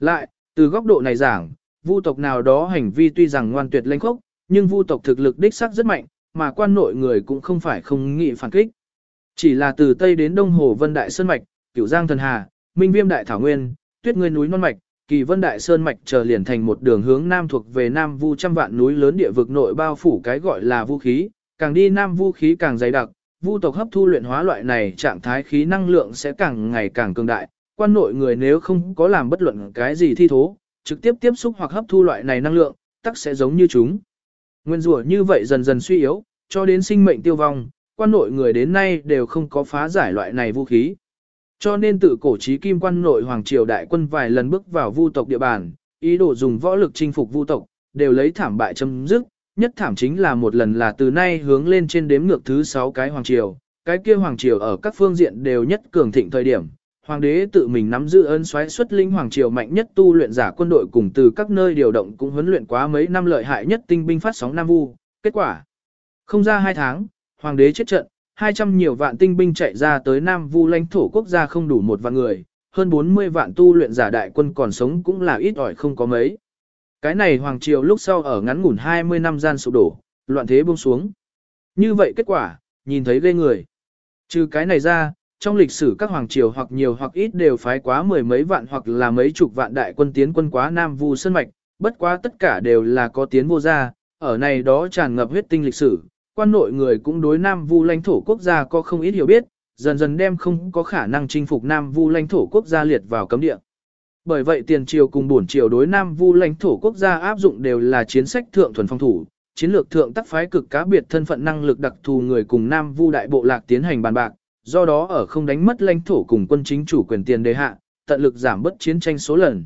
Lại, từ góc độ này giảng, vu tộc nào đó hành vi tuy rằng ngoan tuyệt lênh khốc, nhưng vu tộc thực lực đích sắc rất mạnh, mà quan nội người cũng không phải không nghị phản kích. Chỉ là từ Tây đến Đông Hồ Vân Đại Sơn Mạch, Cửu Giang Thần Hà, Minh Viêm Đại Thảo Nguyên, Tuyết nguyên Núi Non Mạch, Kỳ Vân Đại Sơn Mạch trở liền thành một đường hướng Nam thuộc về Nam Vu trăm vạn núi lớn địa vực nội bao phủ cái gọi là vũ khí, càng đi Nam vũ khí càng dày đặc, vu tộc hấp thu luyện hóa loại này trạng thái khí năng lượng sẽ càng ngày càng cường đại, quan nội người nếu không có làm bất luận cái gì thi thố, trực tiếp tiếp xúc hoặc hấp thu loại này năng lượng, tắc sẽ giống như chúng. Nguyên rủa như vậy dần dần suy yếu, cho đến sinh mệnh tiêu vong, quan nội người đến nay đều không có phá giải loại này vũ khí. Cho nên tự cổ chí kim quan nội hoàng triều đại quân vài lần bước vào vu tộc địa bàn, ý đồ dùng võ lực chinh phục vu tộc, đều lấy thảm bại chấm dứt, nhất thảm chính là một lần là từ nay hướng lên trên đếm ngược thứ 6 cái hoàng triều, cái kia hoàng triều ở các phương diện đều nhất cường thịnh thời điểm. Hoàng đế tự mình nắm giữ ơn soái xuất linh hoàng triều mạnh nhất tu luyện giả quân đội cùng từ các nơi điều động cũng huấn luyện quá mấy năm lợi hại nhất tinh binh phát sóng Nam Vu. Kết quả, không ra hai tháng, hoàng đế chết trận, 200 nhiều vạn tinh binh chạy ra tới Nam Vu lãnh thổ quốc gia không đủ một vạn người, hơn 40 vạn tu luyện giả đại quân còn sống cũng là ít ỏi không có mấy. Cái này hoàng triều lúc sau ở ngắn ngủn 20 năm gian sụp đổ, loạn thế buông xuống. Như vậy kết quả, nhìn thấy ghê người. Trừ cái này ra, trong lịch sử các hoàng triều hoặc nhiều hoặc ít đều phái quá mười mấy vạn hoặc là mấy chục vạn đại quân tiến quân quá Nam Vu Sơn Mạch, bất quá tất cả đều là có tiến vô gia, ở này đó tràn ngập huyết tinh lịch sử, quan nội người cũng đối Nam Vu lãnh thổ quốc gia có không ít hiểu biết, dần dần đem không có khả năng chinh phục Nam Vu lãnh thổ quốc gia liệt vào cấm địa. Bởi vậy tiền triều cùng bổn triều đối Nam Vu lãnh thổ quốc gia áp dụng đều là chiến sách thượng thuần phong thủ, chiến lược thượng tác phái cực cá biệt thân phận năng lực đặc thù người cùng Nam Vu đại bộ lạc tiến hành bàn bạc, do đó ở không đánh mất lãnh thổ cùng quân chính chủ quyền tiền đề hạ, tận lực giảm bớt chiến tranh số lần.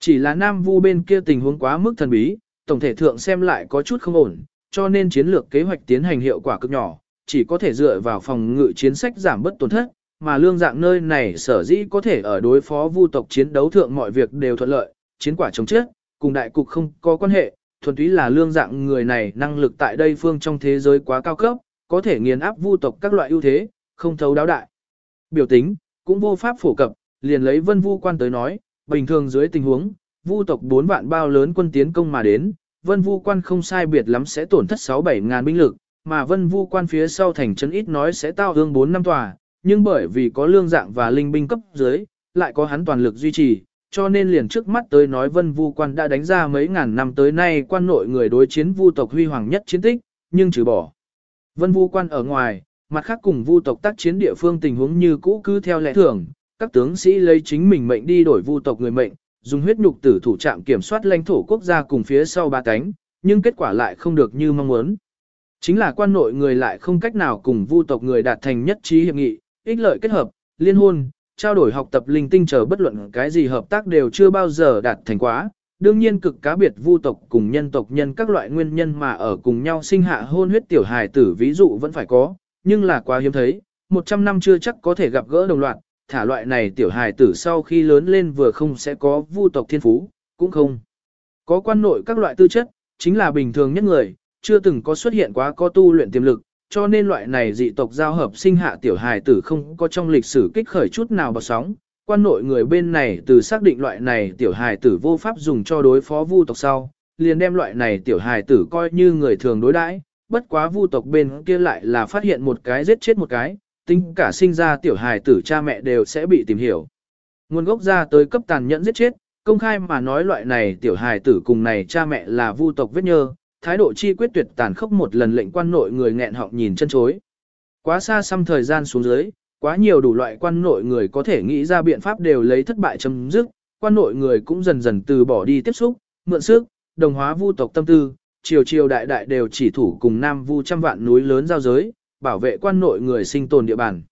Chỉ là Nam Vu bên kia tình huống quá mức thần bí, tổng thể thượng xem lại có chút không ổn, cho nên chiến lược kế hoạch tiến hành hiệu quả cực nhỏ, chỉ có thể dựa vào phòng ngự chiến sách giảm bớt tổn thất, mà lương dạng nơi này sở dĩ có thể ở đối phó vu tộc chiến đấu thượng mọi việc đều thuận lợi, chiến quả chống chết, cùng đại cục không có quan hệ, thuần túy là lương dạng người này năng lực tại đây phương trong thế giới quá cao cấp, có thể nghiền áp vu tộc các loại ưu thế, không thấu đáo đại. Biểu tính, cũng vô pháp phổ cập, liền lấy vân vu quan tới nói, bình thường dưới tình huống, vu tộc 4 vạn bao lớn quân tiến công mà đến, vân vu quan không sai biệt lắm sẽ tổn thất 6-7 ngàn binh lực, mà vân vu quan phía sau thành trấn ít nói sẽ tao hương 4 năm tòa, nhưng bởi vì có lương dạng và linh binh cấp dưới, lại có hắn toàn lực duy trì, cho nên liền trước mắt tới nói vân vu quan đã đánh ra mấy ngàn năm tới nay quan nội người đối chiến vu tộc huy hoàng nhất chiến tích, nhưng trừ bỏ. Vân vu quan ở ngoài, mặt khác cùng vu tộc tác chiến địa phương tình huống như cũ cứ theo lẽ thường, các tướng sĩ lấy chính mình mệnh đi đổi vu tộc người mệnh, dùng huyết nhục tử thủ trạm kiểm soát lãnh thổ quốc gia cùng phía sau ba cánh, nhưng kết quả lại không được như mong muốn. Chính là quan nội người lại không cách nào cùng vu tộc người đạt thành nhất trí hiệp nghị, ích lợi kết hợp, liên hôn, trao đổi học tập linh tinh chờ bất luận cái gì hợp tác đều chưa bao giờ đạt thành quá. Đương nhiên cực cá biệt vu tộc cùng nhân tộc nhân các loại nguyên nhân mà ở cùng nhau sinh hạ hôn huyết tiểu hài tử ví dụ vẫn phải có, nhưng là quá hiếm thấy, 100 năm chưa chắc có thể gặp gỡ đồng loạt, thả loại này tiểu hài tử sau khi lớn lên vừa không sẽ có vu tộc thiên phú, cũng không. Có quan nội các loại tư chất, chính là bình thường nhất người, chưa từng có xuất hiện quá có tu luyện tiềm lực, cho nên loại này dị tộc giao hợp sinh hạ tiểu hài tử không có trong lịch sử kích khởi chút nào bọt sóng. Quan nội người bên này từ xác định loại này tiểu hài tử vô pháp dùng cho đối phó vu tộc sau, liền đem loại này tiểu hài tử coi như người thường đối đãi, bất quá vu tộc bên kia lại là phát hiện một cái giết chết một cái, tính cả sinh ra tiểu hài tử cha mẹ đều sẽ bị tìm hiểu. Nguồn gốc ra tới cấp tàn nhẫn giết chết, công khai mà nói loại này tiểu hài tử cùng này cha mẹ là vu tộc vết nhơ, thái độ chi quyết tuyệt tàn khốc một lần lệnh quan nội người nghẹn họng nhìn chân chối. Quá xa xăm thời gian xuống dưới, quá nhiều đủ loại quan nội người có thể nghĩ ra biện pháp đều lấy thất bại chấm dứt, quan nội người cũng dần dần từ bỏ đi tiếp xúc, mượn sức, đồng hóa vu tộc tâm tư, triều triều đại đại đều chỉ thủ cùng nam vu trăm vạn núi lớn giao giới, bảo vệ quan nội người sinh tồn địa bàn.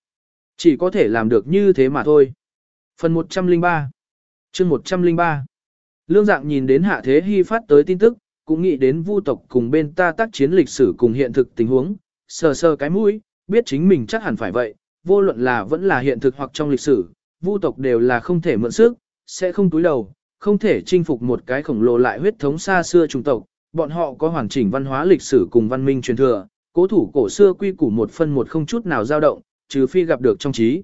Chỉ có thể làm được như thế mà thôi. Phần 103 chương 103 Lương dạng nhìn đến hạ thế hy phát tới tin tức, cũng nghĩ đến vu tộc cùng bên ta tác chiến lịch sử cùng hiện thực tình huống, sờ sờ cái mũi, biết chính mình chắc hẳn phải vậy, vô luận là vẫn là hiện thực hoặc trong lịch sử, vu tộc đều là không thể mượn sức, sẽ không túi đầu, không thể chinh phục một cái khổng lồ lại huyết thống xa xưa chủng tộc, bọn họ có hoàn chỉnh văn hóa lịch sử cùng văn minh truyền thừa, cố thủ cổ xưa quy củ một phân một không chút nào dao động, trừ phi gặp được trong trí.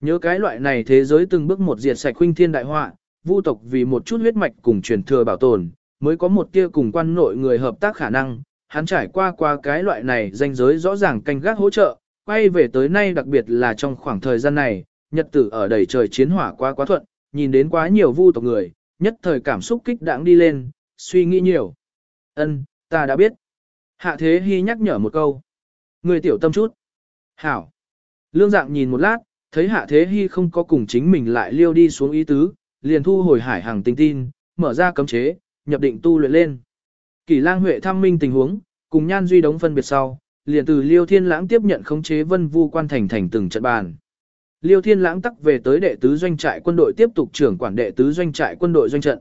Nhớ cái loại này thế giới từng bước một diệt sạch huynh thiên đại họa, vu tộc vì một chút huyết mạch cùng truyền thừa bảo tồn, mới có một tia cùng quan nội người hợp tác khả năng, hắn trải qua qua cái loại này danh giới rõ ràng canh gác hỗ trợ, quay về tới nay đặc biệt là trong khoảng thời gian này, nhật tử ở đầy trời chiến hỏa quá quá thuận, nhìn đến quá nhiều vu tộc người, nhất thời cảm xúc kích đãng đi lên, suy nghĩ nhiều. Ân, ta đã biết. Hạ Thế Hy nhắc nhở một câu. Người tiểu tâm chút. Hảo. Lương dạng nhìn một lát, thấy Hạ Thế Hy không có cùng chính mình lại liêu đi xuống ý tứ, liền thu hồi hải hàng tinh tin, mở ra cấm chế, nhập định tu luyện lên. Kỳ lang Huệ thăm minh tình huống, cùng Nhan Duy đóng phân biệt sau, liền từ Liêu Thiên Lãng tiếp nhận khống chế Vân Vu quan thành thành từng trận bàn. Liêu Thiên Lãng tắc về tới đệ tứ doanh trại quân đội tiếp tục trưởng quản đệ tứ doanh trại quân đội doanh trận.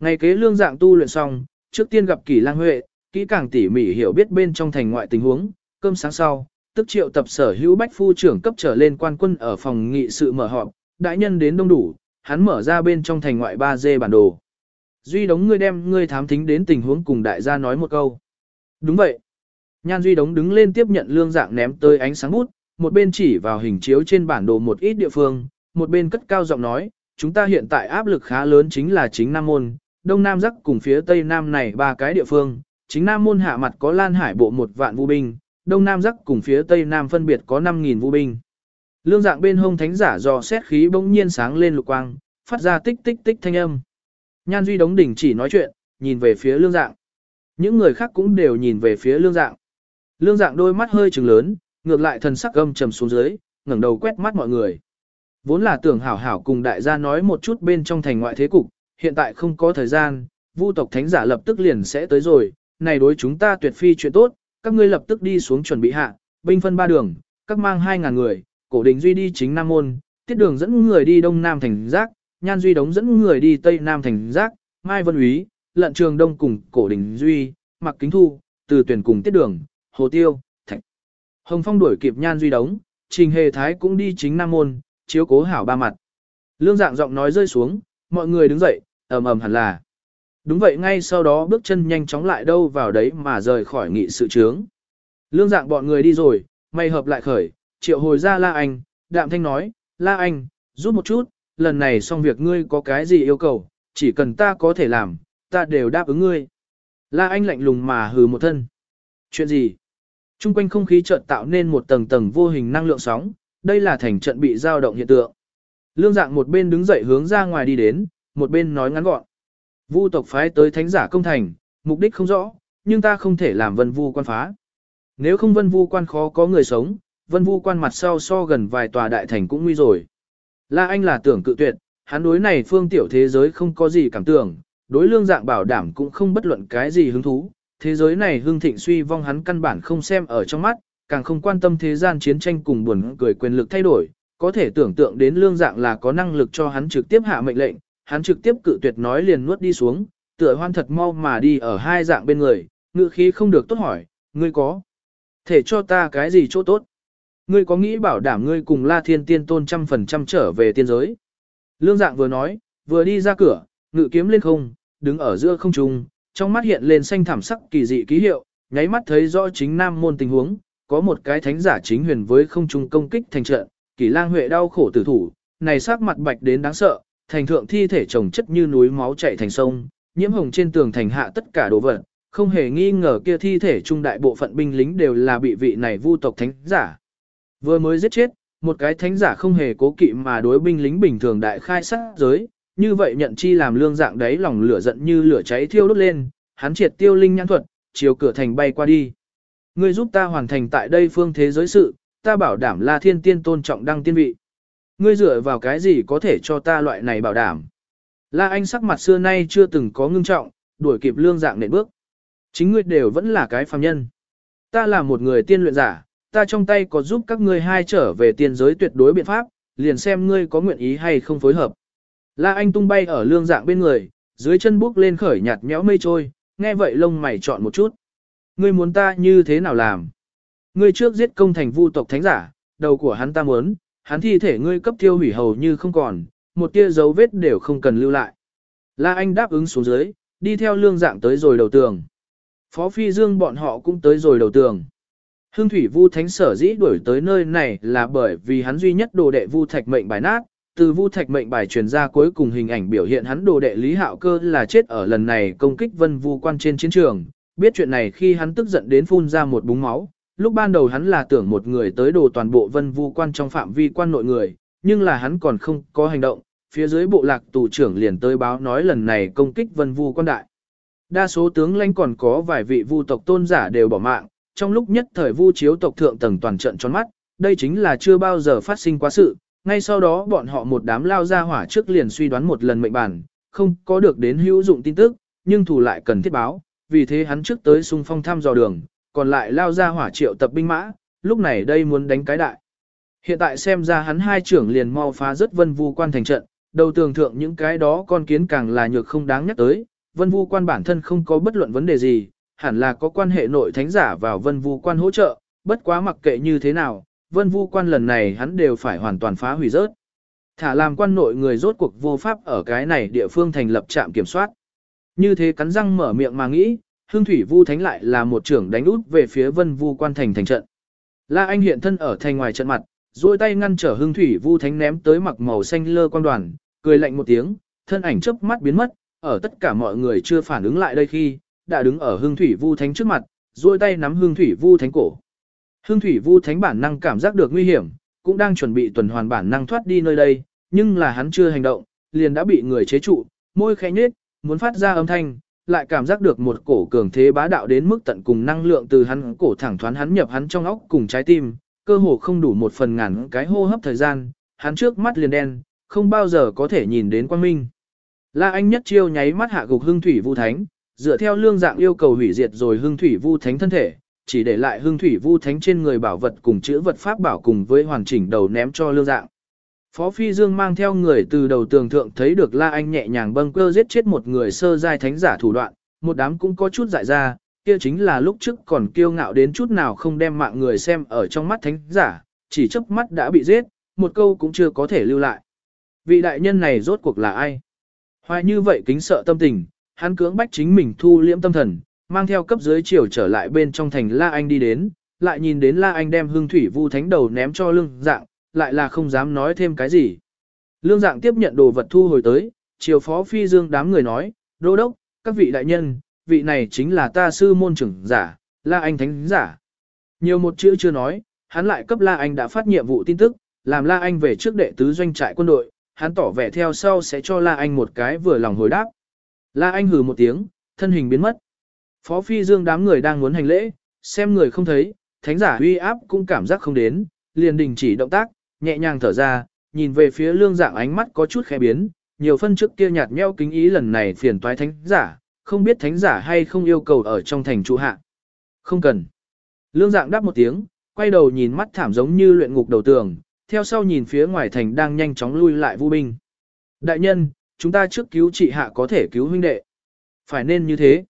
Ngày kế lương dạng tu luyện xong, trước tiên gặp Kỳ Lang Huệ, kỹ càng tỉ mỉ hiểu biết bên trong thành ngoại tình huống, cơm sáng sau, tức triệu tập sở hữu bách phu trưởng cấp trở lên quan quân ở phòng nghị sự mở họp, đại nhân đến đông đủ, hắn mở ra bên trong thành ngoại 3D bản đồ. Duy đống ngươi đem ngươi thám thính đến tình huống cùng đại gia nói một câu. Đúng vậy. Nhan Duy đống đứng lên tiếp nhận lương dạng ném tới ánh sáng bút, một bên chỉ vào hình chiếu trên bản đồ một ít địa phương, một bên cất cao giọng nói, chúng ta hiện tại áp lực khá lớn chính là chính Nam Môn, Đông Nam Giác cùng phía Tây Nam này ba cái địa phương, chính Nam Môn hạ mặt có Lan Hải bộ một vạn vũ binh, Đông Nam Giác cùng phía Tây Nam phân biệt có 5.000 vũ binh. Lương dạng bên hông thánh giả dò xét khí bỗng nhiên sáng lên lục quang, phát ra tích tích tích thanh âm. Nhan Duy đống đỉnh chỉ nói chuyện, nhìn về phía lương dạng. Những người khác cũng đều nhìn về phía lương dạng. Lương dạng đôi mắt hơi trừng lớn, ngược lại thần sắc gâm trầm xuống dưới, ngẩng đầu quét mắt mọi người. Vốn là tưởng hảo hảo cùng đại gia nói một chút bên trong thành ngoại thế cục, hiện tại không có thời gian, vu tộc thánh giả lập tức liền sẽ tới rồi, này đối chúng ta tuyệt phi chuyện tốt, các ngươi lập tức đi xuống chuẩn bị hạ, binh phân ba đường, các mang 2.000 người, cổ đình duy đi chính Nam Môn, tiết đường dẫn người đi Đông Nam Thành Giác, nhan duy đóng dẫn người đi Tây Nam Thành Giác, Mai Vân Úy, lận trường đông cùng cổ đình duy, mặc kính thu, từ tuyển cùng tiết đường, hồ tiêu, thạch. Hồng Phong đuổi kịp nhan duy đóng, trình hề thái cũng đi chính Nam Môn, chiếu cố hảo ba mặt. Lương dạng giọng nói rơi xuống, mọi người đứng dậy, ầm ầm hẳn là. Đúng vậy ngay sau đó bước chân nhanh chóng lại đâu vào đấy mà rời khỏi nghị sự trướng. Lương dạng bọn người đi rồi, mày hợp lại khởi, triệu hồi ra La Anh, đạm thanh nói, La Anh, giúp một chút, lần này xong việc ngươi có cái gì yêu cầu, chỉ cần ta có thể làm, ta đều đáp ứng ngươi. La Anh lạnh lùng mà hừ một thân. Chuyện gì? Trung quanh không khí chợt tạo nên một tầng tầng vô hình năng lượng sóng, đây là thành trận bị dao động hiện tượng. Lương dạng một bên đứng dậy hướng ra ngoài đi đến, một bên nói ngắn gọn. Vu tộc phái tới thánh giả công thành, mục đích không rõ, nhưng ta không thể làm vân vu quan phá. Nếu không vân vu quan khó có người sống, vân vu quan mặt sau so gần vài tòa đại thành cũng nguy rồi. La Anh là tưởng cự tuyệt, hắn đối này phương tiểu thế giới không có gì cảm tưởng, đối lương dạng bảo đảm cũng không bất luận cái gì hứng thú. Thế giới này hương thịnh suy vong hắn căn bản không xem ở trong mắt, càng không quan tâm thế gian chiến tranh cùng buồn cười quyền lực thay đổi, có thể tưởng tượng đến lương dạng là có năng lực cho hắn trực tiếp hạ mệnh lệnh, hắn trực tiếp cự tuyệt nói liền nuốt đi xuống, tựa hoan thật mau mà đi ở hai dạng bên người, ngự khí không được tốt hỏi, ngươi có thể cho ta cái gì chỗ tốt? Ngươi có nghĩ bảo đảm ngươi cùng La Thiên Tiên Tôn trăm phần trăm trở về tiên giới? Lương dạng vừa nói, vừa đi ra cửa, ngự kiếm lên không, đứng ở giữa không trung, trong mắt hiện lên xanh thảm sắc kỳ dị ký hiệu, nháy mắt thấy rõ chính nam môn tình huống, có một cái thánh giả chính huyền với không trung công kích thành trận, kỳ lang huệ đau khổ tử thủ, này sắc mặt bạch đến đáng sợ, thành thượng thi thể chồng chất như núi máu chảy thành sông, nhiễm hồng trên tường thành hạ tất cả đồ vật, không hề nghi ngờ kia thi thể trung đại bộ phận binh lính đều là bị vị này vu tộc thánh giả. Vừa mới giết chết, một cái thánh giả không hề cố kỵ mà đối binh lính bình thường đại khai sát giới, như vậy nhận chi làm lương dạng đấy lòng lửa giận như lửa cháy thiêu đốt lên, hắn triệt tiêu linh nhãn thuật, chiều cửa thành bay qua đi. Ngươi giúp ta hoàn thành tại đây phương thế giới sự, ta bảo đảm là thiên tiên tôn trọng đăng tiên vị. Ngươi dựa vào cái gì có thể cho ta loại này bảo đảm? La Anh sắc mặt xưa nay chưa từng có ngưng trọng, đuổi kịp lương dạng nện bước. Chính ngươi đều vẫn là cái phàm nhân. Ta là một người tiên luyện giả, ta trong tay có giúp các ngươi hai trở về tiên giới tuyệt đối biện pháp, liền xem ngươi có nguyện ý hay không phối hợp. La Anh tung bay ở lương dạng bên người, dưới chân bước lên khởi nhạt nhẽo mây trôi, nghe vậy lông mày chọn một chút. Ngươi muốn ta như thế nào làm? Ngươi trước giết công thành vu tộc thánh giả, đầu của hắn ta muốn, hắn thi thể ngươi cấp tiêu hủy hầu như không còn, một tia dấu vết đều không cần lưu lại. La Anh đáp ứng xuống dưới, đi theo lương dạng tới rồi đầu tường. Phó Phi Dương bọn họ cũng tới rồi đầu tường. Hương thủy vu thánh sở dĩ đuổi tới nơi này là bởi vì hắn duy nhất đồ đệ vu thạch mệnh bài nát, từ Vu Thạch mệnh bài truyền ra cuối cùng hình ảnh biểu hiện hắn đồ đệ Lý Hạo Cơ là chết ở lần này công kích Vân Vu quan trên chiến trường, biết chuyện này khi hắn tức giận đến phun ra một búng máu, lúc ban đầu hắn là tưởng một người tới đồ toàn bộ Vân Vu quan trong phạm vi quan nội người, nhưng là hắn còn không có hành động, phía dưới bộ lạc tù trưởng liền tới báo nói lần này công kích Vân Vu quan đại. Đa số tướng lãnh còn có vài vị vu tộc tôn giả đều bỏ mạng, trong lúc nhất thời vu chiếu tộc thượng tầng toàn trận tròn mắt, đây chính là chưa bao giờ phát sinh quá sự, ngay sau đó bọn họ một đám lao ra hỏa trước liền suy đoán một lần mệnh bản, không có được đến hữu dụng tin tức, nhưng thủ lại cần thiết báo, vì thế hắn trước tới xung phong thăm dò đường, còn lại lao ra hỏa triệu tập binh mã, lúc này đây muốn đánh cái đại. Hiện tại xem ra hắn hai trưởng liền mau phá rất vân vu quan thành trận, đầu tường thượng những cái đó con kiến càng là nhược không đáng nhắc tới, vân vu quan bản thân không có bất luận vấn đề gì, hẳn là có quan hệ nội thánh giả vào vân vu quan hỗ trợ, bất quá mặc kệ như thế nào, vân vu quan lần này hắn đều phải hoàn toàn phá hủy rớt. Thả làm quan nội người rốt cuộc vô pháp ở cái này địa phương thành lập trạm kiểm soát. Như thế cắn răng mở miệng mà nghĩ, hương thủy vu thánh lại là một trưởng đánh út về phía vân vu quan thành thành trận. La Anh hiện thân ở thành ngoài trận mặt, duỗi tay ngăn trở hương thủy vu thánh ném tới mặc màu xanh lơ quan đoàn, cười lạnh một tiếng, thân ảnh chớp mắt biến mất, ở tất cả mọi người chưa phản ứng lại đây khi, đã đứng ở hương thủy vu thánh trước mặt, duỗi tay nắm hương thủy vu thánh cổ. Hương thủy vu thánh bản năng cảm giác được nguy hiểm, cũng đang chuẩn bị tuần hoàn bản năng thoát đi nơi đây, nhưng là hắn chưa hành động, liền đã bị người chế trụ, môi khẽ nhếch, muốn phát ra âm thanh, lại cảm giác được một cổ cường thế bá đạo đến mức tận cùng năng lượng từ hắn cổ thẳng thoán hắn nhập hắn trong óc cùng trái tim, cơ hồ không đủ một phần ngàn cái hô hấp thời gian, hắn trước mắt liền đen, không bao giờ có thể nhìn đến quan minh. La Anh nhất chiêu nháy mắt hạ gục hương thủy vu thánh, dựa theo lương dạng yêu cầu hủy diệt rồi hương thủy vu thánh thân thể, chỉ để lại hương thủy vu thánh trên người bảo vật cùng chữ vật pháp bảo cùng với hoàn chỉnh đầu ném cho lương dạng. Phó Phi Dương mang theo người từ đầu tường thượng thấy được La Anh nhẹ nhàng bâng cơ giết chết một người sơ giai thánh giả thủ đoạn, một đám cũng có chút dại ra, kia chính là lúc trước còn kiêu ngạo đến chút nào không đem mạng người xem ở trong mắt thánh giả, chỉ chớp mắt đã bị giết, một câu cũng chưa có thể lưu lại. Vị đại nhân này rốt cuộc là ai? Hoài như vậy kính sợ tâm tình, hắn cưỡng bách chính mình thu liễm tâm thần, mang theo cấp dưới chiều trở lại bên trong thành La Anh đi đến, lại nhìn đến La Anh đem hương thủy vu thánh đầu ném cho lưng dạng, lại là không dám nói thêm cái gì. Lương dạng tiếp nhận đồ vật thu hồi tới, chiều phó phi dương đám người nói, đô đốc, các vị đại nhân, vị này chính là ta sư môn trưởng giả, La Anh thánh giả. Nhiều một chữ chưa nói, hắn lại cấp La Anh đã phát nhiệm vụ tin tức, làm La Anh về trước đệ tứ doanh trại quân đội, hắn tỏ vẻ theo sau sẽ cho La Anh một cái vừa lòng hồi đáp. La Anh hừ một tiếng, thân hình biến mất. Phó Phi Dương đám người đang muốn hành lễ, xem người không thấy, thánh giả uy áp cũng cảm giác không đến, liền đình chỉ động tác, nhẹ nhàng thở ra, nhìn về phía lương dạng ánh mắt có chút khẽ biến, nhiều phân trước kia nhạt nhẽo kính ý lần này phiền toái thánh giả, không biết thánh giả hay không yêu cầu ở trong thành trụ hạ. Không cần. Lương dạng đáp một tiếng, quay đầu nhìn mắt thảm giống như luyện ngục đầu tường, theo sau nhìn phía ngoài thành đang nhanh chóng lui lại vu binh. Đại nhân, chúng ta trước cứu trị hạ có thể cứu huynh đệ. Phải nên như thế.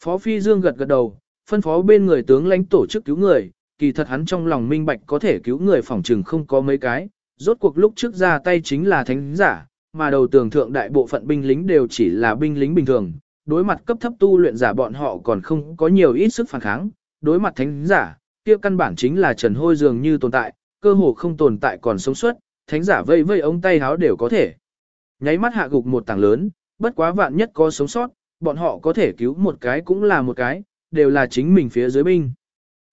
Phó Phi Dương gật gật đầu, phân phó bên người tướng lãnh tổ chức cứu người, kỳ thật hắn trong lòng minh bạch có thể cứu người phỏng trừng không có mấy cái, rốt cuộc lúc trước ra tay chính là thánh giả, mà đầu tường thượng đại bộ phận binh lính đều chỉ là binh lính bình thường, đối mặt cấp thấp tu luyện giả bọn họ còn không có nhiều ít sức phản kháng, đối mặt thánh giả, kia căn bản chính là trần hôi dường như tồn tại, cơ hồ không tồn tại còn sống suốt, thánh giả vây vây ông tay háo đều có thể. Nháy mắt hạ gục một tảng lớn, bất quá vạn nhất có sống sót, bọn họ có thể cứu một cái cũng là một cái, đều là chính mình phía dưới binh.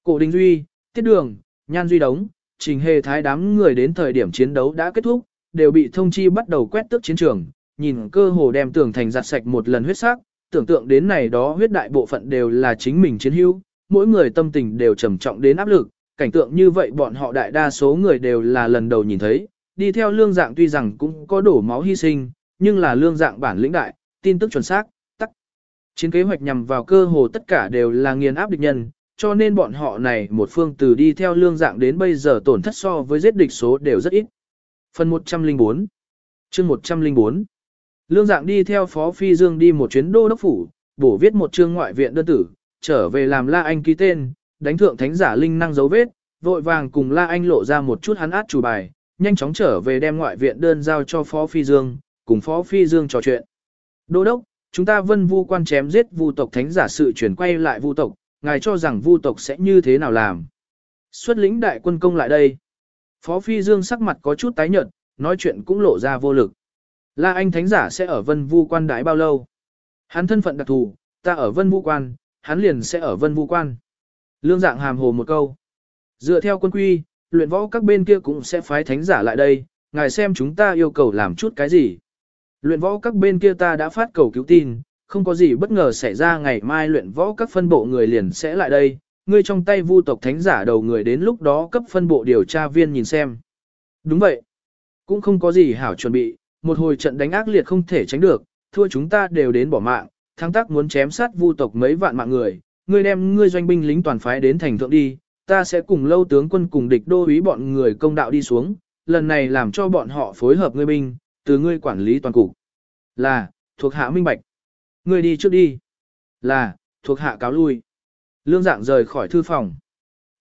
Cổ Đình Duy, Tiết Đường, Nhan Duy Đống, Trình Hề Thái đám người đến thời điểm chiến đấu đã kết thúc, đều bị thông chi bắt đầu quét tước chiến trường, nhìn cơ hồ đem tường thành giặt sạch một lần huyết sắc, tưởng tượng đến này đó huyết đại bộ phận đều là chính mình chiến hữu, mỗi người tâm tình đều trầm trọng đến áp lực, cảnh tượng như vậy bọn họ đại đa số người đều là lần đầu nhìn thấy, đi theo lương dạng tuy rằng cũng có đổ máu hy sinh, nhưng là lương dạng bản lĩnh đại, tin tức chuẩn xác, tắc. Chiến kế hoạch nhằm vào cơ hồ tất cả đều là nghiền áp địch nhân, cho nên bọn họ này một phương từ đi theo lương dạng đến bây giờ tổn thất so với giết địch số đều rất ít. Phần 104 chương 104 Lương dạng đi theo Phó Phi Dương đi một chuyến đô đốc phủ, bổ viết một chương ngoại viện đơn tử, trở về làm La Anh ký tên, đánh thượng thánh giả linh năng dấu vết, vội vàng cùng La Anh lộ ra một chút hắn át chủ bài, nhanh chóng trở về đem ngoại viện đơn giao cho Phó Phi Dương, cùng Phó Phi Dương trò chuyện. Đô đốc, chúng ta vân vu quan chém giết vu tộc thánh giả sự chuyển quay lại vu tộc, ngài cho rằng vu tộc sẽ như thế nào làm. Xuất lĩnh đại quân công lại đây. Phó Phi Dương sắc mặt có chút tái nhợt, nói chuyện cũng lộ ra vô lực. La Anh Thánh giả sẽ ở Vân Vu quan đái bao lâu? Hắn thân phận đặc thù, ta ở Vân Vu quan, hắn liền sẽ ở Vân Vu quan. Lương dạng hàm hồ một câu. Dựa theo quân quy, luyện võ các bên kia cũng sẽ phái thánh giả lại đây, ngài xem chúng ta yêu cầu làm chút cái gì. Luyện võ các bên kia ta đã phát cầu cứu tin, không có gì bất ngờ xảy ra ngày mai luyện võ các phân bộ người liền sẽ lại đây, ngươi trong tay vu tộc thánh giả đầu người đến lúc đó cấp phân bộ điều tra viên nhìn xem. Đúng vậy. Cũng không có gì hảo chuẩn bị, một hồi trận đánh ác liệt không thể tránh được, thua chúng ta đều đến bỏ mạng, thắng tác muốn chém sát vu tộc mấy vạn mạng người, ngươi đem ngươi doanh binh lính toàn phái đến thành thượng đi, ta sẽ cùng lâu tướng quân cùng địch đô úy bọn người công đạo đi xuống, lần này làm cho bọn họ phối hợp ngươi binh, từ ngươi quản lý toàn cục. Là, thuộc hạ minh bạch. Ngươi đi trước đi. Là, thuộc hạ cáo lui. Lương dạng rời khỏi thư phòng.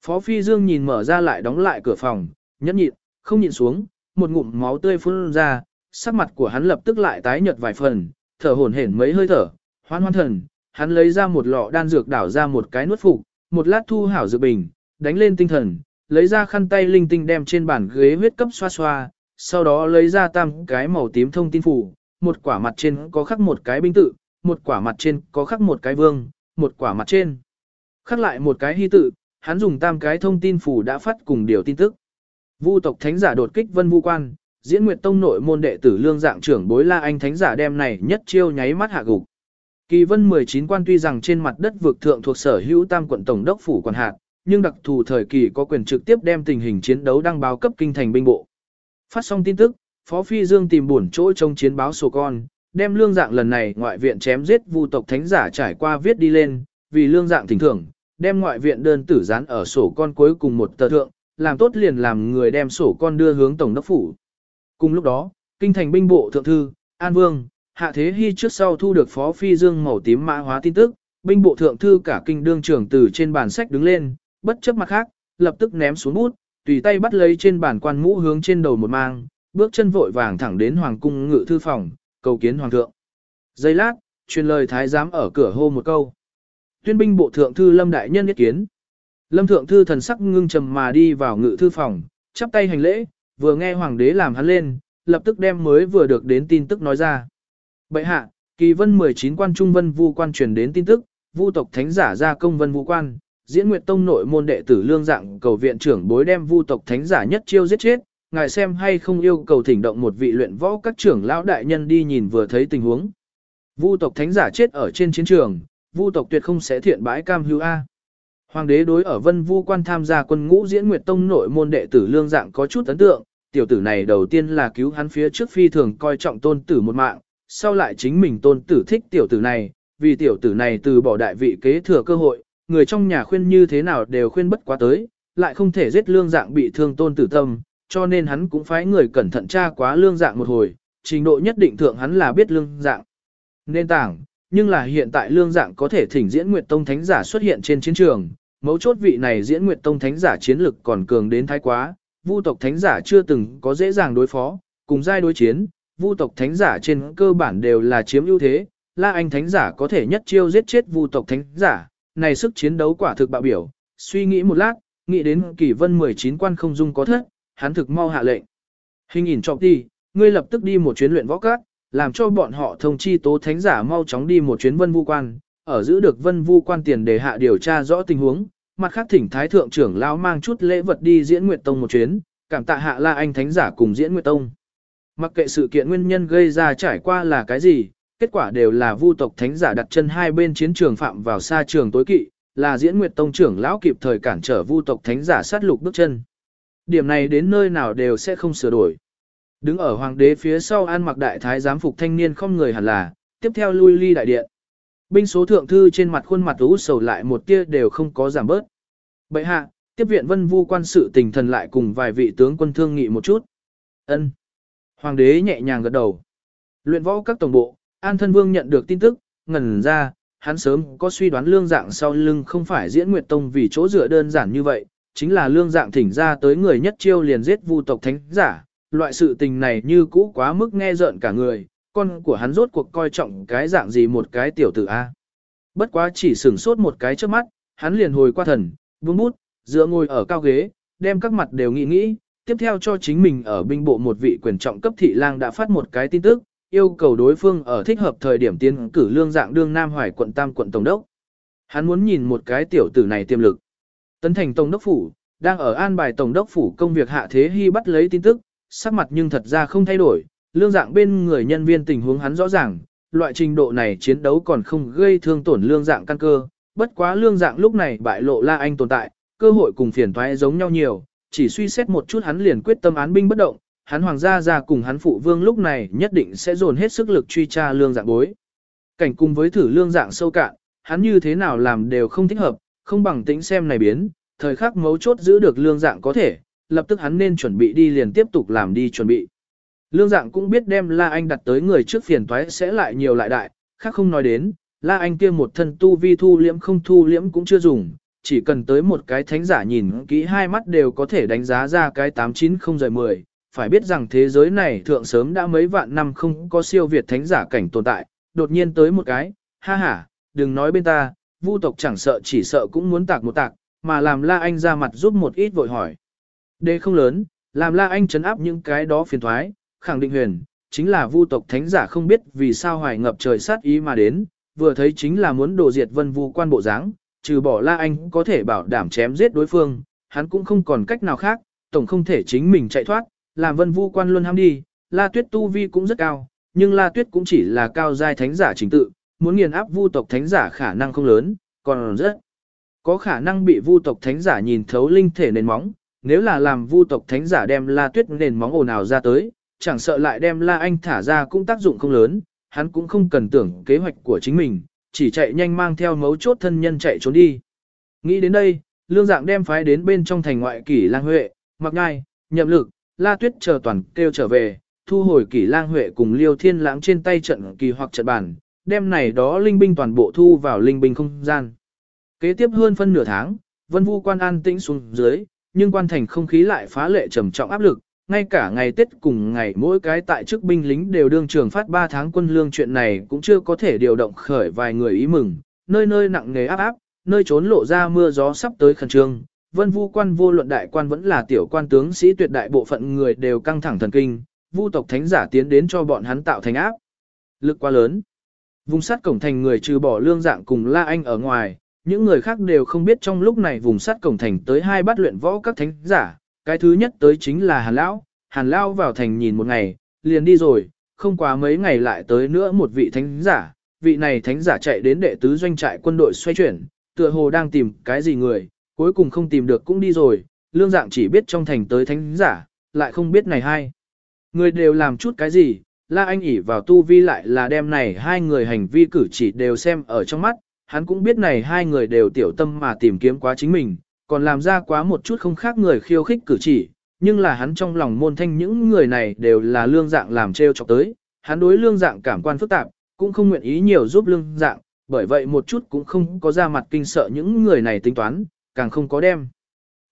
Phó Phi Dương nhìn mở ra lại đóng lại cửa phòng, nhẫn nhịn, không nhịn xuống, một ngụm máu tươi phun ra, sắc mặt của hắn lập tức lại tái nhợt vài phần, thở hổn hển mấy hơi thở, hoan hoan thần, hắn lấy ra một lọ đan dược đảo ra một cái nuốt phục, một lát thu hảo dược bình, đánh lên tinh thần, lấy ra khăn tay linh tinh đem trên bàn ghế huyết cấp xoa xoa, sau đó lấy ra tam cái màu tím thông tin phủ, một quả mặt trên có khắc một cái binh tự, một quả mặt trên có khắc một cái vương, một quả mặt trên khắc lại một cái hy tự, hắn dùng tam cái thông tin phủ đã phát cùng điều tin tức. Vu tộc thánh giả đột kích Vân Vu quan, Diễn Nguyệt Tông nội môn đệ tử Lương Dạng trưởng bối La Anh thánh giả đem này nhất chiêu nháy mắt hạ gục. Kỳ Vân 19 quan tuy rằng trên mặt đất vực thượng thuộc sở hữu tam quận tổng đốc phủ quản hạt, nhưng đặc thù thời kỳ có quyền trực tiếp đem tình hình chiến đấu đăng báo cấp kinh thành binh bộ. Phát xong tin tức, Phó Phi Dương tìm buồn chỗ trong chiến báo sổ con, đem lương dạng lần này ngoại viện chém giết vu tộc thánh giả trải qua viết đi lên, vì lương dạng thỉnh thưởng, đem ngoại viện đơn tử dán ở sổ con cuối cùng một tờ thượng, làm tốt liền làm người đem sổ con đưa hướng tổng đốc phủ. Cùng lúc đó, kinh thành binh bộ thượng thư, An Vương, Hạ Thế Hy trước sau thu được Phó Phi Dương màu tím mã hóa tin tức, binh bộ thượng thư cả kinh đương trưởng từ trên bàn sách đứng lên, bất chấp mặt khác, lập tức ném xuống bút, tùy tay bắt lấy trên bàn quan mũ hướng trên đầu một mang, bước chân vội vàng thẳng đến hoàng cung ngự thư phòng, cầu kiến hoàng thượng. Giây lát, truyền lời thái giám ở cửa hô một câu. Tuyên binh bộ thượng thư Lâm đại nhân nhất kiến. Lâm thượng thư thần sắc ngưng trầm mà đi vào ngự thư phòng, chắp tay hành lễ, vừa nghe hoàng đế làm hắn lên, lập tức đem mới vừa được đến tin tức nói ra. Bệ hạ, kỳ vân 19 quan trung vân vu quan truyền đến tin tức, vu tộc thánh giả ra công vân vu quan, diễn nguyệt tông nội môn đệ tử lương dạng cầu viện trưởng bối đem vu tộc thánh giả nhất chiêu giết chết, ngài xem hay không yêu cầu thỉnh động một vị luyện võ các trưởng lão đại nhân đi nhìn vừa thấy tình huống. Vu tộc thánh giả chết ở trên chiến trường, vu tộc tuyệt không sẽ thiện bãi cam hưu A. Hoàng đế đối ở vân vu quan tham gia quân ngũ diễn nguyệt tông nội môn đệ tử lương dạng có chút ấn tượng, tiểu tử này đầu tiên là cứu hắn phía trước phi thường coi trọng tôn tử một mạng, sau lại chính mình tôn tử thích tiểu tử này, vì tiểu tử này từ bỏ đại vị kế thừa cơ hội, người trong nhà khuyên như thế nào đều khuyên bất quá tới, lại không thể giết lương dạng bị thương tôn tử tâm, cho nên hắn cũng phái người cẩn thận tra quá lương dạng một hồi, trình độ nhất định thượng hắn là biết lương dạng. Nên tảng, nhưng là hiện tại lương dạng có thể thỉnh diễn Nguyệt Tông Thánh Giả xuất hiện trên chiến trường, mấu chốt vị này diễn Nguyệt Tông Thánh Giả chiến lực còn cường đến thái quá, vu tộc Thánh Giả chưa từng có dễ dàng đối phó, cùng giai đối chiến, vu tộc Thánh Giả trên cơ bản đều là chiếm ưu thế, La Anh Thánh Giả có thể nhất chiêu giết chết vu tộc Thánh Giả, này sức chiến đấu quả thực bạo biểu, suy nghĩ một lát, nghĩ đến kỳ vân 19 quan không dung có thất, hắn thực mau hạ lệnh. Hình nhìn trọng đi, ngươi lập tức đi một chuyến luyện võ cát, làm cho bọn họ thông chi tố thánh giả mau chóng đi một chuyến vân vu quan, ở giữ được vân vu quan tiền để hạ điều tra rõ tình huống, mặt khác thỉnh thái thượng trưởng lão mang chút lễ vật đi diễn nguyệt tông một chuyến, cảm tạ hạ la anh thánh giả cùng diễn nguyệt tông. Mặc kệ sự kiện nguyên nhân gây ra trải qua là cái gì, kết quả đều là vu tộc thánh giả đặt chân hai bên chiến trường phạm vào xa trường tối kỵ, là diễn nguyệt tông trưởng lão kịp thời cản trở vu tộc thánh giả sát lục bước chân. Điểm này đến nơi nào đều sẽ không sửa đổi. Đứng ở hoàng đế phía sau an mặc đại thái giám phục thanh niên không người hẳn là, tiếp theo lui ly đại điện. Binh số thượng thư trên mặt khuôn mặt ú sầu lại một tia đều không có giảm bớt. Bệ hạ, tiếp viện vân vu quan sự tình thần lại cùng vài vị tướng quân thương nghị một chút. ân Hoàng đế nhẹ nhàng gật đầu. Luyện võ các tổng bộ, An Thân Vương nhận được tin tức, ngẩn ra, hắn sớm có suy đoán lương dạng sau lưng không phải diễn nguyệt tông vì chỗ dựa đơn giản như vậy, chính là lương dạng thỉnh ra tới người nhất chiêu liền giết vu tộc thánh giả, loại sự tình này như cũ quá mức nghe rợn cả người, con của hắn rốt cuộc coi trọng cái dạng gì một cái tiểu tử A. Bất quá chỉ sửng sốt một cái trước mắt, hắn liền hồi qua thần, buông bút, dựa ngồi ở cao ghế, đem các mặt đều nghĩ nghĩ, tiếp theo cho chính mình ở binh bộ một vị quyền trọng cấp thị lang đã phát một cái tin tức, yêu cầu đối phương ở thích hợp thời điểm tiến cử lương dạng đương Nam Hoài quận Tam quận Tổng đốc. Hắn muốn nhìn một cái tiểu tử này tiềm lực. Tấn thành Tổng đốc phủ, đang ở an bài Tổng đốc phủ công việc hạ thế hy bắt lấy tin tức, sắc mặt nhưng thật ra không thay đổi, lương dạng bên người nhân viên tình huống hắn rõ ràng, loại trình độ này chiến đấu còn không gây thương tổn lương dạng căn cơ, bất quá lương dạng lúc này bại lộ La Anh tồn tại, cơ hội cùng phiền toái giống nhau nhiều, chỉ suy xét một chút hắn liền quyết tâm án binh bất động, hắn hoàng gia gia cùng hắn phụ vương lúc này nhất định sẽ dồn hết sức lực truy tra lương dạng bối. Cảnh cùng với thử lương dạng sâu cạn, hắn như thế nào làm đều không thích hợp, không bằng tĩnh xem này biến, thời khắc mấu chốt giữ được lương dạng có thể, lập tức hắn nên chuẩn bị đi liền tiếp tục làm đi chuẩn bị. Lương dạng cũng biết đem La Anh đặt tới người trước phiền toái sẽ lại nhiều lại đại, khác không nói đến, La Anh kia một thân tu vi thu liễm không thu liễm cũng chưa dùng, chỉ cần tới một cái thánh giả nhìn kỹ hai mắt đều có thể đánh giá ra cái 890 rời 10. Phải biết rằng thế giới này thượng sớm đã mấy vạn năm không có siêu việt thánh giả cảnh tồn tại, đột nhiên tới một cái, ha ha, đừng nói bên ta, vu tộc chẳng sợ chỉ sợ cũng muốn tạc một tạc, mà làm La Anh ra mặt giúp một ít vội hỏi. Đế không lớn, làm La Anh chấn áp những cái đó phiền thoái, khẳng định huyền, chính là vu tộc thánh giả không biết vì sao hoài ngập trời sát ý mà đến, vừa thấy chính là muốn đổ diệt vân vu quan bộ dáng, trừ bỏ La Anh có thể bảo đảm chém giết đối phương, hắn cũng không còn cách nào khác, tổng không thể chính mình chạy thoát, làm vân vu quan luôn ham đi, La Tuyết tu vi cũng rất cao, nhưng La Tuyết cũng chỉ là cao giai thánh giả chính tự, muốn nghiền áp vu tộc thánh giả khả năng không lớn, còn rất có khả năng bị vu tộc thánh giả nhìn thấu linh thể nền móng, nếu là làm vu tộc thánh giả đem La Tuyết nền móng ồn ào ra tới, chẳng sợ lại đem La Anh thả ra cũng tác dụng không lớn, hắn cũng không cần tưởng kế hoạch của chính mình, chỉ chạy nhanh mang theo mấu chốt thân nhân chạy trốn đi. Nghĩ đến đây, lương dạng đem phái đến bên trong thành ngoại kỷ lang huệ, mặc ngai, nhậm lực, la tuyết chờ toàn kêu trở về, thu hồi kỷ lang huệ cùng liêu thiên lãng trên tay trận kỳ hoặc trận bản, đem này đó linh binh toàn bộ thu vào linh binh không gian. Kế tiếp hơn phân nửa tháng, vân vu quan an tĩnh xuống dưới, nhưng quan thành không khí lại phá lệ trầm trọng áp lực, ngay cả ngày Tết cùng ngày mỗi cái tại chức binh lính đều đương trường phát 3 tháng quân lương chuyện này cũng chưa có thể điều động khởi vài người ý mừng, nơi nơi nặng nề áp áp, nơi trốn lộ ra mưa gió sắp tới khẩn trương. Vân Vu quan vô luận đại quan vẫn là tiểu quan tướng sĩ tuyệt đại bộ phận người đều căng thẳng thần kinh, Vu tộc thánh giả tiến đến cho bọn hắn tạo thành áp. Lực quá lớn. Vùng sát cổng thành người trừ bỏ lương dạng cùng La Anh ở ngoài, những người khác đều không biết trong lúc này vùng sát cổng thành tới hai bát luyện võ các thánh giả, cái thứ nhất tới chính là Hàn Lão, Hàn Lão vào thành nhìn một ngày, liền đi rồi, không quá mấy ngày lại tới nữa một vị thánh giả, vị này thánh giả chạy đến đệ tứ doanh trại quân đội xoay chuyển, tựa hồ đang tìm cái gì người, cuối cùng không tìm được cũng đi rồi, lương dạng chỉ biết trong thành tới thánh giả, lại không biết này hai. Người đều làm chút cái gì, La Anh ỉ vào tu vi lại là đem này hai người hành vi cử chỉ đều xem ở trong mắt, hắn cũng biết này hai người đều tiểu tâm mà tìm kiếm quá chính mình, còn làm ra quá một chút không khác người khiêu khích cử chỉ, nhưng là hắn trong lòng môn thanh những người này đều là lương dạng làm treo chọc tới, hắn đối lương dạng cảm quan phức tạp, cũng không nguyện ý nhiều giúp lương dạng, bởi vậy một chút cũng không có ra mặt kinh sợ những người này tính toán, càng không có đem.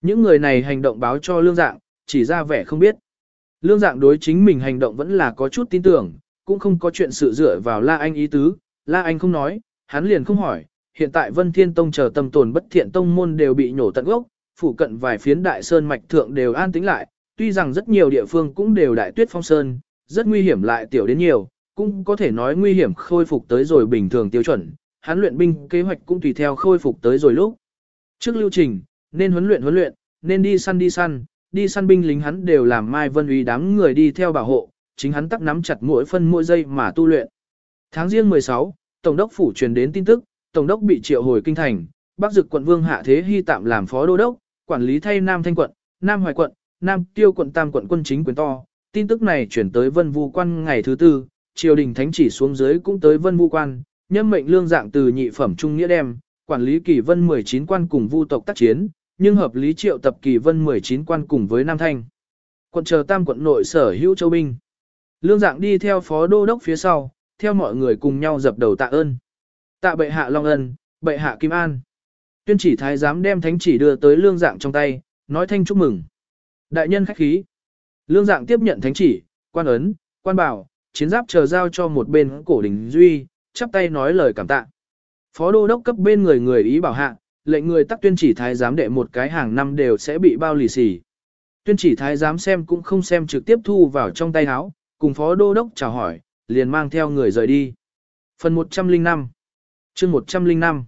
Những người này hành động báo cho lương dạng, chỉ ra vẻ không biết. Lương dạng đối chính mình hành động vẫn là có chút tin tưởng, cũng không có chuyện sự dựa vào La Anh ý tứ, La Anh không nói, hắn liền không hỏi, hiện tại Vân Thiên Tông chờ tâm tồn bất thiện tông môn đều bị nhổ tận gốc, phủ cận vài phiến đại sơn mạch thượng đều an tĩnh lại, tuy rằng rất nhiều địa phương cũng đều đại tuyết phong sơn, rất nguy hiểm lại tiểu đến nhiều, cũng có thể nói nguy hiểm khôi phục tới rồi bình thường tiêu chuẩn, hắn luyện binh kế hoạch cũng tùy theo khôi phục tới rồi lúc. Trước lưu trình, nên huấn luyện huấn luyện, nên đi săn đi săn, đi săn binh lính hắn đều làm Mai Vân Uy đám người đi theo bảo hộ, chính hắn tắc nắm chặt mỗi phân mỗi giây mà tu luyện. Tháng riêng 16, Tổng đốc phủ truyền đến tin tức, Tổng đốc bị triệu hồi kinh thành, Bắc Dực quận Vương Hạ Thế Hy tạm làm phó đô đốc, quản lý thay Nam Thanh quận, Nam Hoài quận, Nam Tiêu quận Tam quận quân chính quyền to. Tin tức này chuyển tới Vân Vu quan ngày thứ tư, triều đình thánh chỉ xuống dưới cũng tới Vân Vu quan, nhân mệnh lương dạng từ nhị phẩm trung nghĩa đem, quản lý kỳ vân 19 quan cùng Vu tộc tác chiến, nhưng hợp lý triệu tập kỳ vân 19 quan cùng với Nam Thanh. Quận chờ Tam quận nội sở hữu châu binh. Lương dạng đi theo phó đô đốc phía sau, theo mọi người cùng nhau dập đầu tạ ơn. Tạ bệ hạ Long Ân, bệ hạ Kim An. Tuyên chỉ thái giám đem thánh chỉ đưa tới lương dạng trong tay, nói thanh chúc mừng. Đại nhân khách khí. Lương dạng tiếp nhận thánh chỉ, quan ấn, quan bảo, chiến giáp chờ giao cho một bên cổ đình duy, chắp tay nói lời cảm tạ. Phó đô đốc cấp bên người người ý bảo hạ, lệnh người tắc tuyên chỉ thái giám đệ một cái hàng năm đều sẽ bị bao lì xì. Tuyên chỉ thái giám xem cũng không xem trực tiếp thu vào trong tay áo, cùng phó đô đốc chào hỏi, liền mang theo người rời đi. Phần 105 chương 105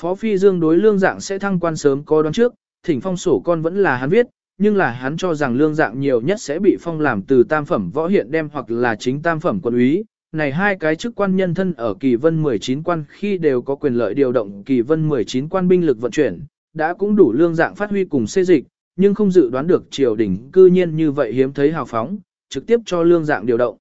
Phó Phi Dương đối lương dạng sẽ thăng quan sớm có đoán trước, thỉnh phong sổ con vẫn là hắn viết, nhưng là hắn cho rằng lương dạng nhiều nhất sẽ bị phong làm từ tam phẩm võ hiện đem hoặc là chính tam phẩm quân úy. Này hai cái chức quan nhân thân ở kỳ vân 19 quan khi đều có quyền lợi điều động kỳ vân 19 quan binh lực vận chuyển, đã cũng đủ lương dạng phát huy cùng xê dịch, nhưng không dự đoán được triều đình cư nhiên như vậy hiếm thấy hào phóng, trực tiếp cho lương dạng điều động.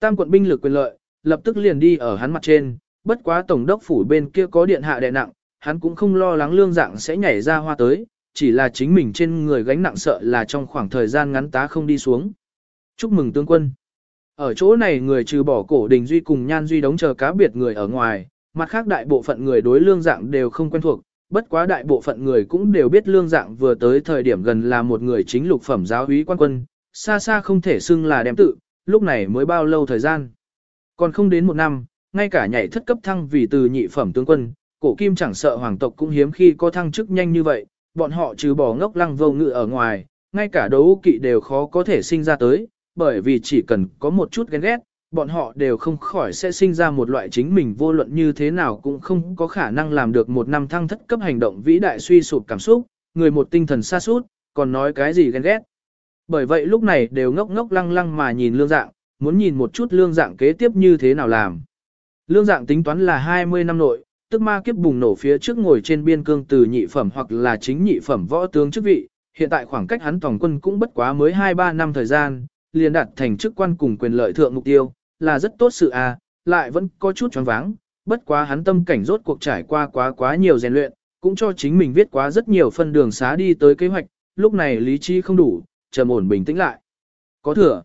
Tam quận binh lực quyền lợi, lập tức liền đi ở hắn mặt trên, bất quá tổng đốc phủ bên kia có điện hạ đè nặng, hắn cũng không lo lắng lương dạng sẽ nhảy ra hoa tới, chỉ là chính mình trên người gánh nặng sợ là trong khoảng thời gian ngắn tá không đi xuống. Chúc mừng tướng quân. Ở chỗ này người trừ bỏ cổ đình duy cùng nhan duy đóng chờ cá biệt người ở ngoài, mặt khác đại bộ phận người đối lương dạng đều không quen thuộc, bất quá đại bộ phận người cũng đều biết lương dạng vừa tới thời điểm gần là một người chính lục phẩm giáo úy quan quân, xa xa không thể xưng là đem tự, lúc này mới bao lâu thời gian. Còn không đến một năm, ngay cả nhảy thất cấp thăng vì từ nhị phẩm tướng quân, cổ kim chẳng sợ hoàng tộc cũng hiếm khi có thăng chức nhanh như vậy, bọn họ trừ bỏ ngốc lăng vô ngự ở ngoài, ngay cả đấu kỵ đều khó có thể sinh ra tới, bởi vì chỉ cần có một chút ghen ghét, bọn họ đều không khỏi sẽ sinh ra một loại chính mình vô luận như thế nào cũng không có khả năng làm được một năm thăng thất cấp hành động vĩ đại suy sụp cảm xúc, người một tinh thần xa sút còn nói cái gì ghen ghét. Bởi vậy lúc này đều ngốc ngốc lăng lăng mà nhìn lương dạng, muốn nhìn một chút lương dạng kế tiếp như thế nào làm. Lương dạng tính toán là 20 năm nội, tức ma kiếp bùng nổ phía trước ngồi trên biên cương từ nhị phẩm hoặc là chính nhị phẩm võ tướng chức vị, hiện tại khoảng cách hắn tổng quân cũng bất quá mới 2-3 năm thời gian, liền đạt thành chức quan cùng quyền lợi thượng mục tiêu, là rất tốt sự à, lại vẫn có chút choáng váng, bất quá hắn tâm cảnh rốt cuộc trải qua quá quá nhiều rèn luyện, cũng cho chính mình viết quá rất nhiều phân đường xá đi tới kế hoạch, lúc này lý trí không đủ, trầm ổn bình tĩnh lại. Có thừa.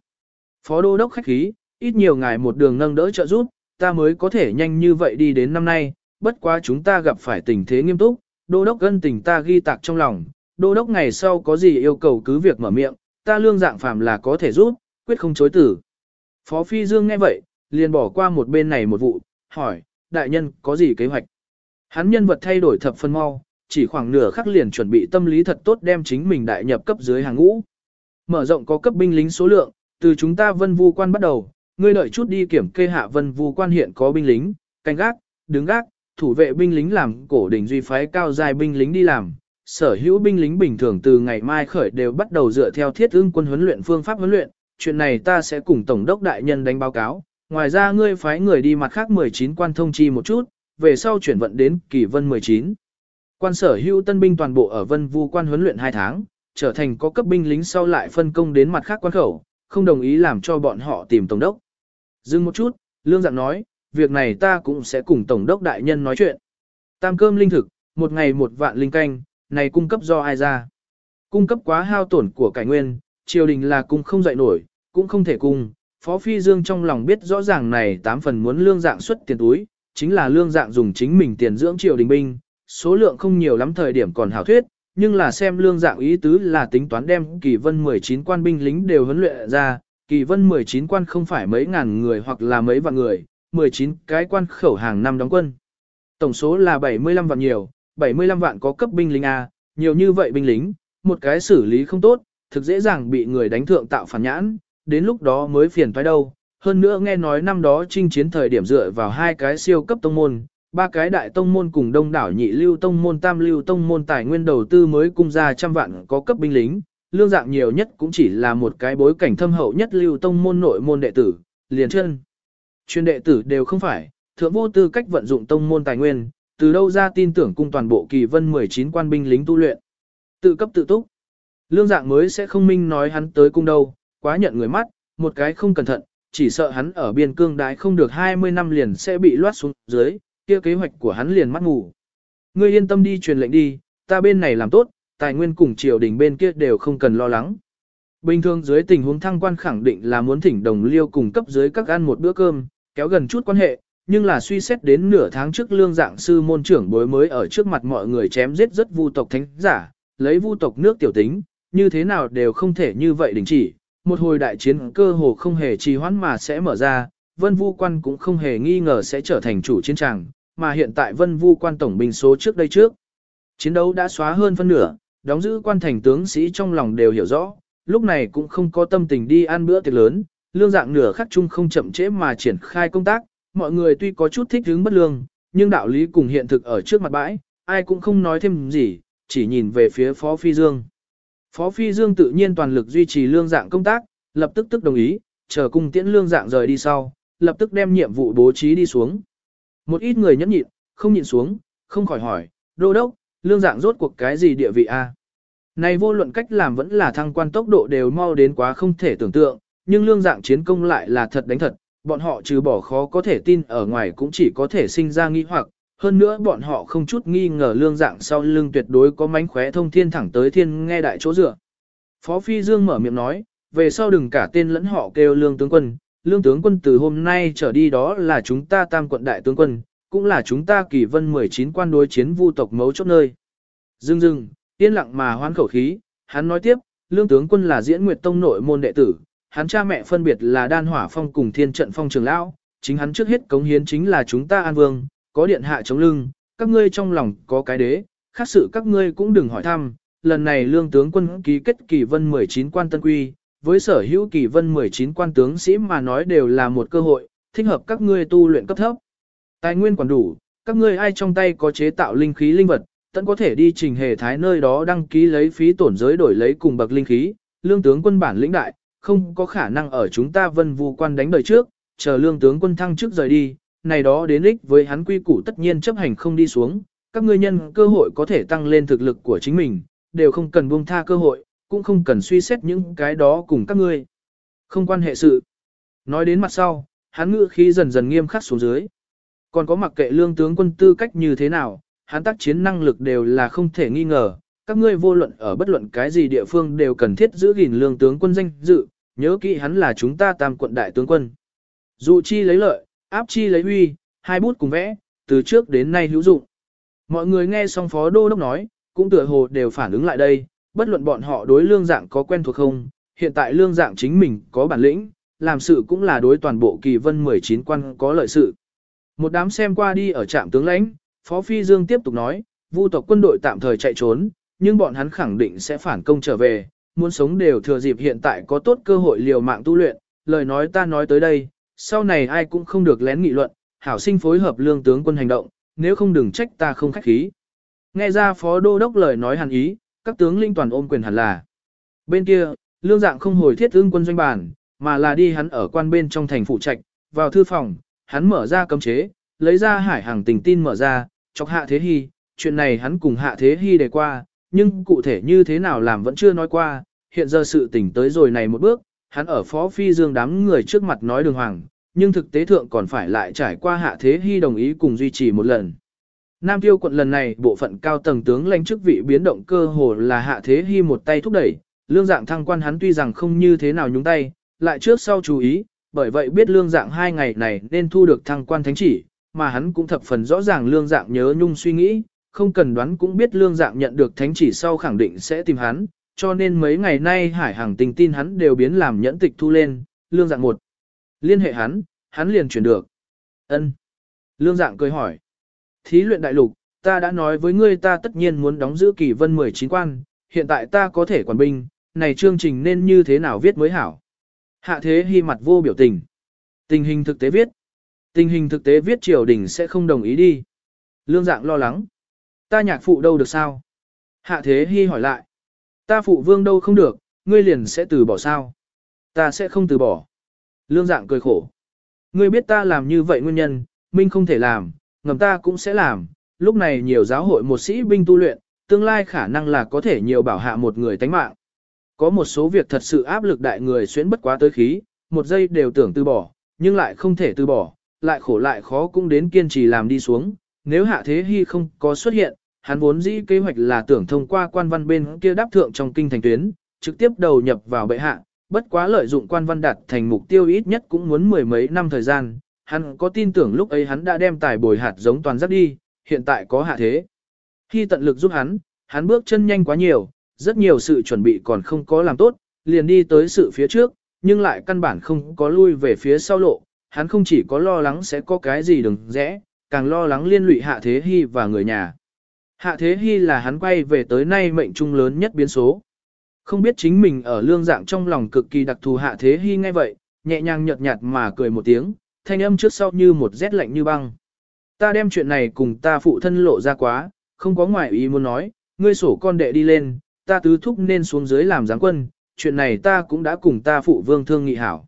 Phó đô đốc khách khí, ít nhiều ngài một đường nâng đỡ trợ giúp, ta mới có thể nhanh như vậy đi đến năm nay, bất quá chúng ta gặp phải tình thế nghiêm túc, đô đốc gân tình ta ghi tạc trong lòng, đô đốc ngày sau có gì yêu cầu cứ việc mở miệng, ta lương dạng phàm là có thể giúp, quyết không chối tử. Phó Phi Dương nghe vậy, liền bỏ qua một bên này một vụ, hỏi, đại nhân có gì kế hoạch? Hắn nhân vật thay đổi thập phân mau, chỉ khoảng nửa khắc liền chuẩn bị tâm lý thật tốt đem chính mình đại nhập cấp dưới hàng ngũ. Mở rộng có cấp binh lính số lượng, từ chúng ta vân vu quan bắt đầu, ngươi đợi chút đi kiểm kê hạ vân vu quan hiện có binh lính, canh gác, đứng gác, thủ vệ binh lính làm cổ đỉnh duy phái cao dài binh lính đi làm. Sở hữu binh lính bình thường từ ngày mai khởi đều bắt đầu dựa theo thiết ưng quân huấn luyện phương pháp huấn luyện, chuyện này ta sẽ cùng Tổng đốc đại nhân đánh báo cáo. Ngoài ra ngươi phái người đi mặt khác 19 quan thông chi một chút, về sau chuyển vận đến kỳ vân 19. Quan sở hữu tân binh toàn bộ ở vân vu quan huấn luyện 2 tháng, trở thành có cấp binh lính sau lại phân công đến mặt khác quan khẩu, không đồng ý làm cho bọn họ tìm Tổng đốc. Dừng một chút, Lương Dạng nói, việc này ta cũng sẽ cùng Tổng đốc đại nhân nói chuyện. Tam cơm linh thực, một ngày một vạn linh canh, này cung cấp do ai ra? Cung cấp quá hao tổn của cải nguyên, triều đình là cung không dậy nổi, cũng không thể cung. Phó Phi Dương trong lòng biết rõ ràng này tám phần muốn lương dạng xuất tiền túi, chính là lương dạng dùng chính mình tiền dưỡng triều đình binh, số lượng không nhiều lắm thời điểm còn hảo thuyết, nhưng là xem lương dạng ý tứ là tính toán đem kỳ vân 19 quan binh lính đều huấn luyện ra, kỳ vân 19 quan không phải mấy ngàn người hoặc là mấy vạn người, 19 cái quan khẩu hàng năm đóng quân. Tổng số là 75 vạn nhiều, 75 vạn có cấp binh lính A, nhiều như vậy binh lính, một cái xử lý không tốt, thực dễ dàng bị người đánh thượng tạo phản nhãn, đến lúc đó mới phiền toái đâu. Hơn nữa nghe nói năm đó chinh chiến thời điểm dựa vào hai cái siêu cấp tông môn, ba cái đại tông môn cùng đông đảo nhị lưu tông môn tam lưu tông môn tài nguyên đầu tư mới cung ra trăm vạn có cấp binh lính, lương dạng nhiều nhất cũng chỉ là một cái bối cảnh thâm hậu nhất lưu tông môn nội môn đệ tử, liền chân. Chuyên đệ tử đều không phải, thượng vô tư cách vận dụng tông môn tài nguyên, từ đâu ra tin tưởng cung toàn bộ kỳ vân 19 quan binh lính tu luyện. Tự cấp tự túc. Lương dạng mới sẽ không minh nói hắn tới cung đâu, quá nhận người mắt, một cái không cẩn thận, chỉ sợ hắn ở biên cương đái không được 20 năm liền sẽ bị loát xuống dưới, kia kế hoạch của hắn liền mắt ngủ. Ngươi yên tâm đi truyền lệnh đi, ta bên này làm tốt, tài nguyên cùng triều đình bên kia đều không cần lo lắng. Bình thường dưới tình huống thăng quan khẳng định là muốn thỉnh đồng liêu cùng cấp dưới các ăn một bữa cơm, kéo gần chút quan hệ, nhưng là suy xét đến nửa tháng trước lương dạng sư môn trưởng bối mới ở trước mặt mọi người chém giết rất vu tộc thánh giả, lấy vu tộc nước tiểu tính, như thế nào đều không thể như vậy đình chỉ. Một hồi đại chiến cơ hồ không hề trì hoãn mà sẽ mở ra, vân vu quan cũng không hề nghi ngờ sẽ trở thành chủ chiến tràng, mà hiện tại vân vu quan tổng binh số trước đây trước. Chiến đấu đã xóa hơn phân nửa, đóng giữ quan thành tướng sĩ trong lòng đều hiểu rõ, lúc này cũng không có tâm tình đi ăn bữa tiệc lớn, lương dạng nửa khắc chung không chậm trễ mà triển khai công tác, mọi người tuy có chút thích hứng bất lương, nhưng đạo lý cùng hiện thực ở trước mặt bãi, ai cũng không nói thêm gì, chỉ nhìn về phía Phó Phi Dương. Phó Phi Dương tự nhiên toàn lực duy trì lương dạng công tác, lập tức tức đồng ý, chờ cung tiễn lương dạng rời đi sau, lập tức đem nhiệm vụ bố trí đi xuống. Một ít người nhẫn nhịn, không nhịn xuống, không khỏi hỏi, đô đốc, lương dạng rốt cuộc cái gì địa vị a? Này vô luận cách làm vẫn là thăng quan tốc độ đều mau đến quá không thể tưởng tượng, nhưng lương dạng chiến công lại là thật đánh thật, bọn họ trừ bỏ khó có thể tin ở ngoài cũng chỉ có thể sinh ra nghi hoặc, hơn nữa bọn họ không chút nghi ngờ lương dạng sau lưng tuyệt đối có mánh khóe thông thiên thẳng tới thiên nghe đại chỗ dựa. Phó Phi Dương mở miệng nói, về sau đừng cả tên lẫn họ kêu lương tướng quân, lương tướng quân từ hôm nay trở đi đó là chúng ta tam quận đại tướng quân, cũng là chúng ta kỳ vân 19 quan đối chiến vu tộc mấu chốt nơi. Dưng dưng, yên lặng mà hoan khẩu khí, hắn nói tiếp, lương tướng quân là diễn nguyệt tông nội môn đệ tử, hắn cha mẹ phân biệt là đan hỏa phong cùng thiên trận phong trường lão, chính hắn trước hết cống hiến chính là chúng ta an vương, có điện hạ chống lưng, các ngươi trong lòng có cái đế, khác sự các ngươi cũng đừng hỏi thăm, lần này lương tướng quân ký kết kỳ vân 19 quan tân quy, với sở hữu kỳ vân 19 quan tướng sĩ mà nói đều là một cơ hội, thích hợp các ngươi tu luyện cấp thấp. Tài nguyên còn đủ, các ngươi ai trong tay có chế tạo linh khí linh vật, tận có thể đi trình hề thái nơi đó đăng ký lấy phí tổn giới đổi lấy cùng bậc linh khí, lương tướng quân bản lĩnh đại, không có khả năng ở chúng ta vân vu quan đánh đời trước, chờ lương tướng quân thăng trước rời đi, này đó đến ích với hắn quy củ tất nhiên chấp hành không đi xuống, các ngươi nhân cơ hội có thể tăng lên thực lực của chính mình, đều không cần buông tha cơ hội, cũng không cần suy xét những cái đó cùng các ngươi. Không quan hệ sự. Nói đến mặt sau, hắn ngữ khí dần dần nghiêm khắc xuống dưới. Còn có mặc kệ lương tướng quân tư cách như thế nào, hắn tác chiến năng lực đều là không thể nghi ngờ. Các ngươi vô luận ở bất luận cái gì địa phương đều cần thiết giữ gìn lương tướng quân danh dự, nhớ kỹ hắn là chúng ta tam quận đại tướng quân. Dụ chi lấy lợi, áp chi lấy huy, hai bút cùng vẽ, từ trước đến nay hữu dụng. Mọi người nghe xong phó đô đốc nói, cũng tựa hồ đều phản ứng lại đây, bất luận bọn họ đối lương dạng có quen thuộc không, hiện tại lương dạng chính mình có bản lĩnh, làm sự cũng là đối toàn bộ kỳ vân 19 quan có lợi sự. Một đám xem qua đi ở trạm tướng lãnh, Phó Phi Dương tiếp tục nói, vu tộc quân đội tạm thời chạy trốn, nhưng bọn hắn khẳng định sẽ phản công trở về, muốn sống đều thừa dịp hiện tại có tốt cơ hội liều mạng tu luyện, lời nói ta nói tới đây, sau này ai cũng không được lén nghị luận, hảo sinh phối hợp lương tướng quân hành động, nếu không đừng trách ta không khách khí. Nghe ra phó đô đốc lời nói hẳn ý, các tướng linh toàn ôm quyền hẳn là. Bên kia, lương dạng không hồi thiết ương quân doanh bản, mà là đi hắn ở quan bên trong thành phụ trạch, vào thư phòng, hắn mở ra cấm chế, lấy ra hải hàng tình tin mở ra, chọc hạ thế hy, chuyện này hắn cùng hạ thế hy đề qua, nhưng cụ thể như thế nào làm vẫn chưa nói qua, hiện giờ sự tình tới rồi này một bước, hắn ở phó phi dương đám người trước mặt nói đường hoàng, nhưng thực tế thượng còn phải lại trải qua hạ thế hy đồng ý cùng duy trì một lần. Nam tiêu quận lần này bộ phận cao tầng tướng lãnh chức vị biến động cơ hồ là hạ thế hy một tay thúc đẩy, lương dạng thăng quan hắn tuy rằng không như thế nào nhúng tay, lại trước sau chú ý, bởi vậy biết lương dạng hai ngày này nên thu được thăng quan thánh chỉ, mà hắn cũng thập phần rõ ràng lương dạng nhớ nhung suy nghĩ, không cần đoán cũng biết lương dạng nhận được thánh chỉ sau khẳng định sẽ tìm hắn, cho nên mấy ngày nay hải hàng tình tin hắn đều biến làm nhẫn tịch thu lên, lương dạng một. Liên hệ hắn, hắn liền chuyển được. ân Lương dạng cười hỏi. Thí luyện đại lục, ta đã nói với ngươi ta tất nhiên muốn đóng giữ kỳ vân 19 quan, hiện tại ta có thể quản binh, này chương trình nên như thế nào viết mới hảo. Hạ thế hy mặt vô biểu tình. Tình hình thực tế viết. Tình hình thực tế viết triều đình sẽ không đồng ý đi. Lương dạng lo lắng. Ta nhạc phụ đâu được sao? Hạ thế hy hỏi lại. Ta phụ vương đâu không được, ngươi liền sẽ từ bỏ sao? Ta sẽ không từ bỏ. Lương dạng cười khổ. Ngươi biết ta làm như vậy nguyên nhân, minh không thể làm, ngầm ta cũng sẽ làm. Lúc này nhiều giáo hội một sĩ binh tu luyện, tương lai khả năng là có thể nhiều bảo hạ một người tánh mạng. Có một số việc thật sự áp lực đại người xuyến bất quá tới khí, một giây đều tưởng từ bỏ, nhưng lại không thể từ bỏ, lại khổ lại khó cũng đến kiên trì làm đi xuống. Nếu hạ thế hy không có xuất hiện, hắn vốn dĩ kế hoạch là tưởng thông qua quan văn bên kia đáp thượng trong kinh thành tuyến, trực tiếp đầu nhập vào bệ hạ, bất quá lợi dụng quan văn đạt thành mục tiêu ít nhất cũng muốn mười mấy năm thời gian, hắn có tin tưởng lúc ấy hắn đã đem tài bồi hạt giống toàn dắt đi, hiện tại có hạ thế. Khi tận lực giúp hắn, hắn bước chân nhanh quá nhiều, rất nhiều sự chuẩn bị còn không có làm tốt, liền đi tới sự phía trước, nhưng lại căn bản không có lui về phía sau lộ, hắn không chỉ có lo lắng sẽ có cái gì đừng rẽ, càng lo lắng liên lụy Hạ Thế Hy và người nhà. Hạ Thế Hy là hắn quay về tới nay mệnh trung lớn nhất biến số. Không biết chính mình ở lương dạng trong lòng cực kỳ đặc thù hạ thế hy ngay vậy, nhẹ nhàng nhợt nhạt mà cười một tiếng, thanh âm trước sau như một rét lạnh như băng. Ta đem chuyện này cùng ta phụ thân lộ ra quá, không có ngoại ý muốn nói, ngươi sổ con đệ đi lên, ta tứ thúc nên xuống dưới làm giáng quân, chuyện này ta cũng đã cùng ta phụ vương thương nghị hảo.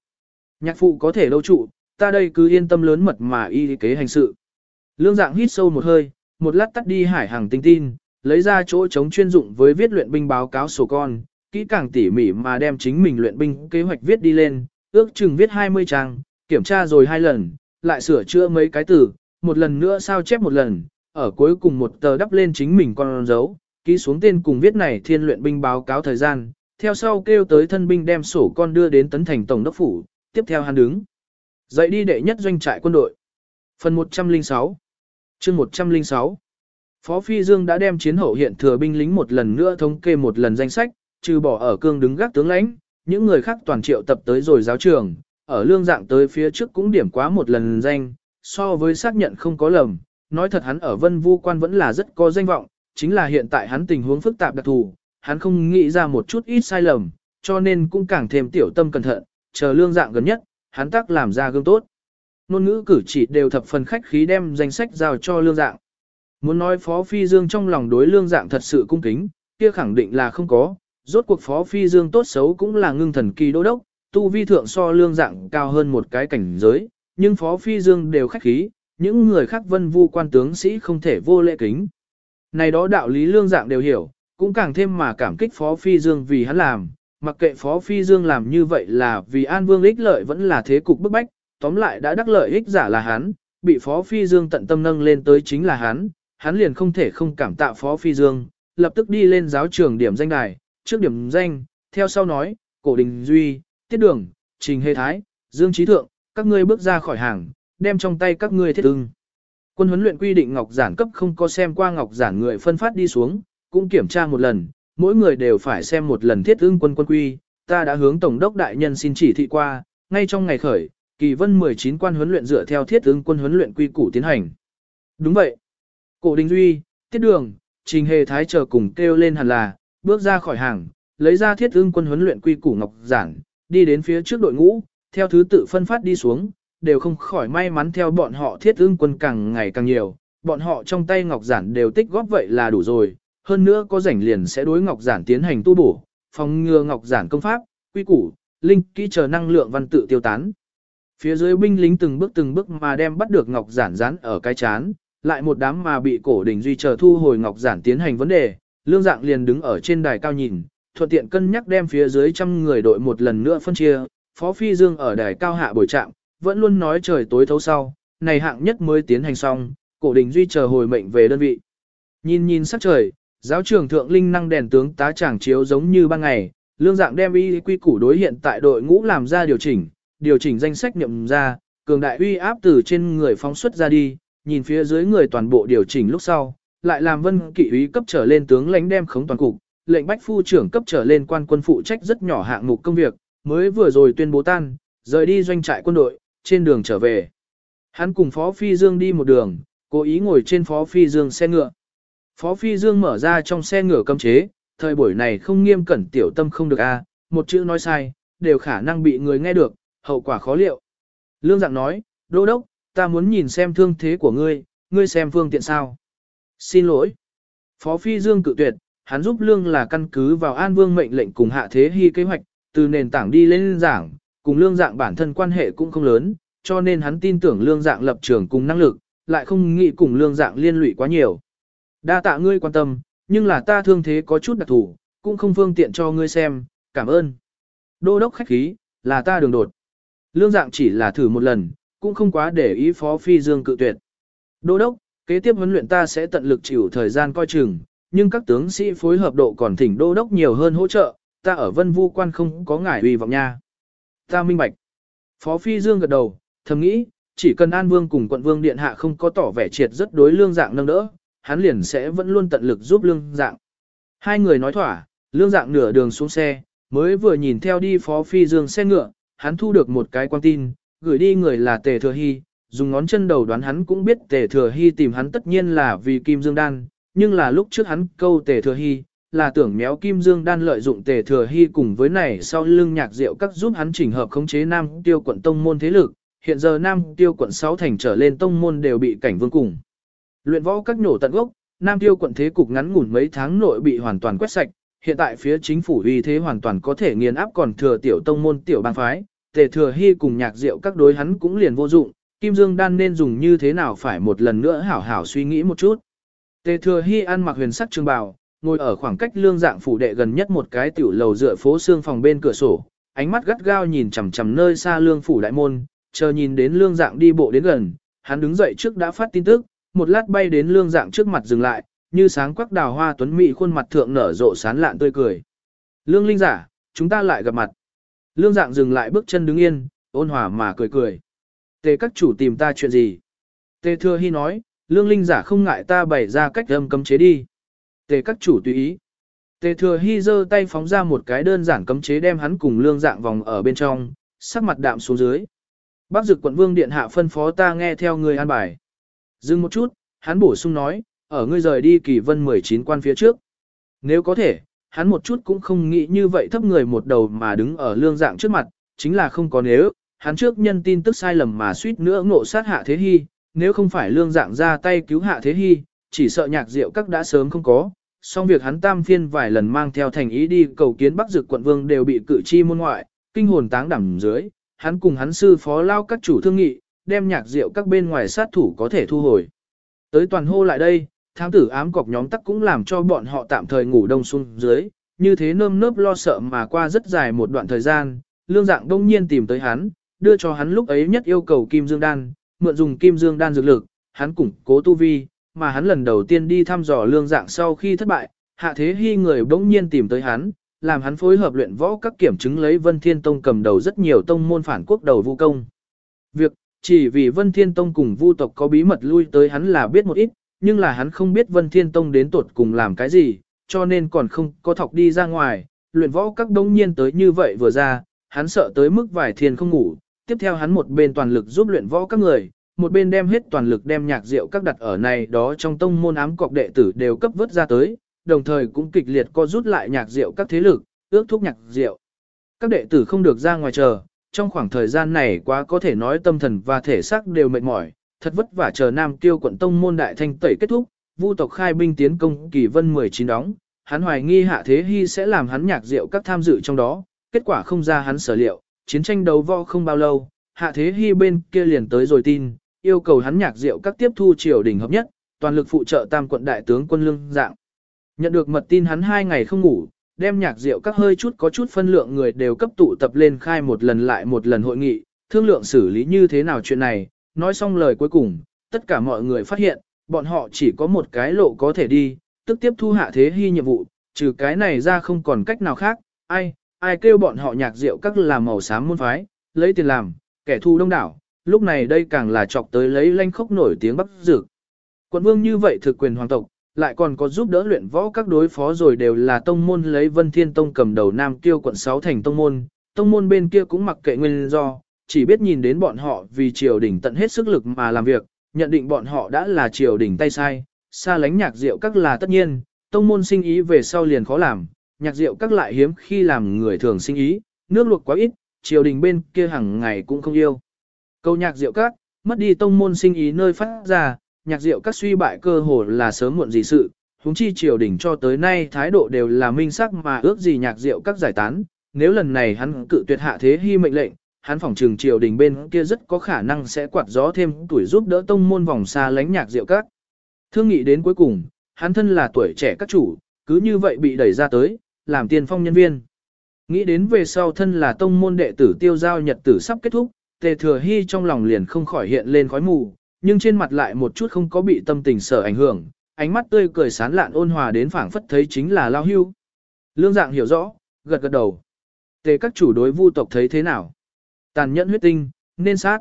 Nhạc phụ có thể lâu trụ, ta đây cứ yên tâm lớn mật mà y kế hành sự. Lương dạng hít sâu một hơi, một lát tắt đi hải hàng tinh tin, lấy ra chỗ chống chuyên dụng với viết luyện binh báo cáo sổ con, kỹ càng tỉ mỉ mà đem chính mình luyện binh kế hoạch viết đi lên, ước chừng viết 20 trang, kiểm tra rồi hai lần, lại sửa chữa mấy cái từ, một lần nữa sao chép một lần, ở cuối cùng một tờ đắp lên chính mình con dấu, ký xuống tên cùng viết này thiên luyện binh báo cáo thời gian, theo sau kêu tới thân binh đem sổ con đưa đến tấn thành tổng đốc phủ, tiếp theo hắn đứng. Dậy đi đệ nhất doanh trại quân đội. Phần 106 chương 106 Phó Phi Dương đã đem chiến hậu hiện thừa binh lính một lần nữa thống kê một lần danh sách, trừ bỏ ở cương đứng gác tướng lãnh, những người khác toàn triệu tập tới rồi giáo trường, ở lương dạng tới phía trước cũng điểm quá một lần danh, so với xác nhận không có lầm, nói thật hắn ở vân vu quan vẫn là rất có danh vọng, chính là hiện tại hắn tình huống phức tạp đặc thù, hắn không nghĩ ra một chút ít sai lầm, cho nên cũng càng thêm tiểu tâm cẩn thận, chờ lương dạng gần nhất, hắn tác làm ra gương tốt. Nôn ngữ cử chỉ đều thập phần khách khí đem danh sách giao cho lương dạng. Muốn nói Phó Phi Dương trong lòng đối lương dạng thật sự cung kính, kia khẳng định là không có, rốt cuộc Phó Phi Dương tốt xấu cũng là ngưng thần kỳ đô đốc, tu vi thượng so lương dạng cao hơn một cái cảnh giới, nhưng Phó Phi Dương đều khách khí, những người khác vân vu quan tướng sĩ không thể vô lễ kính. Này đó đạo lý lương dạng đều hiểu, cũng càng thêm mà cảm kích Phó Phi Dương vì hắn làm, mặc kệ Phó Phi Dương làm như vậy là vì An Vương ích lợi vẫn là thế cục bức bách, tóm lại đã đắc lợi ích giả là hắn, bị Phó Phi Dương tận tâm nâng lên tới chính là hắn, hắn liền không thể không cảm tạ Phó Phi Dương, lập tức đi lên giáo trường điểm danh đài, trước điểm danh, theo sau nói, Cổ Đình Duy, Tiết Đường, Trình Hề Thái, Dương Trí Thượng, các ngươi bước ra khỏi hàng, đem trong tay các ngươi thiết ưng. Quân huấn luyện quy định ngọc giản cấp không có xem qua ngọc giản người phân phát đi xuống, cũng kiểm tra một lần, mỗi người đều phải xem một lần thiết ưng quân quân quy, ta đã hướng tổng đốc đại nhân xin chỉ thị qua, ngay trong ngày khởi, kỳ vân 19 quan huấn luyện dựa theo thiết ứng quân huấn luyện quy củ tiến hành. Đúng vậy. Cổ Đình Duy, Tiết Đường, Trình Hề Thái chờ cùng kêu lên hẳn là, bước ra khỏi hàng, lấy ra thiết ứng quân huấn luyện quy củ ngọc giản, đi đến phía trước đội ngũ, theo thứ tự phân phát đi xuống, đều không khỏi may mắn theo bọn họ thiết ứng quân càng ngày càng nhiều, bọn họ trong tay ngọc giản đều tích góp vậy là đủ rồi, hơn nữa có rảnh liền sẽ đối ngọc giản tiến hành tu bổ, phòng ngừa ngọc giản công pháp, quy củ, linh kỹ chờ năng lượng văn tự tiêu tán. Phía dưới binh lính từng bước từng bước mà đem bắt được ngọc giản dán ở cái chán, lại một đám mà bị cổ đỉnh duy chờ thu hồi ngọc giản tiến hành vấn đề, lương dạng liền đứng ở trên đài cao nhìn, thuận tiện cân nhắc đem phía dưới trăm người đội một lần nữa phân chia, Phó Phi Dương ở đài cao hạ buổi trạm, vẫn luôn nói trời tối thấu sau, này hạng nhất mới tiến hành xong, cổ đình duy chờ hồi mệnh về đơn vị. Nhìn nhìn sắc trời, giáo trưởng thượng linh năng đèn tướng tá chẳng chiếu giống như ban ngày, lương dạng đem y quy củ đối hiện tại đội ngũ làm ra điều chỉnh, điều chỉnh danh sách nhậm ra, cường đại uy áp từ trên người phóng xuất ra đi, nhìn phía dưới người toàn bộ điều chỉnh lúc sau, lại làm vân kỵ úy cấp trở lên tướng lãnh đem khống toàn cục, lệnh bách phu trưởng cấp trở lên quan quân phụ trách rất nhỏ hạng mục công việc, mới vừa rồi tuyên bố tan, rời đi doanh trại quân đội, trên đường trở về. Hắn cùng Phó Phi Dương đi một đường, cố ý ngồi trên Phó Phi Dương xe ngựa. Phó Phi Dương mở ra trong xe ngựa cấm chế, thời buổi này không nghiêm cẩn tiểu tâm không được a, một chữ nói sai, đều khả năng bị người nghe được, hậu quả khó liệu. Lương Dạng nói, Đô Đốc, ta muốn nhìn xem thương thế của ngươi, ngươi xem phương tiện sao. Xin lỗi. Phó Phi Dương cự tuyệt, hắn giúp Lương là căn cứ vào An Vương mệnh lệnh cùng hạ thế hy kế hoạch, từ nền tảng đi lên giảng, cùng lương dạng bản thân quan hệ cũng không lớn, cho nên hắn tin tưởng lương dạng lập trường cùng năng lực, lại không nghĩ cùng lương dạng liên lụy quá nhiều. Đa tạ ngươi quan tâm, nhưng là ta thương thế có chút đặc thù, cũng không phương tiện cho ngươi xem, cảm ơn. Đô đốc khách khí, là ta đường đột. Lương dạng chỉ là thử một lần, cũng không quá để ý phó phi dương cự tuyệt. Đô đốc, kế tiếp huấn luyện ta sẽ tận lực chịu thời gian coi chừng, nhưng các tướng sĩ phối hợp độ còn thỉnh đô đốc nhiều hơn hỗ trợ, ta ở vân vu quan không có ngại uy vọng nha. Ta minh bạch. Phó Phi Dương gật đầu, thầm nghĩ, chỉ cần An Vương cùng quận Vương Điện Hạ không có tỏ vẻ triệt rất đối lương dạng nâng đỡ, hắn liền sẽ vẫn luôn tận lực giúp lương dạng. Hai người nói thỏa, lương dạng nửa đường xuống xe, mới vừa nhìn theo đi Phó Phi Dương xe ngựa, hắn thu được một cái quan tin, gửi đi người là Tề Thừa Hy, dùng ngón chân đầu đoán hắn cũng biết Tề Thừa Hy tìm hắn tất nhiên là vì Kim Dương Đan, nhưng là lúc trước hắn câu Tề Thừa Hy, là tưởng méo Kim Dương đan lợi dụng tề thừa hy cùng với này sau lưng nhạc rượu các giúp hắn chỉnh hợp khống chế Nam Tiêu quận tông môn thế lực, hiện giờ Nam Tiêu quận 6 thành trở lên tông môn đều bị cảnh vương cùng. Luyện võ các nhổ tận gốc, Nam Tiêu quận thế cục ngắn ngủn mấy tháng nội bị hoàn toàn quét sạch, hiện tại phía chính phủ uy thế hoàn toàn có thể nghiền áp còn thừa tiểu tông môn tiểu bang phái, tề thừa hy cùng nhạc diệu các đối hắn cũng liền vô dụng, Kim Dương đan nên dùng như thế nào phải một lần nữa hảo hảo suy nghĩ một chút. Tề thừa hy ăn mặc huyền sắc trường bào, ngồi ở khoảng cách lương dạng phủ đệ gần nhất một cái tiểu lầu dựa phố xương phòng bên cửa sổ, ánh mắt gắt gao nhìn chằm chằm nơi xa lương phủ đại môn, chờ nhìn đến lương dạng đi bộ đến gần, hắn đứng dậy trước đã phát tin tức, một lát bay đến lương dạng trước mặt dừng lại, như sáng quắc đào hoa tuấn mỹ khuôn mặt thượng nở rộ sán lạn tươi cười. Lương linh giả, chúng ta lại gặp mặt. Lương dạng dừng lại bước chân đứng yên, ôn hòa mà cười cười. Tề các chủ tìm ta chuyện gì? Tề thừa hy nói, lương linh giả không ngại ta bày ra cách âm cấm chế đi. Tề các chủ tùy ý. Tề thừa hy giơ tay phóng ra một cái đơn giản cấm chế đem hắn cùng lương dạng vòng ở bên trong, sắc mặt đạm xuống dưới. Bác dực quận vương điện hạ phân phó ta nghe theo người an bài. Dừng một chút, hắn bổ sung nói, ở ngươi rời đi kỳ vân 19 quan phía trước. Nếu có thể, hắn một chút cũng không nghĩ như vậy thấp người một đầu mà đứng ở lương dạng trước mặt, chính là không có nếu, hắn trước nhân tin tức sai lầm mà suýt nữa ngộ sát hạ thế hy, nếu không phải lương dạng ra tay cứu hạ thế hy, chỉ sợ nhạc rượu các đã sớm không có. xong việc hắn tam phiên vài lần mang theo thành ý đi cầu kiến Bắc Dực quận vương đều bị cử chi môn ngoại, kinh hồn táng đẳng dưới, hắn cùng hắn sư phó lao các chủ thương nghị, đem nhạc rượu các bên ngoài sát thủ có thể thu hồi. Tới toàn hô lại đây, thám tử ám cọc nhóm tắc cũng làm cho bọn họ tạm thời ngủ đông xuống dưới, như thế nơm nớp lo sợ mà qua rất dài một đoạn thời gian, lương dạng đông nhiên tìm tới hắn, đưa cho hắn lúc ấy nhất yêu cầu kim dương đan, mượn dùng kim dương đan dược lực, hắn củng cố tu vi, mà hắn lần đầu tiên đi thăm dò lương dạng sau khi thất bại, hạ thế hy người bỗng nhiên tìm tới hắn, làm hắn phối hợp luyện võ các kiểm chứng lấy Vân Thiên Tông cầm đầu rất nhiều tông môn phản quốc đầu vu công. Việc, chỉ vì Vân Thiên Tông cùng vu tộc có bí mật lui tới hắn là biết một ít, nhưng là hắn không biết Vân Thiên Tông đến tuột cùng làm cái gì, cho nên còn không có thọc đi ra ngoài, luyện võ các đống nhiên tới như vậy vừa ra, hắn sợ tới mức vài thiên không ngủ, tiếp theo hắn một bên toàn lực giúp luyện võ các người, một bên đem hết toàn lực đem nhạc rượu các đặt ở này đó trong tông môn ám cọc đệ tử đều cấp vớt ra tới, đồng thời cũng kịch liệt co rút lại nhạc rượu các thế lực, ước thúc nhạc rượu. Các đệ tử không được ra ngoài chờ, trong khoảng thời gian này quá có thể nói tâm thần và thể xác đều mệt mỏi, thật vất vả chờ Nam Tiêu quận tông môn đại thanh tẩy kết thúc, Vu tộc khai binh tiến công Kỳ Vân 19 đóng, hắn hoài nghi Hạ Thế Hy sẽ làm hắn nhạc rượu các tham dự trong đó, kết quả không ra hắn sở liệu, chiến tranh đấu võ không bao lâu, Hạ Thế Hy bên kia liền tới rồi tin, yêu cầu hắn nhạc rượu các tiếp thu triều đình hợp nhất, toàn lực phụ trợ tam quận đại tướng quân lương dạng. Nhận được mật tin hắn hai ngày không ngủ, đem nhạc rượu các hơi chút có chút phân lượng người đều cấp tụ tập lên khai một lần lại một lần hội nghị, thương lượng xử lý như thế nào chuyện này, nói xong lời cuối cùng, tất cả mọi người phát hiện, bọn họ chỉ có một cái lộ có thể đi, tức tiếp thu hạ thế hy nhiệm vụ, trừ cái này ra không còn cách nào khác, ai, ai kêu bọn họ nhạc rượu các làm màu xám môn phái, lấy tiền làm, kẻ thu đông đảo, lúc này đây càng là chọc tới lấy lanh khốc nổi tiếng bắc dược. Quận vương như vậy thực quyền hoàng tộc, lại còn có giúp đỡ luyện võ các đối phó rồi đều là tông môn lấy vân thiên tông cầm đầu nam tiêu quận 6 thành tông môn, tông môn bên kia cũng mặc kệ nguyên do, chỉ biết nhìn đến bọn họ vì triều đình tận hết sức lực mà làm việc, nhận định bọn họ đã là triều đình tay sai, xa lánh nhạc rượu các là tất nhiên, tông môn sinh ý về sau liền khó làm, nhạc rượu các lại hiếm khi làm người thường sinh ý, nước luộc quá ít, triều đình bên kia hàng ngày cũng không yêu. Câu nhạc rượu các, mất đi tông môn sinh ý nơi phát ra, nhạc rượu các suy bại cơ hồ là sớm muộn gì sự, huống chi triều đình cho tới nay thái độ đều là minh sắc mà ước gì nhạc rượu các giải tán, nếu lần này hắn cự tuyệt hạ thế hy mệnh lệnh, hắn phỏng trường triều đình bên kia rất có khả năng sẽ quạt gió thêm tuổi giúp đỡ tông môn vòng xa lánh nhạc rượu các. Thương nghị đến cuối cùng, hắn thân là tuổi trẻ các chủ, cứ như vậy bị đẩy ra tới, làm tiền phong nhân viên. Nghĩ đến về sau thân là tông môn đệ tử tiêu giao nhật tử sắp kết thúc, tề thừa hy trong lòng liền không khỏi hiện lên khói mù, nhưng trên mặt lại một chút không có bị tâm tình sở ảnh hưởng, ánh mắt tươi cười sán lạn ôn hòa đến phảng phất thấy chính là lao hưu. Lương dạng hiểu rõ, gật gật đầu. Tề các chủ đối vu tộc thấy thế nào? Tàn nhẫn huyết tinh, nên sát.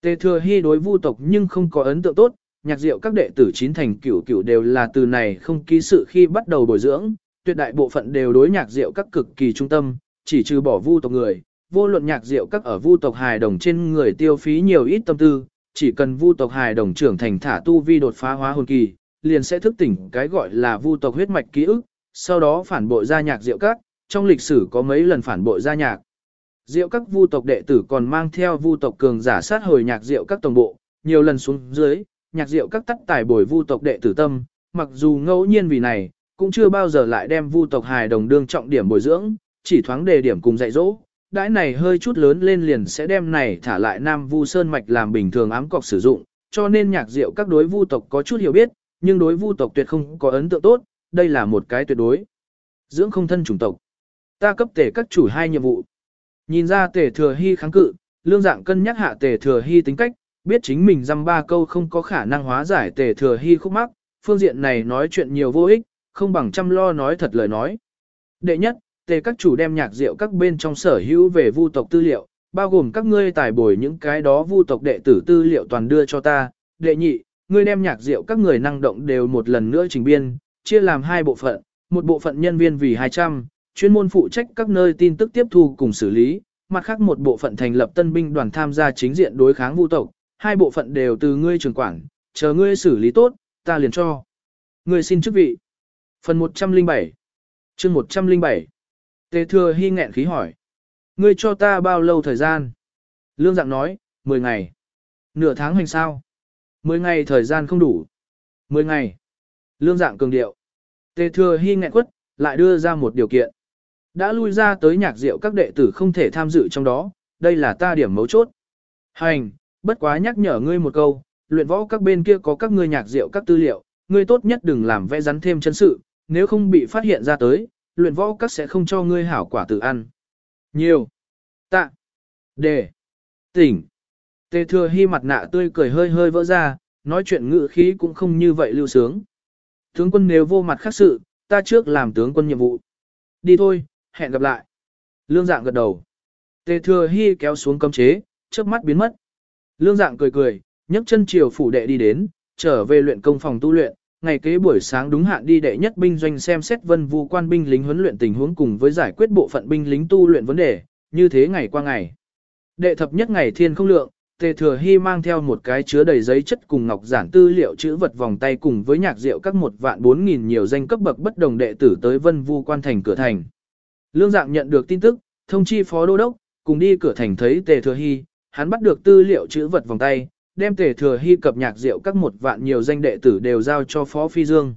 Tề thừa hy đối vu tộc nhưng không có ấn tượng tốt, nhạc diệu các đệ tử chín thành cửu cửu đều là từ này không ký sự khi bắt đầu bồi dưỡng, tuyệt đại bộ phận đều đối nhạc diệu các cực kỳ trung tâm, chỉ trừ bỏ vu tộc người, vô luận nhạc diệu các ở vu tộc hài đồng trên người tiêu phí nhiều ít tâm tư, chỉ cần vu tộc hài đồng trưởng thành thả tu vi đột phá hóa hồn kỳ, liền sẽ thức tỉnh cái gọi là vu tộc huyết mạch ký ức, sau đó phản bội gia nhạc diệu các, trong lịch sử có mấy lần phản bội gia nhạc. Diệu các vu tộc đệ tử còn mang theo vu tộc cường giả sát hồi nhạc diệu các tổng bộ, nhiều lần xuống dưới, nhạc diệu các tắt tài bồi vu tộc đệ tử tâm, mặc dù ngẫu nhiên vì này, cũng chưa bao giờ lại đem vu tộc hài đồng đương trọng điểm bồi dưỡng, chỉ thoáng đề điểm cùng dạy dỗ. Đãi này hơi chút lớn lên liền sẽ đem này thả lại Nam Vu Sơn mạch làm bình thường ám cọc sử dụng, cho nên nhạc diệu các đối vu tộc có chút hiểu biết, nhưng đối vu tộc tuyệt không có ấn tượng tốt, đây là một cái tuyệt đối. Dưỡng không thân chủng tộc. Ta cấp tể các chủ hai nhiệm vụ. Nhìn ra tể thừa hy kháng cự, lương dạng cân nhắc hạ tể thừa hy tính cách, biết chính mình dăm ba câu không có khả năng hóa giải tể thừa hy khúc mắc, phương diện này nói chuyện nhiều vô ích, không bằng chăm lo nói thật lời nói. Đệ nhất, tề các chủ đem nhạc rượu các bên trong sở hữu về vu tộc tư liệu, bao gồm các ngươi tài bồi những cái đó vu tộc đệ tử tư liệu toàn đưa cho ta. Đệ nhị, ngươi đem nhạc rượu các người năng động đều một lần nữa trình biên, chia làm hai bộ phận, một bộ phận nhân viên vì 200, chuyên môn phụ trách các nơi tin tức tiếp thu cùng xử lý, mặt khác một bộ phận thành lập tân binh đoàn tham gia chính diện đối kháng vu tộc, hai bộ phận đều từ ngươi trưởng quản, chờ ngươi xử lý tốt, ta liền cho. Ngươi xin chức vị. Phần 107 chương 107 Tề thừa hy nghẹn khí hỏi. Ngươi cho ta bao lâu thời gian? Lương dạng nói, 10 ngày. Nửa tháng hành sao? 10 ngày thời gian không đủ. 10 ngày. Lương dạng cường điệu. Tề thừa hy nghẹn quất, lại đưa ra một điều kiện. Đã lui ra tới nhạc rượu các đệ tử không thể tham dự trong đó, đây là ta điểm mấu chốt. Hành, bất quá nhắc nhở ngươi một câu, luyện võ các bên kia có các ngươi nhạc rượu các tư liệu, ngươi tốt nhất đừng làm vẽ rắn thêm chân sự, nếu không bị phát hiện ra tới, luyện võ các sẽ không cho ngươi hảo quả tự ăn. Nhiều. Tạ. Đề. Tỉnh. Tề thừa hy mặt nạ tươi cười hơi hơi vỡ ra, nói chuyện ngự khí cũng không như vậy lưu sướng. Tướng quân nếu vô mặt khác sự, ta trước làm tướng quân nhiệm vụ. Đi thôi, hẹn gặp lại. Lương dạng gật đầu. Tề thừa hy kéo xuống cấm chế, trước mắt biến mất. Lương dạng cười cười, nhấc chân chiều phủ đệ đi đến, trở về luyện công phòng tu luyện, ngày kế buổi sáng đúng hạn đi đệ nhất binh doanh xem xét vân vu quan binh lính huấn luyện tình huống cùng với giải quyết bộ phận binh lính tu luyện vấn đề, như thế ngày qua ngày. Đệ thập nhất ngày thiên không lượng, Tề Thừa Hy mang theo một cái chứa đầy giấy chất cùng ngọc giản tư liệu chữ vật vòng tay cùng với nhạc rượu các một vạn bốn nghìn nhiều danh cấp bậc bất đồng đệ tử tới Vân Vu quan thành cửa thành. Lương Dạng nhận được tin tức, thông chi phó đô đốc, cùng đi cửa thành thấy Tề Thừa Hy, hắn bắt được tư liệu chữ vật vòng tay, đem tề thừa hy cập nhạc rượu các một vạn nhiều danh đệ tử đều giao cho Phó Phi Dương.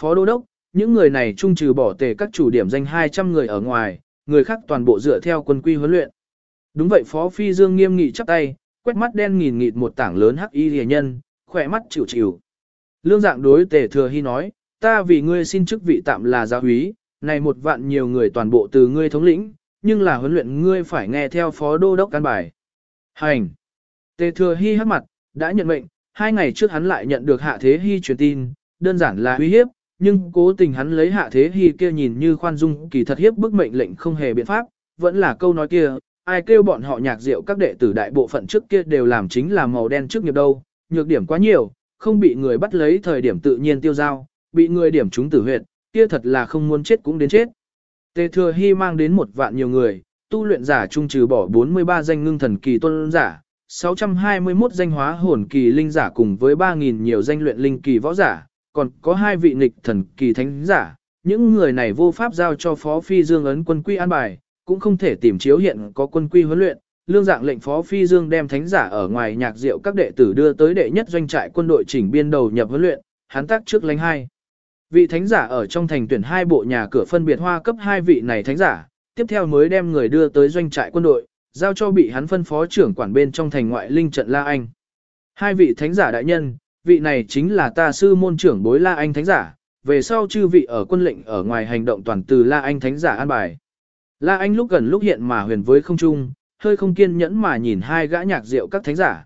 Phó Đô Đốc, những người này trung trừ bỏ tề các chủ điểm danh 200 người ở ngoài, người khác toàn bộ dựa theo quân quy huấn luyện. Đúng vậy Phó Phi Dương nghiêm nghị chắp tay, quét mắt đen nghìn nghịt một tảng lớn hắc y rìa nhân, khỏe mắt chịu chịu. Lương dạng đối tề thừa hy nói, ta vì ngươi xin chức vị tạm là giáo úy, này một vạn nhiều người toàn bộ từ ngươi thống lĩnh, nhưng là huấn luyện ngươi phải nghe theo phó đô đốc căn bài. Hành! Tề thừa hy hắc mặt, đã nhận mệnh, hai ngày trước hắn lại nhận được hạ thế hy truyền tin, đơn giản là uy hiếp, nhưng cố tình hắn lấy hạ thế hy kia nhìn như khoan dung kỳ thật hiếp bức mệnh lệnh không hề biện pháp, vẫn là câu nói kia, ai kêu bọn họ nhạc rượu các đệ tử đại bộ phận trước kia đều làm chính là màu đen trước nghiệp đâu, nhược điểm quá nhiều, không bị người bắt lấy thời điểm tự nhiên tiêu giao, bị người điểm chúng tử huyệt, kia thật là không muốn chết cũng đến chết. Tề thừa hy mang đến một vạn nhiều người, tu luyện giả trung trừ bỏ 43 danh ngưng thần kỳ tôn giả, 621 danh hóa hồn kỳ linh giả cùng với 3.000 nhiều danh luyện linh kỳ võ giả, còn có hai vị nghịch thần kỳ thánh giả. Những người này vô pháp giao cho Phó Phi Dương ấn quân quy an bài, cũng không thể tìm chiếu hiện có quân quy huấn luyện. Lương dạng lệnh Phó Phi Dương đem thánh giả ở ngoài nhạc diệu các đệ tử đưa tới đệ nhất doanh trại quân đội chỉnh biên đầu nhập huấn luyện, hắn tác trước lánh hai. Vị thánh giả ở trong thành tuyển hai bộ nhà cửa phân biệt hoa cấp hai vị này thánh giả, tiếp theo mới đem người đưa tới doanh trại quân đội, giao cho bị hắn phân phó trưởng quản bên trong thành ngoại linh trận La Anh. Hai vị thánh giả đại nhân, vị này chính là ta sư môn trưởng bối La Anh thánh giả, về sau chư vị ở quân lệnh ở ngoài hành động toàn từ La Anh thánh giả an bài. La Anh lúc gần lúc hiện mà huyền với không trung, hơi không kiên nhẫn mà nhìn hai gã nhạc rượu các thánh giả.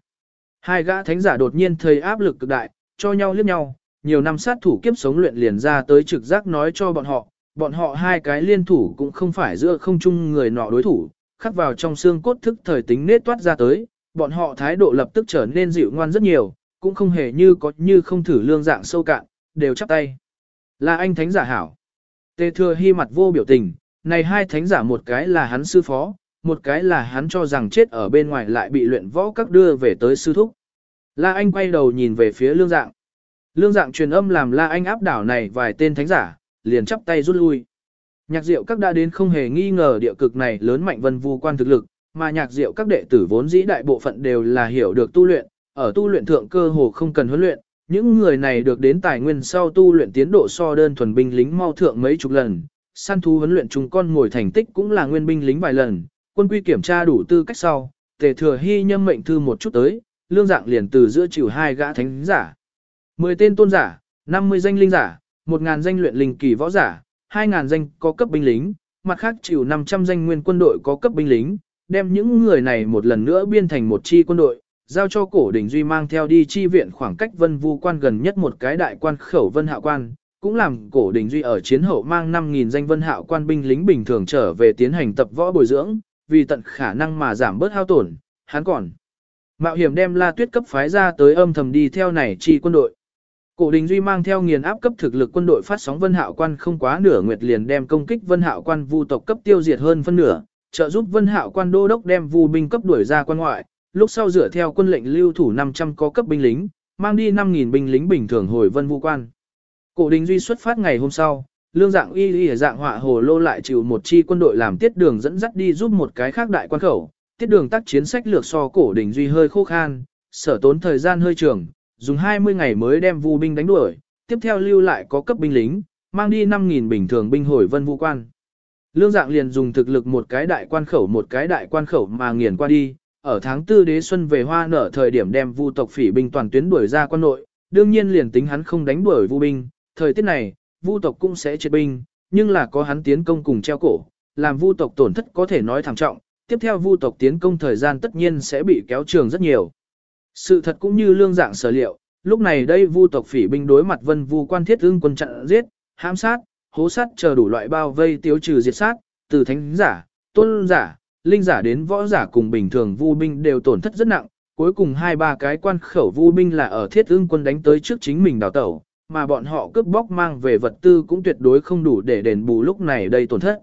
Hai gã thánh giả đột nhiên thời áp lực cực đại, cho nhau liếc nhau, nhiều năm sát thủ kiếp sống luyện liền ra tới trực giác nói cho bọn họ, bọn họ hai cái liên thủ cũng không phải giữa không chung người nọ đối thủ, khắc vào trong xương cốt thức thời tính nết toát ra tới, bọn họ thái độ lập tức trở nên dịu ngoan rất nhiều, cũng không hề như có như không thử lương dạng sâu cạn, đều chắp tay. Là anh thánh giả hảo. Tề thừa hy mặt vô biểu tình, này hai thánh giả một cái là hắn sư phó, một cái là hắn cho rằng chết ở bên ngoài lại bị luyện võ các đưa về tới sư thúc. La Anh quay đầu nhìn về phía lương dạng. Lương dạng truyền âm làm La Anh áp đảo này vài tên thánh giả, liền chắp tay rút lui. Nhạc diệu các đã đến không hề nghi ngờ địa cực này lớn mạnh vân vu quan thực lực, mà nhạc diệu các đệ tử vốn dĩ đại bộ phận đều là hiểu được tu luyện, ở tu luyện thượng cơ hồ không cần huấn luyện, những người này được đến tài nguyên sau tu luyện tiến độ so đơn thuần binh lính mau thượng mấy chục lần, săn thú huấn luyện chúng con ngồi thành tích cũng là nguyên binh lính vài lần, quân quy kiểm tra đủ tư cách sau, tề thừa hy nhâm mệnh thư một chút tới, lương dạng liền từ giữa chịu hai gã thánh giả. 10 tên tôn giả, 50 danh linh giả, 1.000 danh luyện linh kỳ võ giả, 2.000 danh có cấp binh lính, mặt khác chịu 500 danh nguyên quân đội có cấp binh lính, đem những người này một lần nữa biên thành một chi quân đội, giao cho cổ đỉnh duy mang theo đi chi viện khoảng cách vân vu quan gần nhất một cái đại quan khẩu vân hạo quan, cũng làm cổ đỉnh duy ở chiến hậu mang 5.000 danh vân hạo quan binh lính bình thường trở về tiến hành tập võ bồi dưỡng, vì tận khả năng mà giảm bớt hao tổn, hắn còn mạo hiểm đem la tuyết cấp phái ra tới âm thầm đi theo này chi quân đội. Cổ Đình Duy mang theo nghiền áp cấp thực lực quân đội phát sóng Vân Hạo Quan không quá nửa nguyệt liền đem công kích Vân Hạo Quan vu tộc cấp tiêu diệt hơn phân nửa, trợ giúp Vân Hạo Quan đô đốc đem vu binh cấp đuổi ra quan ngoại, lúc sau dựa theo quân lệnh lưu thủ 500 có cấp binh lính, mang đi 5000 binh lính bình thường hồi Vân Vu Quan. Cổ Đình Duy xuất phát ngày hôm sau, lương dạng y y dạng họa hồ lô lại chịu một chi quân đội làm tiết đường dẫn dắt đi giúp một cái khác đại quan khẩu, tiết đường tác chiến sách lược so cổ Đình Duy hơi khô khan, sở tốn thời gian hơi trường dùng 20 ngày mới đem vu binh đánh đuổi, tiếp theo lưu lại có cấp binh lính, mang đi 5.000 bình thường binh hồi vân vu quan. Lương dạng liền dùng thực lực một cái đại quan khẩu một cái đại quan khẩu mà nghiền qua đi, ở tháng tư đế xuân về hoa nở thời điểm đem vu tộc phỉ binh toàn tuyến đuổi ra quan nội, đương nhiên liền tính hắn không đánh đuổi vu binh, thời tiết này, vu tộc cũng sẽ triệt binh, nhưng là có hắn tiến công cùng treo cổ, làm vu tộc tổn thất có thể nói thảm trọng, tiếp theo vu tộc tiến công thời gian tất nhiên sẽ bị kéo trường rất nhiều. Sự thật cũng như lương dạng sở liệu, lúc này đây vu tộc phỉ binh đối mặt vân vu quan thiết ương quân chặn giết, hãm sát, hố sát chờ đủ loại bao vây tiêu trừ diệt sát, từ thánh giả, tôn giả, linh giả đến võ giả cùng bình thường vu binh đều tổn thất rất nặng, cuối cùng hai ba cái quan khẩu vu binh là ở thiết ương quân đánh tới trước chính mình đào tẩu, mà bọn họ cướp bóc mang về vật tư cũng tuyệt đối không đủ để đền bù lúc này đây tổn thất.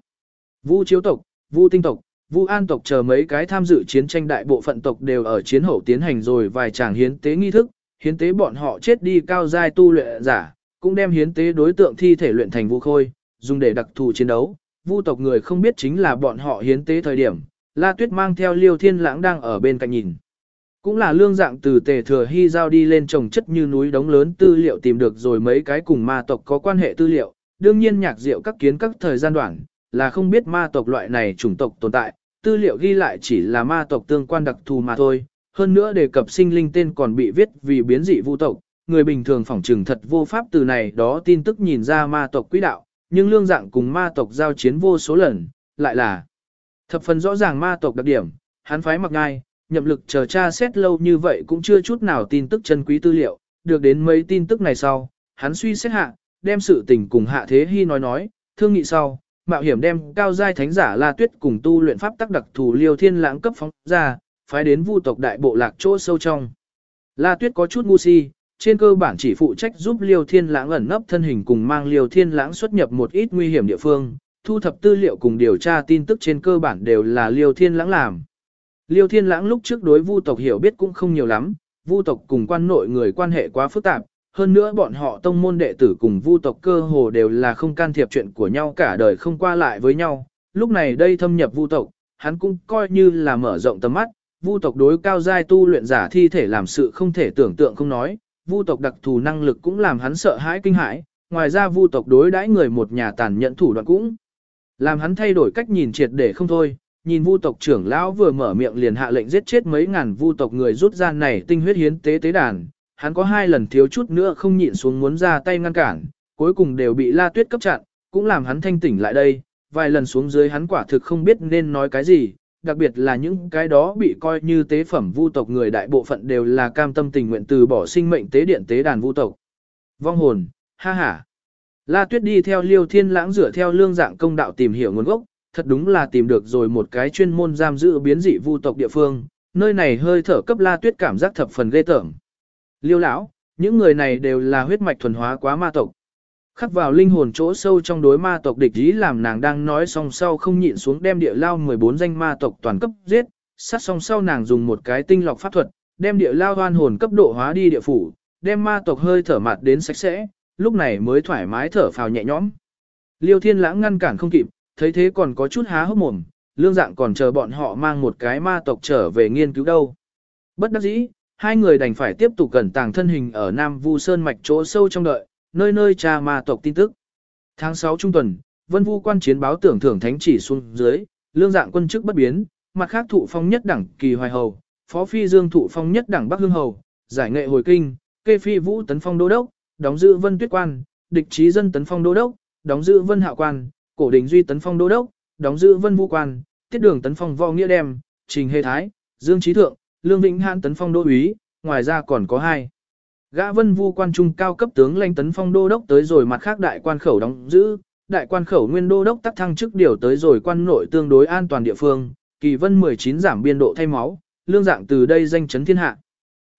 Vu chiếu tộc, vu tinh tộc, Vu An tộc chờ mấy cái tham dự chiến tranh đại bộ phận tộc đều ở chiến hậu tiến hành rồi vài chàng hiến tế nghi thức, hiến tế bọn họ chết đi cao giai tu luyện giả, cũng đem hiến tế đối tượng thi thể luyện thành vũ khôi, dùng để đặc thù chiến đấu. Vu tộc người không biết chính là bọn họ hiến tế thời điểm, La Tuyết mang theo Liêu Thiên Lãng đang ở bên cạnh nhìn. Cũng là lương dạng từ tề thừa hy giao đi lên trồng chất như núi đống lớn tư liệu tìm được rồi mấy cái cùng ma tộc có quan hệ tư liệu, đương nhiên nhạc diệu các kiến các thời gian đoạn, là không biết ma tộc loại này chủng tộc tồn tại, tư liệu ghi lại chỉ là ma tộc tương quan đặc thù mà thôi, hơn nữa đề cập sinh linh tên còn bị viết vì biến dị vu tộc, người bình thường phỏng trừng thật vô pháp từ này đó tin tức nhìn ra ma tộc quỹ đạo, nhưng lương dạng cùng ma tộc giao chiến vô số lần, lại là thập phần rõ ràng ma tộc đặc điểm, hắn phái mặc ngay, nhậm lực chờ tra xét lâu như vậy cũng chưa chút nào tin tức chân quý tư liệu, được đến mấy tin tức này sau, hắn suy xét hạ, đem sự tình cùng hạ thế hy nói nói, thương nghị sau, mạo hiểm đem cao giai thánh giả La Tuyết cùng tu luyện pháp tắc đặc thù Liêu Thiên Lãng cấp phóng ra, phái đến vu tộc đại bộ lạc chỗ sâu trong. La Tuyết có chút ngu si, trên cơ bản chỉ phụ trách giúp Liêu Thiên Lãng ẩn nấp thân hình cùng mang Liêu Thiên Lãng xuất nhập một ít nguy hiểm địa phương, thu thập tư liệu cùng điều tra tin tức trên cơ bản đều là Liêu Thiên Lãng làm. Liêu Thiên Lãng lúc trước đối vu tộc hiểu biết cũng không nhiều lắm, vu tộc cùng quan nội người quan hệ quá phức tạp, hơn nữa bọn họ tông môn đệ tử cùng vu tộc cơ hồ đều là không can thiệp chuyện của nhau cả đời không qua lại với nhau. Lúc này đây thâm nhập vu tộc, hắn cũng coi như là mở rộng tầm mắt, vu tộc đối cao giai tu luyện giả thi thể làm sự không thể tưởng tượng không nói, vu tộc đặc thù năng lực cũng làm hắn sợ hãi kinh hãi, ngoài ra vu tộc đối đãi người một nhà tàn nhẫn thủ đoạn cũng làm hắn thay đổi cách nhìn triệt để không thôi. Nhìn vu tộc trưởng lão vừa mở miệng liền hạ lệnh giết chết mấy ngàn vu tộc người rút ra này tinh huyết hiến tế tế đàn, hắn có hai lần thiếu chút nữa không nhịn xuống muốn ra tay ngăn cản, cuối cùng đều bị La Tuyết cấp chặn, cũng làm hắn thanh tỉnh lại đây, vài lần xuống dưới hắn quả thực không biết nên nói cái gì, đặc biệt là những cái đó bị coi như tế phẩm vu tộc người đại bộ phận đều là cam tâm tình nguyện từ bỏ sinh mệnh tế điện tế đàn vu tộc. Vong hồn, ha ha. La Tuyết đi theo Liêu Thiên Lãng rửa theo lương dạng công đạo tìm hiểu nguồn gốc, thật đúng là tìm được rồi một cái chuyên môn giam giữ biến dị vu tộc địa phương, nơi này hơi thở cấp La Tuyết cảm giác thập phần ghê tởm. Liêu lão, những người này đều là huyết mạch thuần hóa quá ma tộc. Khắc vào linh hồn chỗ sâu trong đối ma tộc địch ý làm nàng đang nói xong sau không nhịn xuống đem địa lao 14 danh ma tộc toàn cấp giết, sát xong sau nàng dùng một cái tinh lọc pháp thuật, đem địa lao hoan hồn cấp độ hóa đi địa phủ, đem ma tộc hơi thở mặt đến sạch sẽ, lúc này mới thoải mái thở phào nhẹ nhõm. Liêu thiên lãng ngăn cản không kịp, thấy thế còn có chút há hốc mồm, lương dạng còn chờ bọn họ mang một cái ma tộc trở về nghiên cứu đâu. Bất đắc dĩ, hai người đành phải tiếp tục cẩn tàng thân hình ở Nam Vu Sơn mạch chỗ sâu trong đợi, nơi nơi tra ma tộc tin tức. Tháng 6 trung tuần, Vân Vu quan chiến báo tưởng thưởng thánh chỉ xuống dưới, lương dạng quân chức bất biến, mặt khác thụ phong nhất đẳng kỳ hoài hầu, phó phi dương thụ phong nhất đẳng bắc hương hầu, giải nghệ hồi kinh, kê phi vũ tấn phong đô đốc, đóng giữ vân tuyết quan, địch trí dân tấn phong đô đốc, đóng giữ vân hạo quan, cổ đình duy tấn phong đô đốc, đóng giữ vân vũ quan, tiết đường tấn phong võ nghĩa đem, trình hề thái, dương trí thượng, lương vĩnh hãn tấn phong đô úy, ngoài ra còn có hai. Gã vân vu quan trung cao cấp tướng lãnh tấn phong đô đốc tới rồi mặt khác đại quan khẩu đóng giữ, đại quan khẩu nguyên đô đốc tắc thăng chức điều tới rồi quan nội tương đối an toàn địa phương, kỳ vân 19 giảm biên độ thay máu, lương dạng từ đây danh chấn thiên hạ.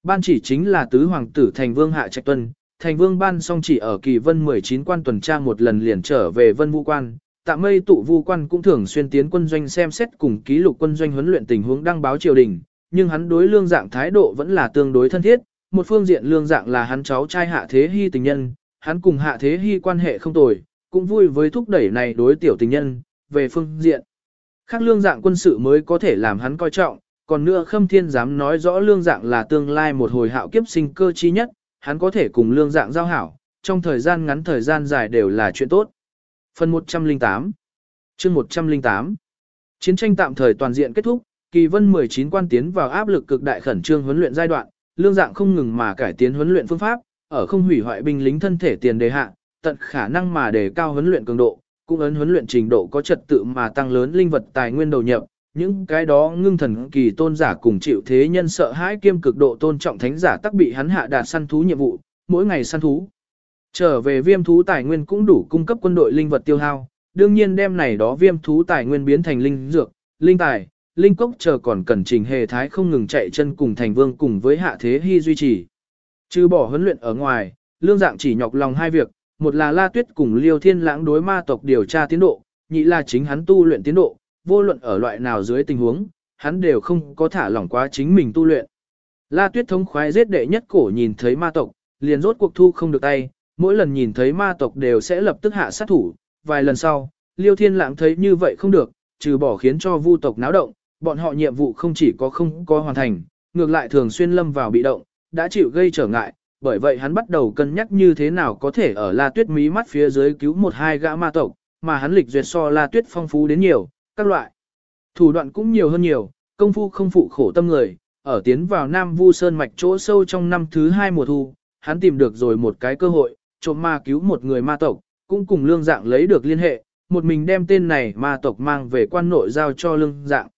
Ban chỉ chính là tứ hoàng tử thành vương hạ trạch tuân, thành vương ban song chỉ ở kỳ vân 19 quan tuần tra một lần liền trở về vân vũ quan, tạm mây tụ vu quan cũng thường xuyên tiến quân doanh xem xét cùng ký lục quân doanh huấn luyện tình huống đăng báo triều đình, nhưng hắn đối lương dạng thái độ vẫn là tương đối thân thiết, một phương diện lương dạng là hắn cháu trai hạ thế hy tình nhân, hắn cùng hạ thế hy quan hệ không tồi, cũng vui với thúc đẩy này đối tiểu tình nhân, về phương diện. Khác lương dạng quân sự mới có thể làm hắn coi trọng, còn nữa khâm thiên dám nói rõ lương dạng là tương lai một hồi hạo kiếp sinh cơ chi nhất, hắn có thể cùng lương dạng giao hảo, trong thời gian ngắn thời gian dài đều là chuyện tốt. Phần 108 chương 108 Chiến tranh tạm thời toàn diện kết thúc, kỳ vân 19 quan tiến vào áp lực cực đại khẩn trương huấn luyện giai đoạn, lương dạng không ngừng mà cải tiến huấn luyện phương pháp, ở không hủy hoại binh lính thân thể tiền đề hạ, tận khả năng mà đề cao huấn luyện cường độ, cũng ấn huấn luyện trình độ có trật tự mà tăng lớn linh vật tài nguyên đầu nhập, những cái đó ngưng thần kỳ tôn giả cùng chịu thế nhân sợ hãi kiêm cực độ tôn trọng thánh giả tắc bị hắn hạ đạt săn thú nhiệm vụ, mỗi ngày săn thú. Trở về viêm thú tài nguyên cũng đủ cung cấp quân đội linh vật tiêu hao, đương nhiên đem này đó viêm thú tài nguyên biến thành linh dược, linh tài, linh cốc chờ còn cần trình hề thái không ngừng chạy chân cùng thành vương cùng với hạ thế hy duy trì. Trừ bỏ huấn luyện ở ngoài, lương dạng chỉ nhọc lòng hai việc, một là la tuyết cùng liêu thiên lãng đối ma tộc điều tra tiến độ, nhị là chính hắn tu luyện tiến độ, vô luận ở loại nào dưới tình huống, hắn đều không có thả lỏng quá chính mình tu luyện. La tuyết thống khoái giết đệ nhất cổ nhìn thấy ma tộc, liền rốt cuộc thu không được tay, mỗi lần nhìn thấy ma tộc đều sẽ lập tức hạ sát thủ, vài lần sau, liêu thiên lãng thấy như vậy không được, trừ bỏ khiến cho vu tộc náo động, bọn họ nhiệm vụ không chỉ có không có hoàn thành, ngược lại thường xuyên lâm vào bị động, đã chịu gây trở ngại, bởi vậy hắn bắt đầu cân nhắc như thế nào có thể ở La Tuyết mí mắt phía dưới cứu một hai gã ma tộc, mà hắn lịch duyệt so La Tuyết phong phú đến nhiều, các loại. Thủ đoạn cũng nhiều hơn nhiều, công phu không phụ khổ tâm người, ở tiến vào Nam Vu Sơn mạch chỗ sâu trong năm thứ hai mùa thu, hắn tìm được rồi một cái cơ hội, trộm ma cứu một người ma tộc, cũng cùng lương dạng lấy được liên hệ, một mình đem tên này ma tộc mang về quan nội giao cho lương dạng.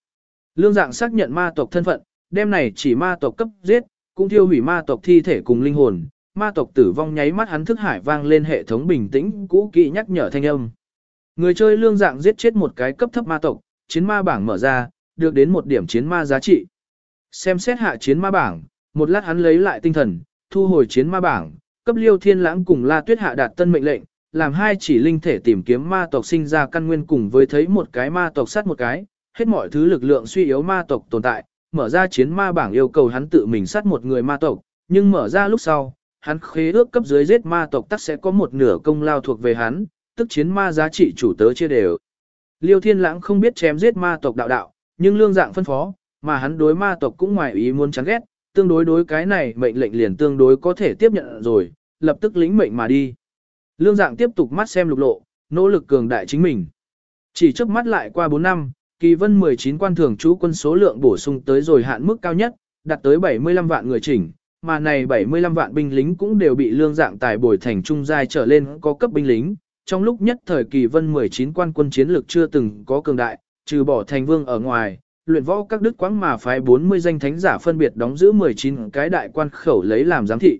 Lương dạng xác nhận ma tộc thân phận, đêm này chỉ ma tộc cấp giết, cũng thiêu hủy ma tộc thi thể cùng linh hồn, ma tộc tử vong nháy mắt hắn thức hải vang lên hệ thống bình tĩnh cũ kỹ nhắc nhở thanh âm. Người chơi lương dạng giết chết một cái cấp thấp ma tộc, chiến ma bảng mở ra, được đến một điểm chiến ma giá trị. Xem xét hạ chiến ma bảng, một lát hắn lấy lại tinh thần, thu hồi chiến ma bảng, cấp liêu thiên lãng cùng la tuyết hạ đạt tân mệnh lệnh, làm hai chỉ linh thể tìm kiếm ma tộc sinh ra căn nguyên cùng với thấy một cái ma tộc sát một cái, hết mọi thứ lực lượng suy yếu ma tộc tồn tại, mở ra chiến ma bảng yêu cầu hắn tự mình sát một người ma tộc, nhưng mở ra lúc sau, hắn khế ước cấp dưới giết ma tộc tắc sẽ có một nửa công lao thuộc về hắn, tức chiến ma giá trị chủ tớ chia đều. Liêu Thiên Lãng không biết chém giết ma tộc đạo đạo, nhưng lương dạng phân phó, mà hắn đối ma tộc cũng ngoài ý muốn chán ghét, tương đối đối cái này mệnh lệnh liền tương đối có thể tiếp nhận rồi, lập tức lĩnh mệnh mà đi. Lương dạng tiếp tục mắt xem lục lộ, nỗ lực cường đại chính mình. Chỉ trước mắt lại qua 4 năm, kỳ vân 19 quan thường trú quân số lượng bổ sung tới rồi hạn mức cao nhất, đạt tới 75 vạn người chỉnh, mà này 75 vạn binh lính cũng đều bị lương dạng tài bồi thành trung giai trở lên có cấp binh lính. Trong lúc nhất thời kỳ vân 19 quan quân chiến lược chưa từng có cường đại, trừ bỏ thành vương ở ngoài, luyện võ các đức quáng mà phái 40 danh thánh giả phân biệt đóng giữ 19 cái đại quan khẩu lấy làm giám thị.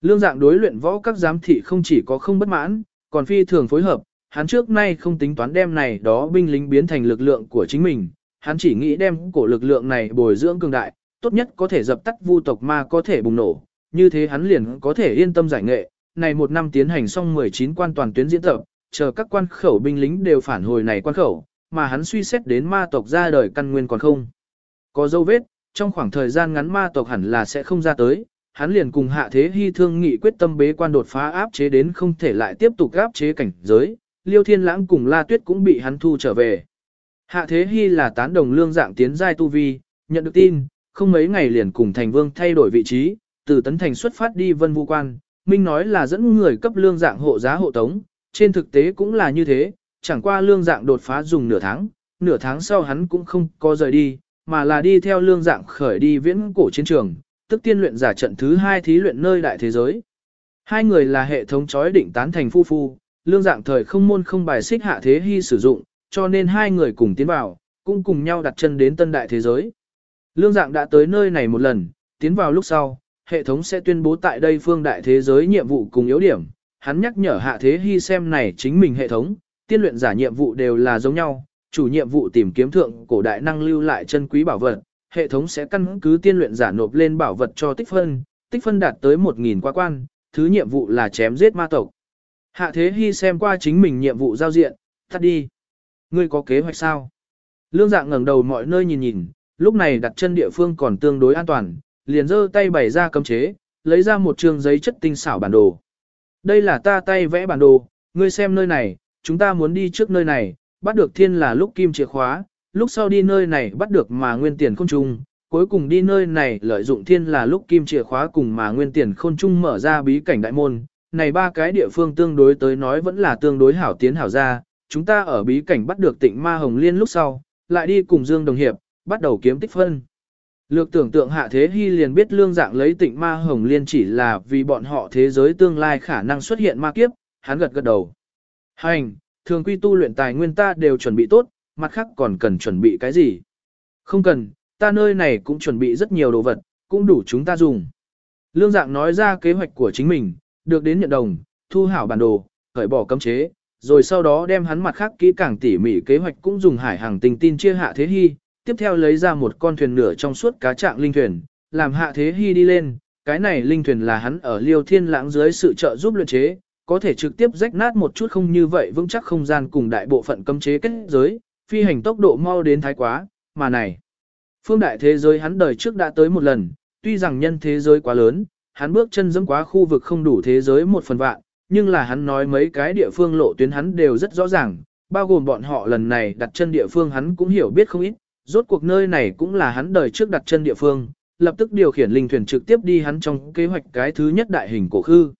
Lương dạng đối luyện võ các giám thị không chỉ có không bất mãn, còn phi thường phối hợp, hắn trước nay không tính toán đem này đó binh lính biến thành lực lượng của chính mình, hắn chỉ nghĩ đem cổ lực lượng này bồi dưỡng cường đại, tốt nhất có thể dập tắt vu tộc ma có thể bùng nổ, như thế hắn liền có thể yên tâm giải nghệ. Này một năm tiến hành xong 19 quan toàn tuyến diễn tập, chờ các quan khẩu binh lính đều phản hồi này quan khẩu, mà hắn suy xét đến ma tộc ra đời căn nguyên còn không. Có dấu vết, trong khoảng thời gian ngắn ma tộc hẳn là sẽ không ra tới, hắn liền cùng hạ thế hy thương nghị quyết tâm bế quan đột phá áp chế đến không thể lại tiếp tục áp chế cảnh giới, Liêu Thiên Lãng cùng La Tuyết cũng bị hắn thu trở về. Hạ Thế Hy là tán đồng lương dạng tiến giai tu vi, nhận được tin, không mấy ngày liền cùng thành vương thay đổi vị trí, từ tấn thành xuất phát đi vân vu quan, Minh nói là dẫn người cấp lương dạng hộ giá hộ tống, trên thực tế cũng là như thế, chẳng qua lương dạng đột phá dùng nửa tháng, nửa tháng sau hắn cũng không có rời đi, mà là đi theo lương dạng khởi đi viễn cổ chiến trường, tức tiên luyện giả trận thứ hai thí luyện nơi đại thế giới. Hai người là hệ thống chói định tán thành phu phu, lương dạng thời không môn không bài xích hạ thế hy sử dụng, cho nên hai người cùng tiến vào, cũng cùng nhau đặt chân đến tân đại thế giới. Lương dạng đã tới nơi này một lần, tiến vào lúc sau, hệ thống sẽ tuyên bố tại đây phương đại thế giới nhiệm vụ cùng yếu điểm. Hắn nhắc nhở hạ thế hy xem này chính mình hệ thống, tiên luyện giả nhiệm vụ đều là giống nhau, chủ nhiệm vụ tìm kiếm thượng cổ đại năng lưu lại chân quý bảo vật, hệ thống sẽ căn cứ tiên luyện giả nộp lên bảo vật cho tích phân, tích phân đạt tới 1.000 quá quan, thứ nhiệm vụ là chém giết ma tộc. Hạ thế hy xem qua chính mình nhiệm vụ giao diện, tắt đi. Ngươi có kế hoạch sao? Lương dạng ngẩng đầu mọi nơi nhìn nhìn, lúc này đặt chân địa phương còn tương đối an toàn, liền giơ tay bày ra cấm chế, lấy ra một trường giấy chất tinh xảo bản đồ. Đây là ta tay vẽ bản đồ, ngươi xem nơi này, chúng ta muốn đi trước nơi này, bắt được thiên là lúc kim chìa khóa, lúc sau đi nơi này bắt được mà nguyên tiền không trung, cuối cùng đi nơi này lợi dụng thiên là lúc kim chìa khóa cùng mà nguyên tiền khôn trung mở ra bí cảnh đại môn. Này ba cái địa phương tương đối tới nói vẫn là tương đối hảo tiến hảo ra, chúng ta ở bí cảnh bắt được tịnh ma hồng liên lúc sau, lại đi cùng Dương Đồng Hiệp, bắt đầu kiếm tích phân. Lược tưởng tượng hạ thế hy liền biết lương dạng lấy tịnh ma hồng liên chỉ là vì bọn họ thế giới tương lai khả năng xuất hiện ma kiếp, hắn gật gật đầu. Hành, thường quy tu luyện tài nguyên ta đều chuẩn bị tốt, mặt khác còn cần chuẩn bị cái gì? Không cần, ta nơi này cũng chuẩn bị rất nhiều đồ vật, cũng đủ chúng ta dùng. Lương dạng nói ra kế hoạch của chính mình, được đến nhận đồng, thu hảo bản đồ, khởi bỏ cấm chế, rồi sau đó đem hắn mặt khác kỹ càng tỉ mỉ kế hoạch cũng dùng hải hàng tình tin chia hạ thế hy, tiếp theo lấy ra một con thuyền nửa trong suốt cá trạng linh thuyền, làm hạ thế hy đi lên, cái này linh thuyền là hắn ở liêu thiên lãng dưới sự trợ giúp luyện chế, có thể trực tiếp rách nát một chút không như vậy vững chắc không gian cùng đại bộ phận cấm chế kết giới, phi hành tốc độ mau đến thái quá, mà này. Phương đại thế giới hắn đời trước đã tới một lần, tuy rằng nhân thế giới quá lớn, hắn bước chân dẫm quá khu vực không đủ thế giới một phần vạn, nhưng là hắn nói mấy cái địa phương lộ tuyến hắn đều rất rõ ràng, bao gồm bọn họ lần này đặt chân địa phương hắn cũng hiểu biết không ít, rốt cuộc nơi này cũng là hắn đời trước đặt chân địa phương, lập tức điều khiển linh thuyền trực tiếp đi hắn trong kế hoạch cái thứ nhất đại hình cổ khư.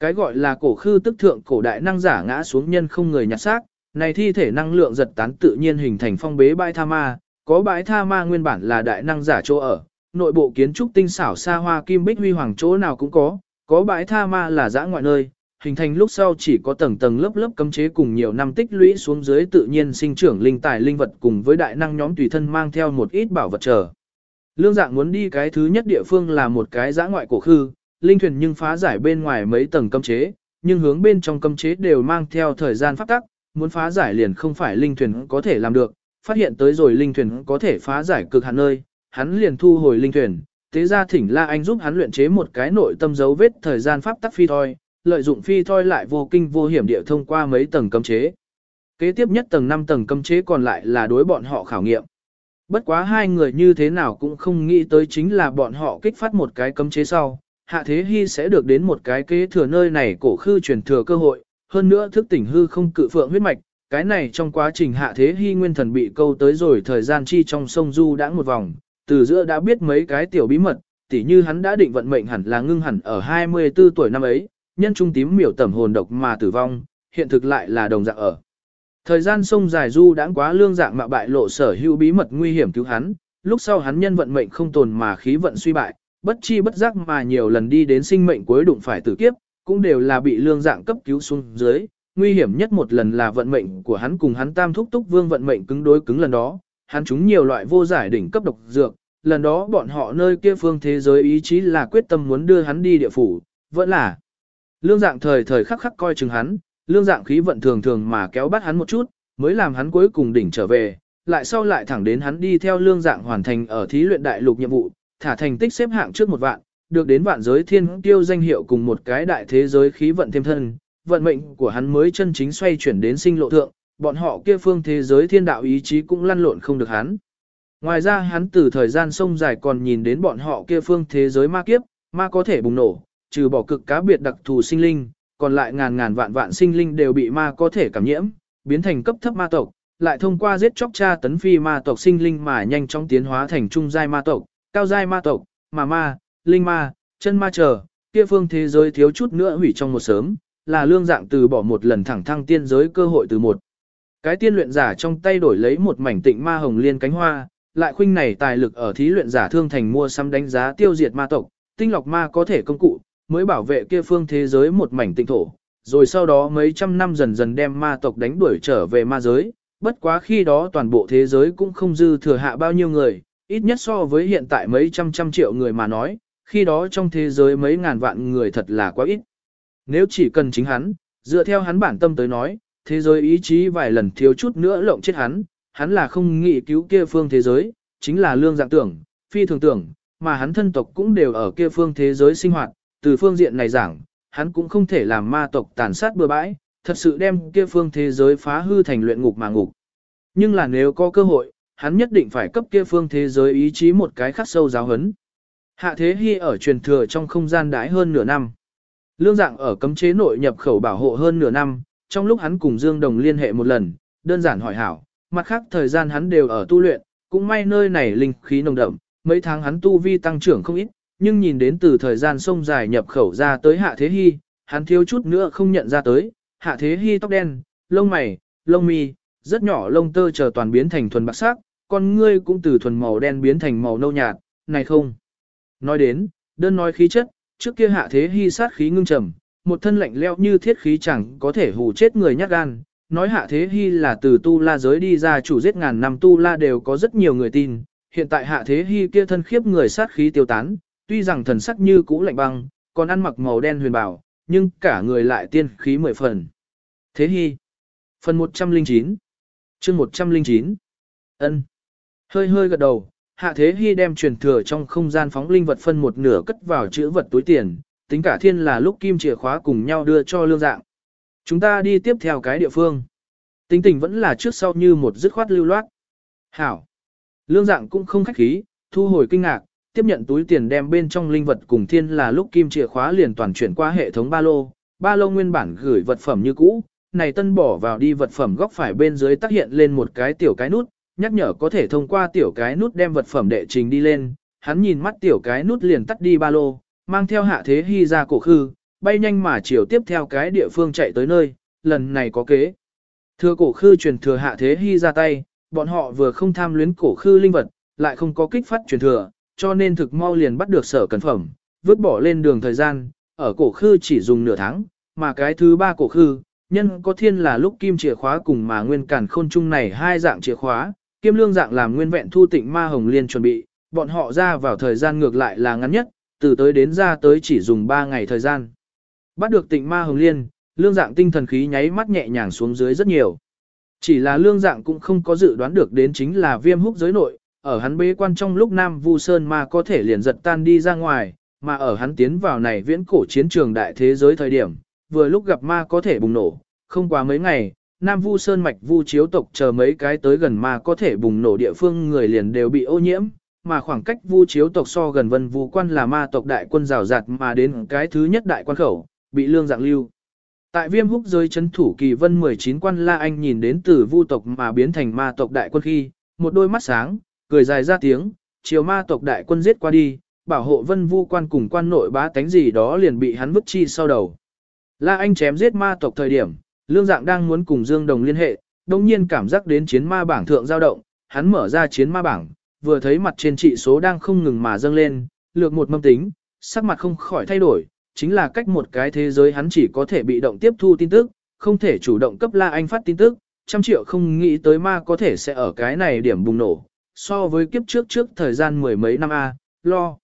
Cái gọi là cổ khư tức thượng cổ đại năng giả ngã xuống nhân không người nhặt xác, này thi thể năng lượng giật tán tự nhiên hình thành phong bế bãi tha ma, có bãi tha ma nguyên bản là đại năng giả chỗ ở, nội bộ kiến trúc tinh xảo xa hoa kim bích huy hoàng chỗ nào cũng có, có bãi tha ma là dã ngoại nơi, hình thành lúc sau chỉ có tầng tầng lớp lớp cấm chế cùng nhiều năm tích lũy xuống dưới tự nhiên sinh trưởng linh tài linh vật cùng với đại năng nhóm tùy thân mang theo một ít bảo vật trở. Lương dạng muốn đi cái thứ nhất địa phương là một cái dã ngoại cổ khư, linh thuyền nhưng phá giải bên ngoài mấy tầng cấm chế, nhưng hướng bên trong cấm chế đều mang theo thời gian phát tắc, muốn phá giải liền không phải linh thuyền có thể làm được, phát hiện tới rồi linh thuyền có thể phá giải cực hạn nơi, hắn liền thu hồi linh thuyền, thế ra thỉnh La Anh giúp hắn luyện chế một cái nội tâm dấu vết thời gian pháp tắc phi thôi, lợi dụng phi thôi lại vô kinh vô hiểm địa thông qua mấy tầng cấm chế. Kế tiếp nhất tầng 5 tầng cấm chế còn lại là đối bọn họ khảo nghiệm. Bất quá hai người như thế nào cũng không nghĩ tới chính là bọn họ kích phát một cái cấm chế sau, Hạ Thế Hy sẽ được đến một cái kế thừa nơi này cổ khư truyền thừa cơ hội, hơn nữa thức tỉnh hư không cự phượng huyết mạch, cái này trong quá trình Hạ Thế Hy nguyên thần bị câu tới rồi thời gian chi trong sông Du đã một vòng, từ giữa đã biết mấy cái tiểu bí mật, tỉ như hắn đã định vận mệnh hẳn là ngưng hẳn ở 24 tuổi năm ấy, nhân trung tím miểu tẩm hồn độc mà tử vong, hiện thực lại là đồng dạng ở. Thời gian sông dài du đã quá lương dạng mà bại lộ sở hữu bí mật nguy hiểm cứu hắn, lúc sau hắn nhân vận mệnh không tồn mà khí vận suy bại, bất chi bất giác mà nhiều lần đi đến sinh mệnh cuối đụng phải tử kiếp, cũng đều là bị lương dạng cấp cứu xuống dưới. Nguy hiểm nhất một lần là vận mệnh của hắn cùng hắn tam thúc túc vương vận mệnh cứng đối cứng lần đó, hắn trúng nhiều loại vô giải đỉnh cấp độc dược, lần đó bọn họ nơi kia phương thế giới ý chí là quyết tâm muốn đưa hắn đi địa phủ, vẫn là Lương dạng thời thời khắc khắc coi chừng hắn, lương dạng khí vận thường thường mà kéo bắt hắn một chút, mới làm hắn cuối cùng đỉnh trở về, lại sau lại thẳng đến hắn đi theo lương dạng hoàn thành ở thí luyện đại lục nhiệm vụ, thả thành tích xếp hạng trước một vạn, được đến vạn giới thiên tiêu danh hiệu cùng một cái đại thế giới khí vận thêm thân, vận mệnh của hắn mới chân chính xoay chuyển đến sinh lộ thượng, bọn họ kia phương thế giới thiên đạo ý chí cũng lăn lộn không được hắn. Ngoài ra hắn từ thời gian sông dài còn nhìn đến bọn họ kia phương thế giới ma kiếp, ma có thể bùng nổ, trừ bỏ cực cá biệt đặc thù sinh linh, còn lại ngàn ngàn vạn vạn sinh linh đều bị ma có thể cảm nhiễm, biến thành cấp thấp ma tộc, lại thông qua giết chóc cha tấn phi ma tộc sinh linh mà nhanh chóng tiến hóa thành trung giai ma tộc, cao giai ma tộc, mà ma, linh ma, chân ma chờ, kia phương thế giới thiếu chút nữa hủy trong một sớm, là lương dạng từ bỏ một lần thẳng thăng tiên giới cơ hội từ một. Cái tiên luyện giả trong tay đổi lấy một mảnh tịnh ma hồng liên cánh hoa, lại khuynh này tài lực ở thí luyện giả thương thành mua sắm đánh giá tiêu diệt ma tộc, tinh lọc ma có thể công cụ, mới bảo vệ kia phương thế giới một mảnh tinh thổ, rồi sau đó mấy trăm năm dần dần đem ma tộc đánh đuổi trở về ma giới, bất quá khi đó toàn bộ thế giới cũng không dư thừa hạ bao nhiêu người, ít nhất so với hiện tại mấy trăm trăm triệu người mà nói, khi đó trong thế giới mấy ngàn vạn người thật là quá ít. Nếu chỉ cần chính hắn, dựa theo hắn bản tâm tới nói, thế giới ý chí vài lần thiếu chút nữa lộng chết hắn, hắn là không nghĩ cứu kia phương thế giới, chính là lương dạng tưởng, phi thường tưởng, mà hắn thân tộc cũng đều ở kia phương thế giới sinh hoạt, từ phương diện này giảng, hắn cũng không thể làm ma tộc tàn sát bừa bãi, thật sự đem kia phương thế giới phá hư thành luyện ngục mà ngục. Nhưng là nếu có cơ hội, hắn nhất định phải cấp kia phương thế giới ý chí một cái khắc sâu giáo hấn. Hạ Thế Hy ở truyền thừa trong không gian đãi hơn nửa năm. Lương dạng ở cấm chế nội nhập khẩu bảo hộ hơn nửa năm, trong lúc hắn cùng Dương Đồng liên hệ một lần, đơn giản hỏi hảo, mặt khác thời gian hắn đều ở tu luyện, cũng may nơi này linh khí nồng đậm, mấy tháng hắn tu vi tăng trưởng không ít, nhưng nhìn đến từ thời gian sông dài nhập khẩu ra tới Hạ Thế Hy, hắn thiếu chút nữa không nhận ra tới, Hạ Thế Hy tóc đen, lông mày, lông mi, rất nhỏ lông tơ chờ toàn biến thành thuần bạc sắc, con ngươi cũng từ thuần màu đen biến thành màu nâu nhạt, này không. Nói đến, đơn nói khí chất, trước kia Hạ Thế Hy sát khí ngưng trầm, một thân lạnh leo như thiết khí chẳng có thể hù chết người nhát gan. Nói Hạ Thế Hy là từ tu la giới đi ra chủ giết ngàn năm tu la đều có rất nhiều người tin, hiện tại Hạ Thế Hy kia thân khiếp người sát khí tiêu tán, tuy rằng thần sắc như cũ lạnh băng, còn ăn mặc màu đen huyền bảo, nhưng cả người lại tiên khí mười phần. Thế Hy Phần 109 chương 109 ân Hơi hơi gật đầu, Hạ Thế Hy đem truyền thừa trong không gian phóng linh vật phân một nửa cất vào chữ vật túi tiền, tính cả thiên là lúc kim chìa khóa cùng nhau đưa cho lương dạng. Chúng ta đi tiếp theo cái địa phương. Tính tình vẫn là trước sau như một dứt khoát lưu loát. Hảo. Lương dạng cũng không khách khí, thu hồi kinh ngạc, tiếp nhận túi tiền đem bên trong linh vật cùng thiên là lúc kim chìa khóa liền toàn chuyển qua hệ thống ba lô. Ba lô nguyên bản gửi vật phẩm như cũ, này tân bỏ vào đi vật phẩm góc phải bên dưới tác hiện lên một cái tiểu cái nút, nhắc nhở có thể thông qua tiểu cái nút đem vật phẩm đệ trình đi lên. Hắn nhìn mắt tiểu cái nút liền tắt đi ba lô, mang theo hạ thế hy ra cổ khư, bay nhanh mà chiều tiếp theo cái địa phương chạy tới nơi, lần này có kế. Thừa cổ khư truyền thừa hạ thế hy ra tay, bọn họ vừa không tham luyến cổ khư linh vật, lại không có kích phát truyền thừa, cho nên thực mau liền bắt được sở cần phẩm, vứt bỏ lên đường thời gian, ở cổ khư chỉ dùng nửa tháng, mà cái thứ ba cổ khư, nhân có thiên là lúc kim chìa khóa cùng mà nguyên cản khôn chung này hai dạng chìa khóa, kim lương dạng làm nguyên vẹn thu tịnh ma hồng liên chuẩn bị, bọn họ ra vào thời gian ngược lại là ngắn nhất, từ tới đến ra tới chỉ dùng 3 ngày thời gian. Bắt được tịnh ma hồng liên, lương dạng tinh thần khí nháy mắt nhẹ nhàng xuống dưới rất nhiều. Chỉ là lương dạng cũng không có dự đoán được đến chính là viêm húc giới nội, ở hắn bế quan trong lúc Nam Vu Sơn ma có thể liền giật tan đi ra ngoài, mà ở hắn tiến vào này viễn cổ chiến trường đại thế giới thời điểm, vừa lúc gặp ma có thể bùng nổ, không quá mấy ngày, Nam Vu Sơn mạch Vu chiếu tộc chờ mấy cái tới gần ma có thể bùng nổ địa phương người liền đều bị ô nhiễm, mà khoảng cách Vu chiếu tộc so gần Vân Vu quan là ma tộc đại quân rào rạt mà đến cái thứ nhất đại quan khẩu, bị lương dạng lưu. Tại viêm húc giới chấn thủ kỳ vân 19 quan La Anh nhìn đến từ vu tộc mà biến thành ma tộc đại quân khi, một đôi mắt sáng, cười dài ra tiếng, chiều ma tộc đại quân giết qua đi, bảo hộ vân vu quan cùng quan nội bá tánh gì đó liền bị hắn vứt chi sau đầu. La Anh chém giết ma tộc thời điểm, lương dạng đang muốn cùng Dương Đồng liên hệ, đồng nhiên cảm giác đến chiến ma bảng thượng dao động, hắn mở ra chiến ma bảng, vừa thấy mặt trên trị số đang không ngừng mà dâng lên, lược một mâm tính, sắc mặt không khỏi thay đổi, chính là cách một cái thế giới hắn chỉ có thể bị động tiếp thu tin tức, không thể chủ động cấp La Anh phát tin tức, trăm triệu không nghĩ tới ma có thể sẽ ở cái này điểm bùng nổ, so với kiếp trước trước thời gian mười mấy năm A, lo.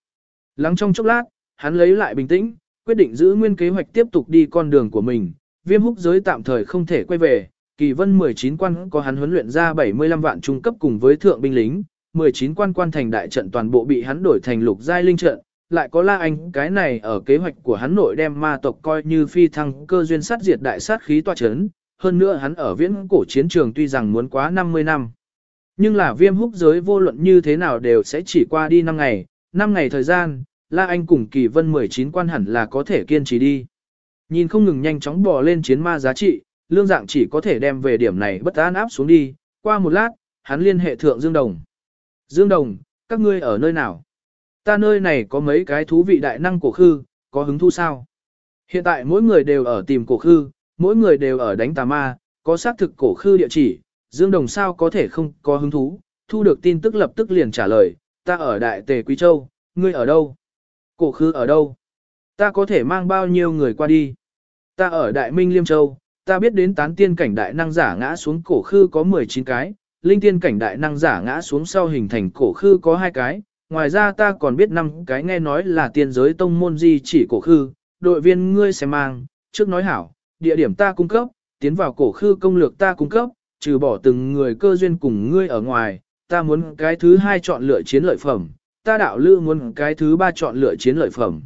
Lắng trong chốc lát, hắn lấy lại bình tĩnh, quyết định giữ nguyên kế hoạch tiếp tục đi con đường của mình, viêm húc giới tạm thời không thể quay về, kỳ vân 19 quan có hắn huấn luyện ra 75 vạn trung cấp cùng với thượng binh lính, 19 quan quan thành đại trận toàn bộ bị hắn đổi thành lục giai linh trận, lại có La Anh cái này ở kế hoạch của hắn nội đem ma tộc coi như phi thăng cơ duyên sát diệt đại sát khí toa chấn, hơn nữa hắn ở viễn cổ chiến trường tuy rằng muốn quá 50 năm. Nhưng là viêm húc giới vô luận như thế nào đều sẽ chỉ qua đi 5 ngày, 5 ngày thời gian, La Anh cùng kỳ vân 19 quan hẳn là có thể kiên trì đi. Nhìn không ngừng nhanh chóng bò lên chiến ma giá trị, lương dạng chỉ có thể đem về điểm này bất an áp xuống đi, qua một lát, hắn liên hệ thượng Dương Đồng. Dương Đồng, các ngươi ở nơi nào? Ta nơi này có mấy cái thú vị đại năng cổ khư, có hứng thú sao? Hiện tại mỗi người đều ở tìm cổ khư, mỗi người đều ở đánh tà ma, có xác thực cổ khư địa chỉ, Dương Đồng sao có thể không có hứng thú, thu được tin tức lập tức liền trả lời, ta ở Đại Tề Quý Châu, ngươi ở đâu? Cổ khư ở đâu? Ta có thể mang bao nhiêu người qua đi? Ta ở Đại Minh Liêm Châu, ta biết đến tán tiên cảnh đại năng giả ngã xuống cổ khư có 19 cái, linh tiên cảnh đại năng giả ngã xuống sau hình thành cổ khư có 2 cái, ngoài ra ta còn biết năm cái nghe nói là tiên giới tông môn di chỉ cổ khư, đội viên ngươi sẽ mang, trước nói hảo, địa điểm ta cung cấp, tiến vào cổ khư công lược ta cung cấp, trừ bỏ từng người cơ duyên cùng ngươi ở ngoài, ta muốn cái thứ hai chọn lựa chiến lợi phẩm, ta đạo lưu muốn cái thứ ba chọn lựa chiến lợi phẩm.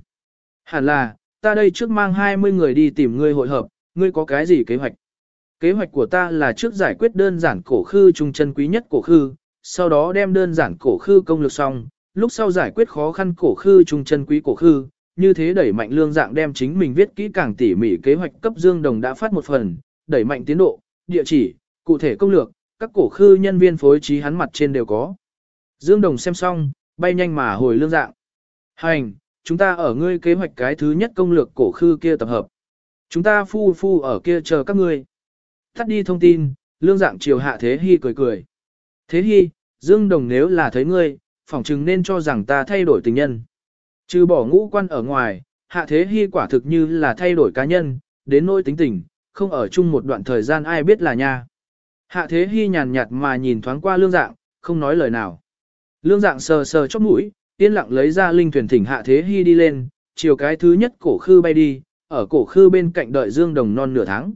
Hẳn là, ta đây trước mang 20 người đi tìm ngươi hội hợp, ngươi có cái gì kế hoạch? Kế hoạch của ta là trước giải quyết đơn giản cổ khư trung chân quý nhất cổ khư, sau đó đem đơn giản cổ khư công lược xong, lúc sau giải quyết khó khăn cổ khư trung chân quý cổ khư, như thế đẩy mạnh lương dạng đem chính mình viết kỹ càng tỉ mỉ kế hoạch cấp Dương Đồng đã phát một phần, đẩy mạnh tiến độ, địa chỉ, cụ thể công lược, các cổ khư nhân viên phối trí hắn mặt trên đều có. Dương Đồng xem xong, bay nhanh mà hồi lương dạng. Hành, chúng ta ở ngươi kế hoạch cái thứ nhất công lược cổ khư kia tập hợp. Chúng ta phu phu ở kia chờ các ngươi. Thắt đi thông tin, lương dạng chiều hạ Thế Hy cười cười. Thế Hy, Dương Đồng nếu là thấy ngươi, phỏng chừng nên cho rằng ta thay đổi tình nhân. Trừ bỏ ngũ quan ở ngoài, hạ Thế Hy quả thực như là thay đổi cá nhân, đến nỗi tính tình, không ở chung một đoạn thời gian ai biết là nha. Hạ Thế Hy nhàn nhạt mà nhìn thoáng qua lương dạng, không nói lời nào. Lương dạng sờ sờ chóp mũi, yên lặng lấy ra linh thuyền thỉnh Hạ Thế Hy đi lên, chiều cái thứ nhất cổ khư bay đi, ở cổ khư bên cạnh đợi Dương Đồng non nửa tháng.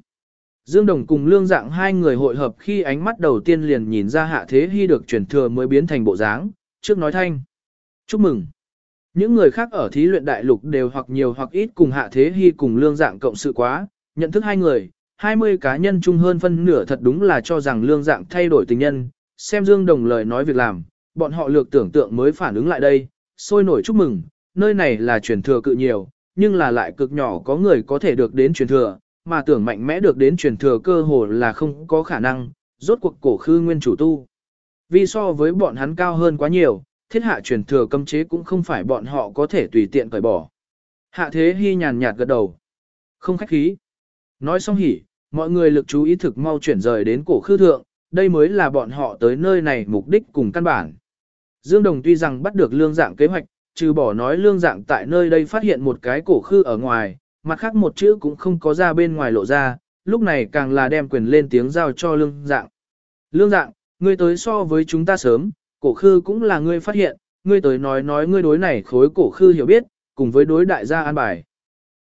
Dương Đồng cùng Lương Dạng hai người hội hợp khi ánh mắt đầu tiên liền nhìn ra Hạ Thế Hy được chuyển thừa mới biến thành bộ dáng, trước nói thanh. Chúc mừng. Những người khác ở thí luyện đại lục đều hoặc nhiều hoặc ít cùng Hạ Thế Hy cùng Lương Dạng cộng sự quá, nhận thức hai người, 20 cá nhân chung hơn phân nửa thật đúng là cho rằng Lương Dạng thay đổi tình nhân, xem Dương Đồng lời nói việc làm, bọn họ lược tưởng tượng mới phản ứng lại đây, sôi nổi chúc mừng, nơi này là truyền thừa cự nhiều, nhưng là lại cực nhỏ có người có thể được đến truyền thừa, mà tưởng mạnh mẽ được đến truyền thừa cơ hồ là không có khả năng, rốt cuộc cổ khư nguyên chủ tu. Vì so với bọn hắn cao hơn quá nhiều, thiết hạ truyền thừa cấm chế cũng không phải bọn họ có thể tùy tiện cởi bỏ. Hạ thế hy nhàn nhạt gật đầu. Không khách khí. Nói xong hỉ, mọi người lực chú ý thực mau chuyển rời đến cổ khư thượng, đây mới là bọn họ tới nơi này mục đích cùng căn bản. Dương Đồng tuy rằng bắt được lương dạng kế hoạch, trừ bỏ nói lương dạng tại nơi đây phát hiện một cái cổ khư ở ngoài, mặt khác một chữ cũng không có ra bên ngoài lộ ra, lúc này càng là đem quyền lên tiếng giao cho lương dạng. Lương dạng, ngươi tới so với chúng ta sớm, cổ khư cũng là ngươi phát hiện, ngươi tới nói nói ngươi đối này khối cổ khư hiểu biết, cùng với đối đại gia an bài.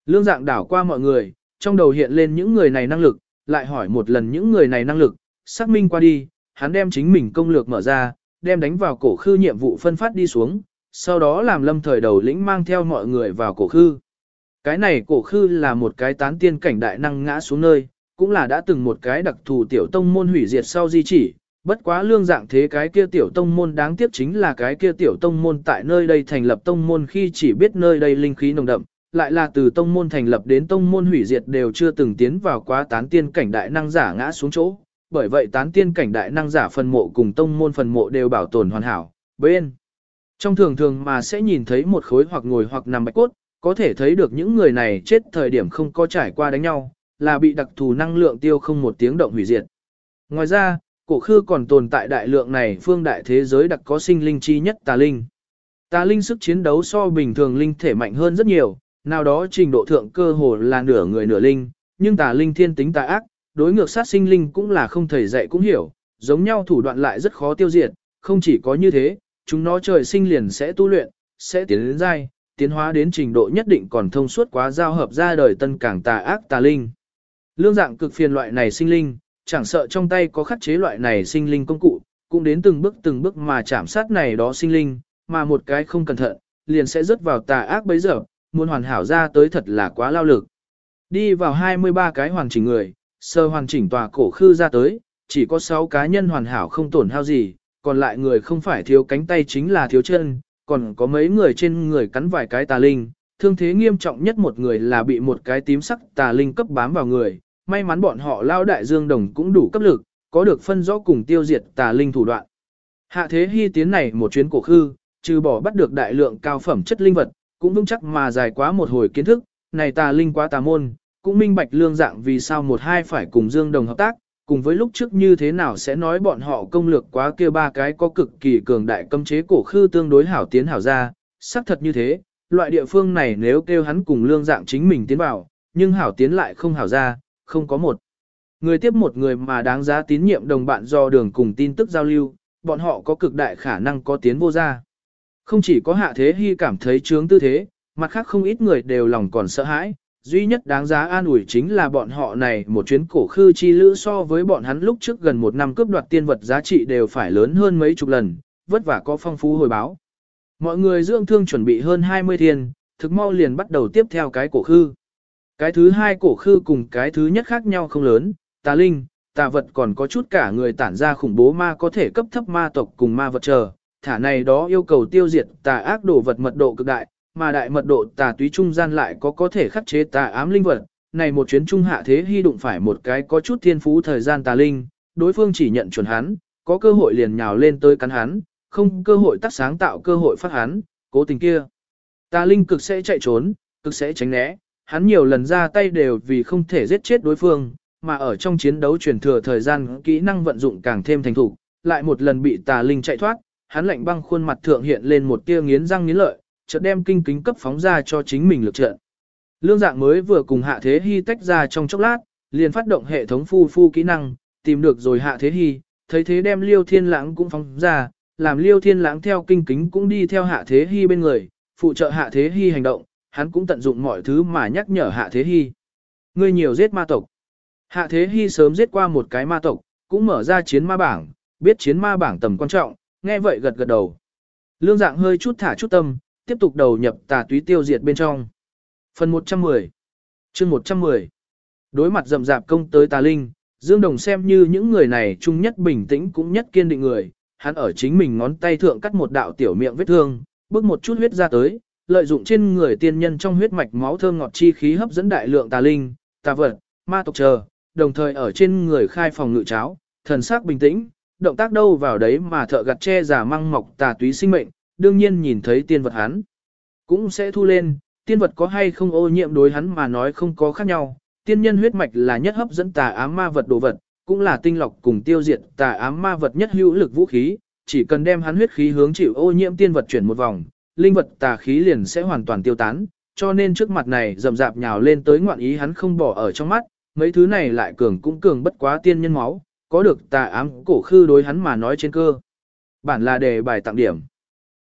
Lương dạng đảo qua mọi người, trong đầu hiện lên những người này năng lực, lại hỏi một lần những người này năng lực, xác minh qua đi, hắn đem chính mình công lược mở ra, đem đánh vào cổ khư nhiệm vụ phân phát đi xuống, sau đó làm lâm thời đầu lĩnh mang theo mọi người vào cổ khư. Cái này cổ khư là một cái tán tiên cảnh đại năng ngã xuống nơi, cũng là đã từng một cái đặc thù tiểu tông môn hủy diệt sau di chỉ, bất quá lương dạng thế cái kia tiểu tông môn đáng tiếc chính là cái kia tiểu tông môn tại nơi đây thành lập tông môn khi chỉ biết nơi đây linh khí nồng đậm, lại là từ tông môn thành lập đến tông môn hủy diệt đều chưa từng tiến vào quá tán tiên cảnh đại năng giả ngã xuống chỗ, bởi vậy tán tiên cảnh đại năng giả phần mộ cùng tông môn phần mộ đều bảo tồn hoàn hảo, bên trong thường thường mà sẽ nhìn thấy một khối hoặc ngồi hoặc nằm bạch cốt, có thể thấy được những người này chết thời điểm không có trải qua đánh nhau, là bị đặc thù năng lượng tiêu không một tiếng động hủy diệt. Ngoài ra, cổ khư còn tồn tại đại lượng này phương đại thế giới đặc có sinh linh chi nhất tà linh. Tà linh sức chiến đấu so bình thường linh thể mạnh hơn rất nhiều, nào đó trình độ thượng cơ hồ là nửa người nửa linh, nhưng tà linh thiên tính tà ác, đối ngược sát sinh linh cũng là không thầy dạy cũng hiểu, giống nhau thủ đoạn lại rất khó tiêu diệt, không chỉ có như thế, chúng nó trời sinh liền sẽ tu luyện, sẽ tiến đến giai, tiến hóa đến trình độ nhất định còn thông suốt quá giao hợp ra đời tân càng tà ác tà linh. Lương dạng cực phiền loại này sinh linh, chẳng sợ trong tay có khắc chế loại này sinh linh công cụ, cũng đến từng bước từng bước mà chạm sát này đó sinh linh, mà một cái không cẩn thận, liền sẽ rớt vào tà ác bấy giờ, muốn hoàn hảo ra tới thật là quá lao lực. Đi vào 23 cái hoàn chỉnh người, sơ hoàn chỉnh tòa cổ khư ra tới, chỉ có 6 cá nhân hoàn hảo không tổn hao gì, còn lại người không phải thiếu cánh tay chính là thiếu chân, còn có mấy người trên người cắn vài cái tà linh, thương thế nghiêm trọng nhất một người là bị một cái tím sắc tà linh cấp bám vào người, may mắn bọn họ lao đại dương đồng cũng đủ cấp lực, có được phân rõ cùng tiêu diệt tà linh thủ đoạn. Hạ thế hy tiến này một chuyến cổ khư, trừ bỏ bắt được đại lượng cao phẩm chất linh vật, cũng vững chắc mà dài quá một hồi kiến thức, này tà linh quá tà môn, cũng minh bạch lương dạng vì sao một hai phải cùng Dương Đồng hợp tác, cùng với lúc trước như thế nào sẽ nói bọn họ công lược quá kia ba cái có cực kỳ cường đại cấm chế cổ khư tương đối hảo tiến hảo ra, xác thật như thế, loại địa phương này nếu kêu hắn cùng lương dạng chính mình tiến vào, nhưng hảo tiến lại không hảo ra, không có một. Người tiếp một người mà đáng giá tín nhiệm đồng bạn do đường cùng tin tức giao lưu, bọn họ có cực đại khả năng có tiến vô ra. Không chỉ có hạ thế hy cảm thấy trướng tư thế, mặt khác không ít người đều lòng còn sợ hãi, duy nhất đáng giá an ủi chính là bọn họ này một chuyến cổ khư chi lữ so với bọn hắn lúc trước gần một năm cướp đoạt tiên vật giá trị đều phải lớn hơn mấy chục lần, vất vả có phong phú hồi báo. Mọi người dưỡng thương chuẩn bị hơn 20 thiên, thực mau liền bắt đầu tiếp theo cái cổ khư. Cái thứ hai cổ khư cùng cái thứ nhất khác nhau không lớn, tà linh, tà vật còn có chút cả người tản ra khủng bố ma có thể cấp thấp ma tộc cùng ma vật chờ, thả này đó yêu cầu tiêu diệt tà ác đồ vật mật độ cực đại, mà đại mật độ tà túy trung gian lại có có thể khắc chế tà ám linh vật. Này một chuyến trung hạ thế hy đụng phải một cái có chút thiên phú thời gian tà linh, đối phương chỉ nhận chuẩn hắn, có cơ hội liền nhào lên tới cắn hắn, không cơ hội tác sáng tạo cơ hội phát hắn, cố tình kia. Tà linh cực sẽ chạy trốn, cực sẽ tránh né, hắn nhiều lần ra tay đều vì không thể giết chết đối phương, mà ở trong chiến đấu truyền thừa thời gian kỹ năng vận dụng càng thêm thành thục, lại một lần bị tà linh chạy thoát, hắn lạnh băng khuôn mặt thượng hiện lên một tia nghiến răng nghiến lợi, chợt đem kinh kính cấp phóng ra cho chính mình lực trận. Lương dạng mới vừa cùng hạ thế hy tách ra trong chốc lát, liền phát động hệ thống phu phu kỹ năng, tìm được rồi hạ thế hy, thấy thế đem liêu thiên lãng cũng phóng ra, làm liêu thiên lãng theo kinh kính cũng đi theo hạ thế hy bên người, phụ trợ hạ thế hy hành động, hắn cũng tận dụng mọi thứ mà nhắc nhở hạ thế hy. Ngươi nhiều giết ma tộc. Hạ thế hy sớm giết qua một cái ma tộc, cũng mở ra chiến ma bảng, biết chiến ma bảng tầm quan trọng, nghe vậy gật gật đầu. Lương dạng hơi chút thả chút tâm, tiếp tục đầu nhập tà túy tiêu diệt bên trong. Phần 110 chương 110 Đối mặt rầm rạp công tới tà linh, Dương Đồng xem như những người này chung nhất bình tĩnh cũng nhất kiên định người, hắn ở chính mình ngón tay thượng cắt một đạo tiểu miệng vết thương, bước một chút huyết ra tới, lợi dụng trên người tiên nhân trong huyết mạch máu thơm ngọt chi khí hấp dẫn đại lượng tà linh, tà vật, ma tộc chờ, đồng thời ở trên người khai phòng ngự cháo, thần sắc bình tĩnh, động tác đâu vào đấy mà thợ gặt che giả măng mọc tà túy sinh mệnh, đương nhiên nhìn thấy tiên vật hắn. Cũng sẽ thu lên, tiên vật có hay không ô nhiễm đối hắn mà nói không có khác nhau, tiên nhân huyết mạch là nhất hấp dẫn tà ám ma vật đồ vật, cũng là tinh lọc cùng tiêu diệt tà ám ma vật nhất hữu lực vũ khí, chỉ cần đem hắn huyết khí hướng chịu ô nhiễm tiên vật chuyển một vòng, linh vật tà khí liền sẽ hoàn toàn tiêu tán, cho nên trước mặt này rầm rạp nhào lên tới ngoạn ý hắn không bỏ ở trong mắt, mấy thứ này lại cường cũng cường bất quá tiên nhân máu, có được tà ám cổ khư đối hắn mà nói trên cơ. Bản là đề bài tặng điểm.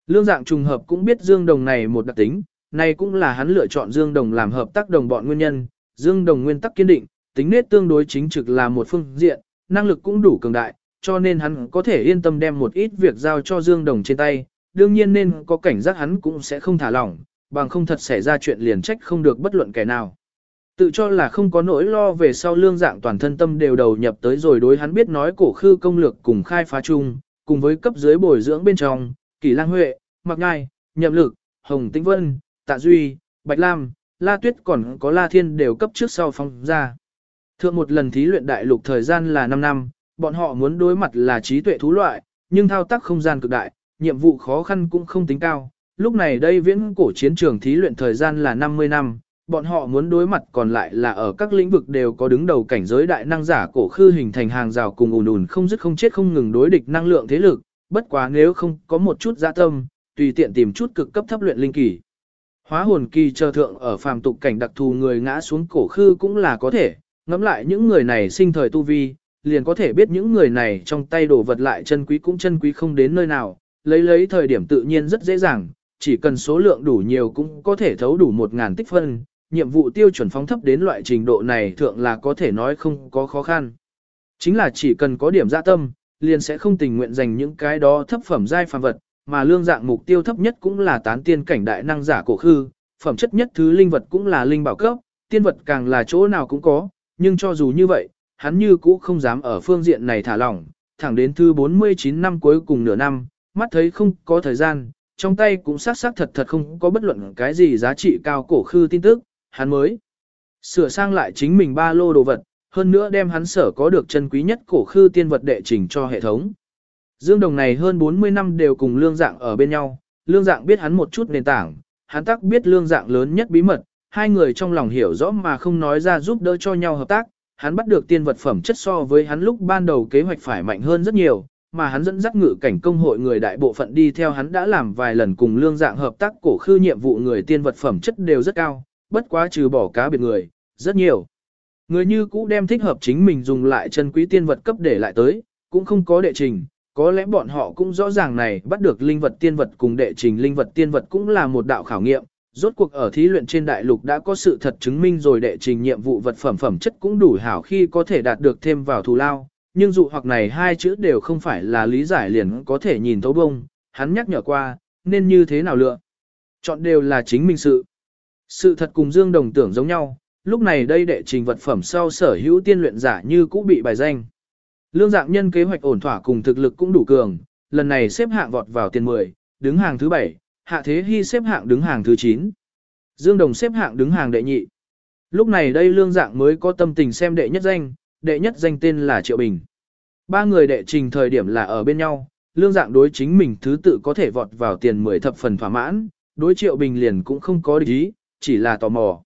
Lương dạng trùng hợp cũng biết Dương Đồng này một đặc tính, này cũng là hắn lựa chọn Dương Đồng làm hợp tác đồng bọn nguyên nhân. Dương Đồng nguyên tắc kiên định, tính nết tương đối chính trực là một phương diện, năng lực cũng đủ cường đại, cho nên hắn có thể yên tâm đem một ít việc giao cho Dương Đồng trên tay, đương nhiên nên có cảnh giác hắn cũng sẽ không thả lỏng, bằng không thật xảy ra chuyện liền trách không được bất luận kẻ nào. Tự cho là không có nỗi lo về sau lương dạng toàn thân tâm đều đầu nhập tới rồi đối hắn biết nói cổ khư công lược cùng khai phá chung, cùng với cấp dưới bồi dưỡng bên trong, Kỳ Lang Huệ, mặc Ngai, Nhậm Lực, Hồng Tĩnh Vân, Tạ Duy, Bạch Lam, La Tuyết còn có La Thiên đều cấp trước sau phong ra. Thượng một lần thí luyện đại lục thời gian là 5 năm, bọn họ muốn đối mặt là trí tuệ thú loại, nhưng thao tác không gian cực đại, nhiệm vụ khó khăn cũng không tính cao. Lúc này đây viễn cổ chiến trường thí luyện thời gian là 50 năm, bọn họ muốn đối mặt còn lại là ở các lĩnh vực đều có đứng đầu cảnh giới đại năng giả cổ khư hình thành hàng rào cùng ùn ùn không dứt không chết không ngừng đối địch năng lượng thế lực, bất quá nếu không có một chút dạ tâm, tùy tiện tìm chút cực cấp thấp luyện linh kỳ. Hóa hồn kỳ chờ thượng ở phàm tục cảnh đặc thù người ngã xuống cổ khư cũng là có thể, ngẫm lại những người này sinh thời tu vi, liền có thể biết những người này trong tay đồ vật lại chân quý cũng chân quý không đến nơi nào, lấy lấy thời điểm tự nhiên rất dễ dàng, chỉ cần số lượng đủ nhiều cũng có thể thấu đủ một ngàn tích phân, nhiệm vụ tiêu chuẩn phóng thấp đến loại trình độ này thượng là có thể nói không có khó khăn. Chính là chỉ cần có điểm dạ tâm, liền sẽ không tình nguyện dành những cái đó thấp phẩm giai phàm vật, mà lương dạng mục tiêu thấp nhất cũng là tán tiên cảnh đại năng giả cổ khư, phẩm chất nhất thứ linh vật cũng là linh bảo cấp, tiên vật càng là chỗ nào cũng có, nhưng cho dù như vậy, hắn như cũ không dám ở phương diện này thả lỏng, thẳng đến thứ 49 năm cuối cùng nửa năm, mắt thấy không có thời gian, trong tay cũng xác xác thật thật không có bất luận cái gì giá trị cao cổ khư tin tức, hắn mới sửa sang lại chính mình ba lô đồ vật, hơn nữa đem hắn sở có được chân quý nhất cổ khư tiên vật đệ trình cho hệ thống. Dương Đồng này hơn 40 năm đều cùng lương dạng ở bên nhau, lương dạng biết hắn một chút nền tảng, hắn tắc biết lương dạng lớn nhất bí mật, hai người trong lòng hiểu rõ mà không nói ra giúp đỡ cho nhau hợp tác, hắn bắt được tiên vật phẩm chất so với hắn lúc ban đầu kế hoạch phải mạnh hơn rất nhiều, mà hắn dẫn dắt ngự cảnh công hội người đại bộ phận đi theo hắn đã làm vài lần cùng lương dạng hợp tác cổ khư nhiệm vụ người tiên vật phẩm chất đều rất cao, bất quá trừ bỏ cá biệt người, rất nhiều. Người như cũ đem thích hợp chính mình dùng lại chân quý tiên vật cấp để lại tới, cũng không có đệ trình, có lẽ bọn họ cũng rõ ràng này bắt được linh vật tiên vật cùng đệ trình linh vật tiên vật cũng là một đạo khảo nghiệm. Rốt cuộc ở thí luyện trên đại lục đã có sự thật chứng minh rồi đệ trình nhiệm vụ vật phẩm phẩm chất cũng đủ hảo khi có thể đạt được thêm vào thù lao, nhưng dụ hoặc này hai chữ đều không phải là lý giải liền có thể nhìn thấu bông, hắn nhắc nhở qua, nên như thế nào lựa. Chọn đều là chính mình sự. Sự thật cùng Dương Đồng tưởng giống nhau, lúc này đây đệ trình vật phẩm sau sở hữu tiên luyện giả như cũ bị bài danh. Lương dạng nhân kế hoạch ổn thỏa cùng thực lực cũng đủ cường, lần này xếp hạng vọt vào tiền 10, đứng hàng thứ 7, Hạ Thế Hy xếp hạng đứng hàng thứ 9. Dương Đồng xếp hạng đứng hàng đệ nhị. Lúc này đây lương dạng mới có tâm tình xem đệ nhất danh, đệ nhất danh tên là Triệu Bình. Ba người đệ trình thời điểm là ở bên nhau, lương dạng đối chính mình thứ tự có thể vọt vào tiền 10 thập phần thỏa mãn, đối Triệu Bình liền cũng không có ý, chỉ là tò mò.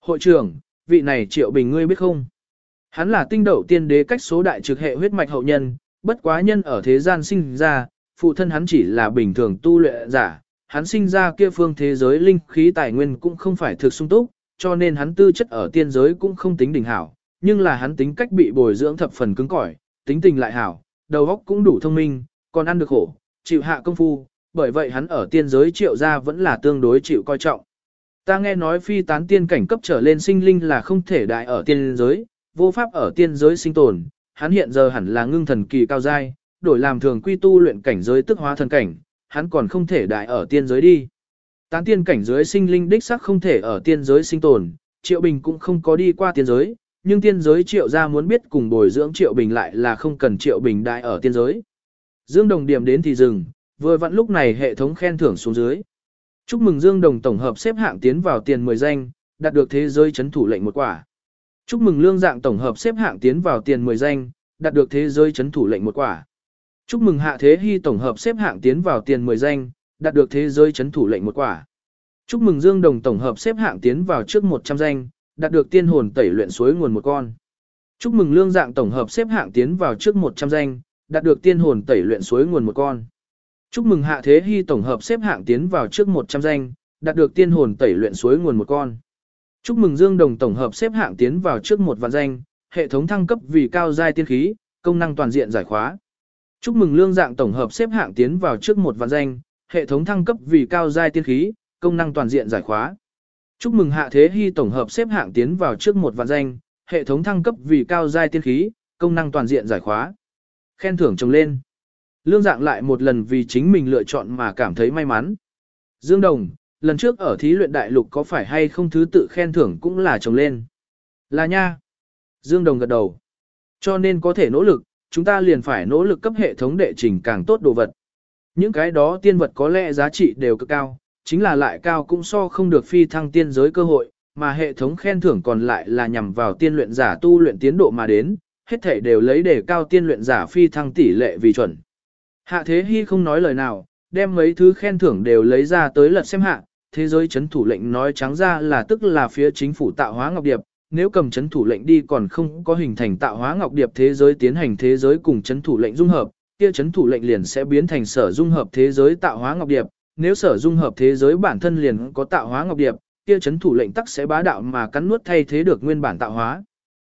Hội trưởng, vị này Triệu Bình ngươi biết không? Hắn là tinh đậu tiên đế cách số đại trực hệ huyết mạch hậu nhân, bất quá nhân ở thế gian sinh ra, phụ thân hắn chỉ là bình thường tu luyện giả, hắn sinh ra kia phương thế giới linh khí tài nguyên cũng không phải thực sung túc, cho nên hắn tư chất ở tiên giới cũng không tính đỉnh hảo, nhưng là hắn tính cách bị bồi dưỡng thập phần cứng cỏi, tính tình lại hảo, đầu óc cũng đủ thông minh, còn ăn được khổ, chịu hạ công phu, bởi vậy hắn ở tiên giới triệu gia vẫn là tương đối chịu coi trọng. Ta nghe nói phi tán tiên cảnh cấp trở lên sinh linh là không thể đại ở tiên giới, vô pháp ở tiên giới sinh tồn, hắn hiện giờ hẳn là ngưng thần kỳ cao giai, đổi làm thường quy tu luyện cảnh giới tức hóa thần cảnh, hắn còn không thể đại ở tiên giới đi. Tán tiên cảnh giới sinh linh đích sắc không thể ở tiên giới sinh tồn, Triệu Bình cũng không có đi qua tiên giới, nhưng tiên giới Triệu gia muốn biết cùng bồi dưỡng Triệu Bình lại là không cần Triệu Bình đại ở tiên giới. Dương Đồng điểm đến thì dừng, vừa vặn lúc này hệ thống khen thưởng xuống dưới. Chúc mừng Dương Đồng tổng hợp xếp hạng tiến vào tiền 10 danh, đạt được thế giới chấn thủ lệnh một quả. Chúc mừng lương dạng tổng hợp xếp hạng tiến vào tiền 10 danh, đạt được thế giới chấn thủ lệnh một quả. Chúc mừng hạ thế hy tổng hợp xếp hạng tiến vào tiền 10 danh, đạt được thế giới chấn thủ lệnh một quả. Chúc mừng Dương Đồng tổng hợp xếp hạng tiến vào trước 100 danh, đạt được tiên hồn tẩy luyện suối nguồn một con. Chúc mừng lương dạng tổng hợp xếp hạng tiến vào trước 100 danh, đạt được tiên hồn tẩy luyện suối nguồn một con. Chúc mừng hạ thế hy tổng hợp xếp hạng tiến vào trước 100 danh, đạt được tiên hồn tẩy luyện suối nguồn một con. Chúc mừng Dương Đồng tổng hợp xếp hạng tiến vào trước một vạn danh, hệ thống thăng cấp vì cao giai tiên khí, công năng toàn diện giải khóa. Chúc mừng Lương Dạng tổng hợp xếp hạng tiến vào trước một vạn danh, hệ thống thăng cấp vì cao giai tiên khí, công năng toàn diện giải khóa. Chúc mừng Hạ Thế Hy tổng hợp xếp hạng tiến vào trước một vạn danh, hệ thống thăng cấp vì cao giai tiên khí, công năng toàn diện giải khóa. Khen thưởng trồng lên. Lương Dạng lại một lần vì chính mình lựa chọn mà cảm thấy may mắn. Dương Đồng, lần trước ở thí luyện đại lục có phải hay không thứ tự khen thưởng cũng là trồng lên. Là nha. Dương Đồng gật đầu. Cho nên có thể nỗ lực, chúng ta liền phải nỗ lực cấp hệ thống đệ trình càng tốt đồ vật. Những cái đó tiên vật có lẽ giá trị đều cực cao, chính là lại cao cũng so không được phi thăng tiên giới cơ hội, mà hệ thống khen thưởng còn lại là nhằm vào tiên luyện giả tu luyện tiến độ mà đến, hết thể đều lấy để cao tiên luyện giả phi thăng tỷ lệ vì chuẩn. Hạ Thế Hy không nói lời nào, đem mấy thứ khen thưởng đều lấy ra tới lật xem hạ, thế giới chấn thủ lệnh nói trắng ra là tức là phía chính phủ tạo hóa ngọc điệp, nếu cầm chấn thủ lệnh đi còn không có hình thành tạo hóa ngọc điệp thế giới tiến hành thế giới cùng chấn thủ lệnh dung hợp, kia chấn thủ lệnh liền sẽ biến thành sở dung hợp thế giới tạo hóa ngọc điệp, nếu sở dung hợp thế giới bản thân liền có tạo hóa ngọc điệp, kia chấn thủ lệnh tắc sẽ bá đạo mà cắn nuốt thay thế được nguyên bản tạo hóa.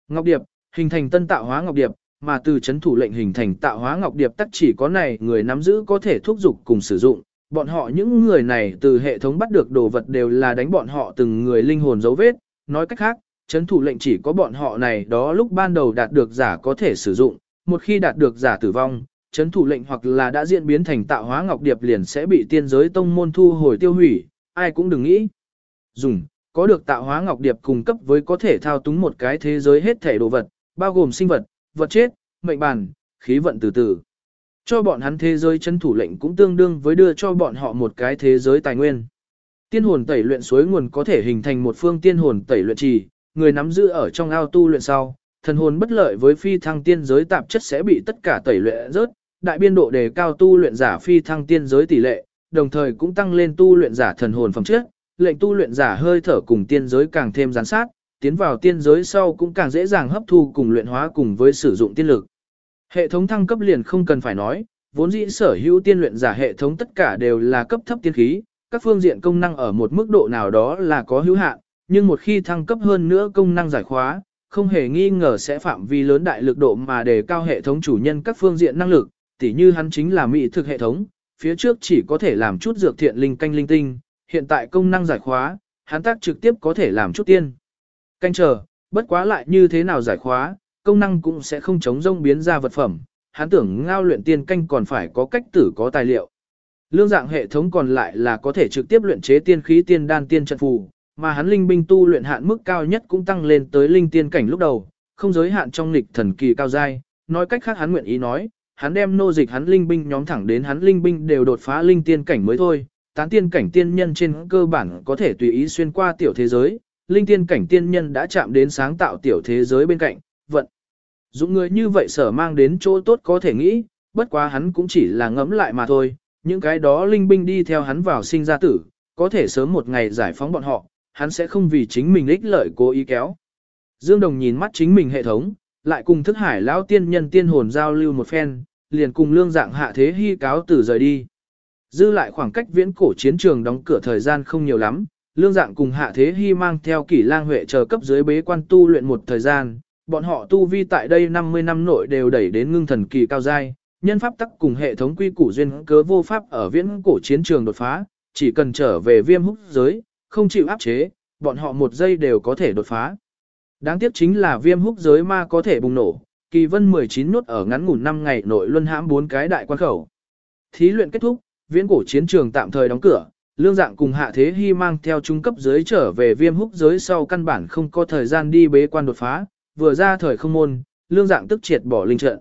Ngọc điệp, hình thành tân tạo hóa ngọc điệp, mà từ chấn thủ lệnh hình thành tạo hóa ngọc điệp tắc chỉ có này người nắm giữ có thể thúc giục cùng sử dụng, bọn họ những người này từ hệ thống bắt được đồ vật đều là đánh bọn họ từng người linh hồn dấu vết, nói cách khác, chấn thủ lệnh chỉ có bọn họ này đó lúc ban đầu đạt được giả có thể sử dụng, một khi đạt được giả tử vong, chấn thủ lệnh hoặc là đã diễn biến thành tạo hóa ngọc điệp liền sẽ bị tiên giới tông môn thu hồi tiêu hủy, ai cũng đừng nghĩ. Dùng, có được tạo hóa ngọc điệp cung cấp với có thể thao túng một cái thế giới hết thể đồ vật, bao gồm sinh vật, vật chết, mệnh bản, khí vận từ từ. Cho bọn hắn thế giới chấn thủ lệnh cũng tương đương với đưa cho bọn họ một cái thế giới tài nguyên. Tiên hồn tẩy luyện suối nguồn có thể hình thành một phương tiên hồn tẩy luyện trì, người nắm giữ ở trong ao tu luyện sau, thần hồn bất lợi với phi thăng tiên giới tạp chất sẽ bị tất cả tẩy luyện rớt, đại biên độ đề cao tu luyện giả phi thăng tiên giới tỷ lệ, đồng thời cũng tăng lên tu luyện giả thần hồn phẩm chất, lệnh tu luyện giả hơi thở cùng tiên giới càng thêm gián sát, tiến vào tiên giới sau cũng càng dễ dàng hấp thu cùng luyện hóa cùng với sử dụng tiên lực. Hệ thống thăng cấp liền không cần phải nói, vốn dĩ sở hữu tiên luyện giả hệ thống tất cả đều là cấp thấp tiên khí, các phương diện công năng ở một mức độ nào đó là có hữu hạn, nhưng một khi thăng cấp hơn nữa công năng giải khóa, không hề nghi ngờ sẽ phạm vi lớn đại lực độ mà đề cao hệ thống chủ nhân các phương diện năng lực, tỉ như hắn chính là mỹ thực hệ thống, phía trước chỉ có thể làm chút dược thiện linh canh linh tinh, hiện tại công năng giải khóa, hắn tác trực tiếp có thể làm chút tiên. Canh chờ, bất quá lại như thế nào giải khóa, công năng cũng sẽ không chống rông biến ra vật phẩm, hắn tưởng ngao luyện tiên canh còn phải có cách tử có tài liệu. Lương dạng hệ thống còn lại là có thể trực tiếp luyện chế tiên khí tiên đan tiên trận phù, mà hắn linh binh tu luyện hạn mức cao nhất cũng tăng lên tới linh tiên cảnh lúc đầu, không giới hạn trong lịch thần kỳ cao giai, nói cách khác hắn nguyện ý nói, hắn đem nô dịch hắn linh binh nhóm thẳng đến hắn linh binh đều đột phá linh tiên cảnh mới thôi, tán tiên cảnh tiên nhân trên cơ bản có thể tùy ý xuyên qua tiểu thế giới, linh tiên cảnh tiên nhân đã chạm đến sáng tạo tiểu thế giới bên cạnh, vận. Dụng người như vậy sở mang đến chỗ tốt có thể nghĩ, bất quá hắn cũng chỉ là ngẫm lại mà thôi, những cái đó linh binh đi theo hắn vào sinh ra tử, có thể sớm một ngày giải phóng bọn họ, hắn sẽ không vì chính mình ích lợi cố ý kéo. Dương Đồng nhìn mắt chính mình hệ thống, lại cùng thức hải lão tiên nhân tiên hồn giao lưu một phen, liền cùng lương dạng hạ thế hy cáo tử rời đi. Dư lại khoảng cách viễn cổ chiến trường đóng cửa thời gian không nhiều lắm, lương dạng cùng hạ thế hy mang theo kỷ lang huệ chờ cấp dưới bế quan tu luyện một thời gian, bọn họ tu vi tại đây 50 năm nội đều đẩy đến ngưng thần kỳ cao giai, nhân pháp tắc cùng hệ thống quy củ duyên cớ vô pháp ở viễn cổ chiến trường đột phá, chỉ cần trở về viêm húc giới, không chịu áp chế, bọn họ một giây đều có thể đột phá. Đáng tiếc chính là viêm húc giới ma có thể bùng nổ, kỳ vân 19 nốt ở ngắn ngủn 5 ngày nội luân hãm bốn cái đại quan khẩu. Thí luyện kết thúc, viễn cổ chiến trường tạm thời đóng cửa, lương dạng cùng hạ thế hy mang theo trung cấp giới trở về viêm húc giới sau căn bản không có thời gian đi bế quan đột phá, vừa ra thời không môn, lương dạng tức triệt bỏ linh trận.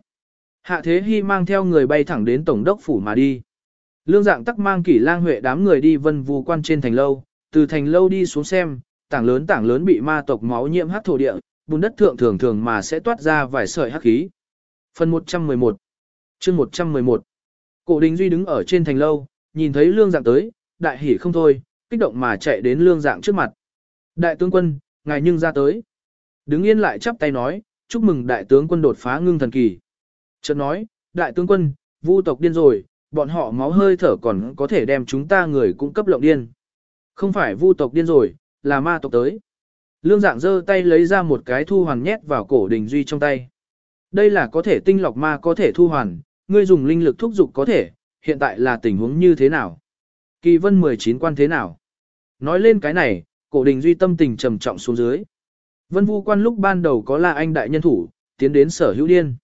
Hạ thế hy mang theo người bay thẳng đến tổng đốc phủ mà đi. Lương dạng tắc mang kỷ lang huệ đám người đi vân vù quan trên thành lâu, từ thành lâu đi xuống xem, tảng lớn tảng lớn bị ma tộc máu nhiễm hắc thổ địa, bùn đất thượng thường thường mà sẽ toát ra vài sợi hắc khí. Phần 111 chương 111 Cổ đình duy đứng ở trên thành lâu, nhìn thấy lương dạng tới, đại hỉ không thôi, kích động mà chạy đến lương dạng trước mặt. Đại tướng quân, ngài nhưng ra tới. Đứng yên lại chắp tay nói, chúc mừng đại tướng quân đột phá ngưng thần kỳ. Chợt nói, đại tướng quân, vu tộc điên rồi, bọn họ máu hơi thở còn có thể đem chúng ta người cung cấp lộng điên. Không phải vu tộc điên rồi, là ma tộc tới. Lương dạng giơ tay lấy ra một cái thu hoàn nhét vào cổ đình duy trong tay. Đây là có thể tinh lọc ma có thể thu hoàn, ngươi dùng linh lực thúc dục có thể, hiện tại là tình huống như thế nào? Kỳ vân 19 quan thế nào? Nói lên cái này, cổ đình duy tâm tình trầm trọng xuống dưới. Vân vu quan lúc ban đầu có là anh đại nhân thủ, tiến đến sở hữu điên.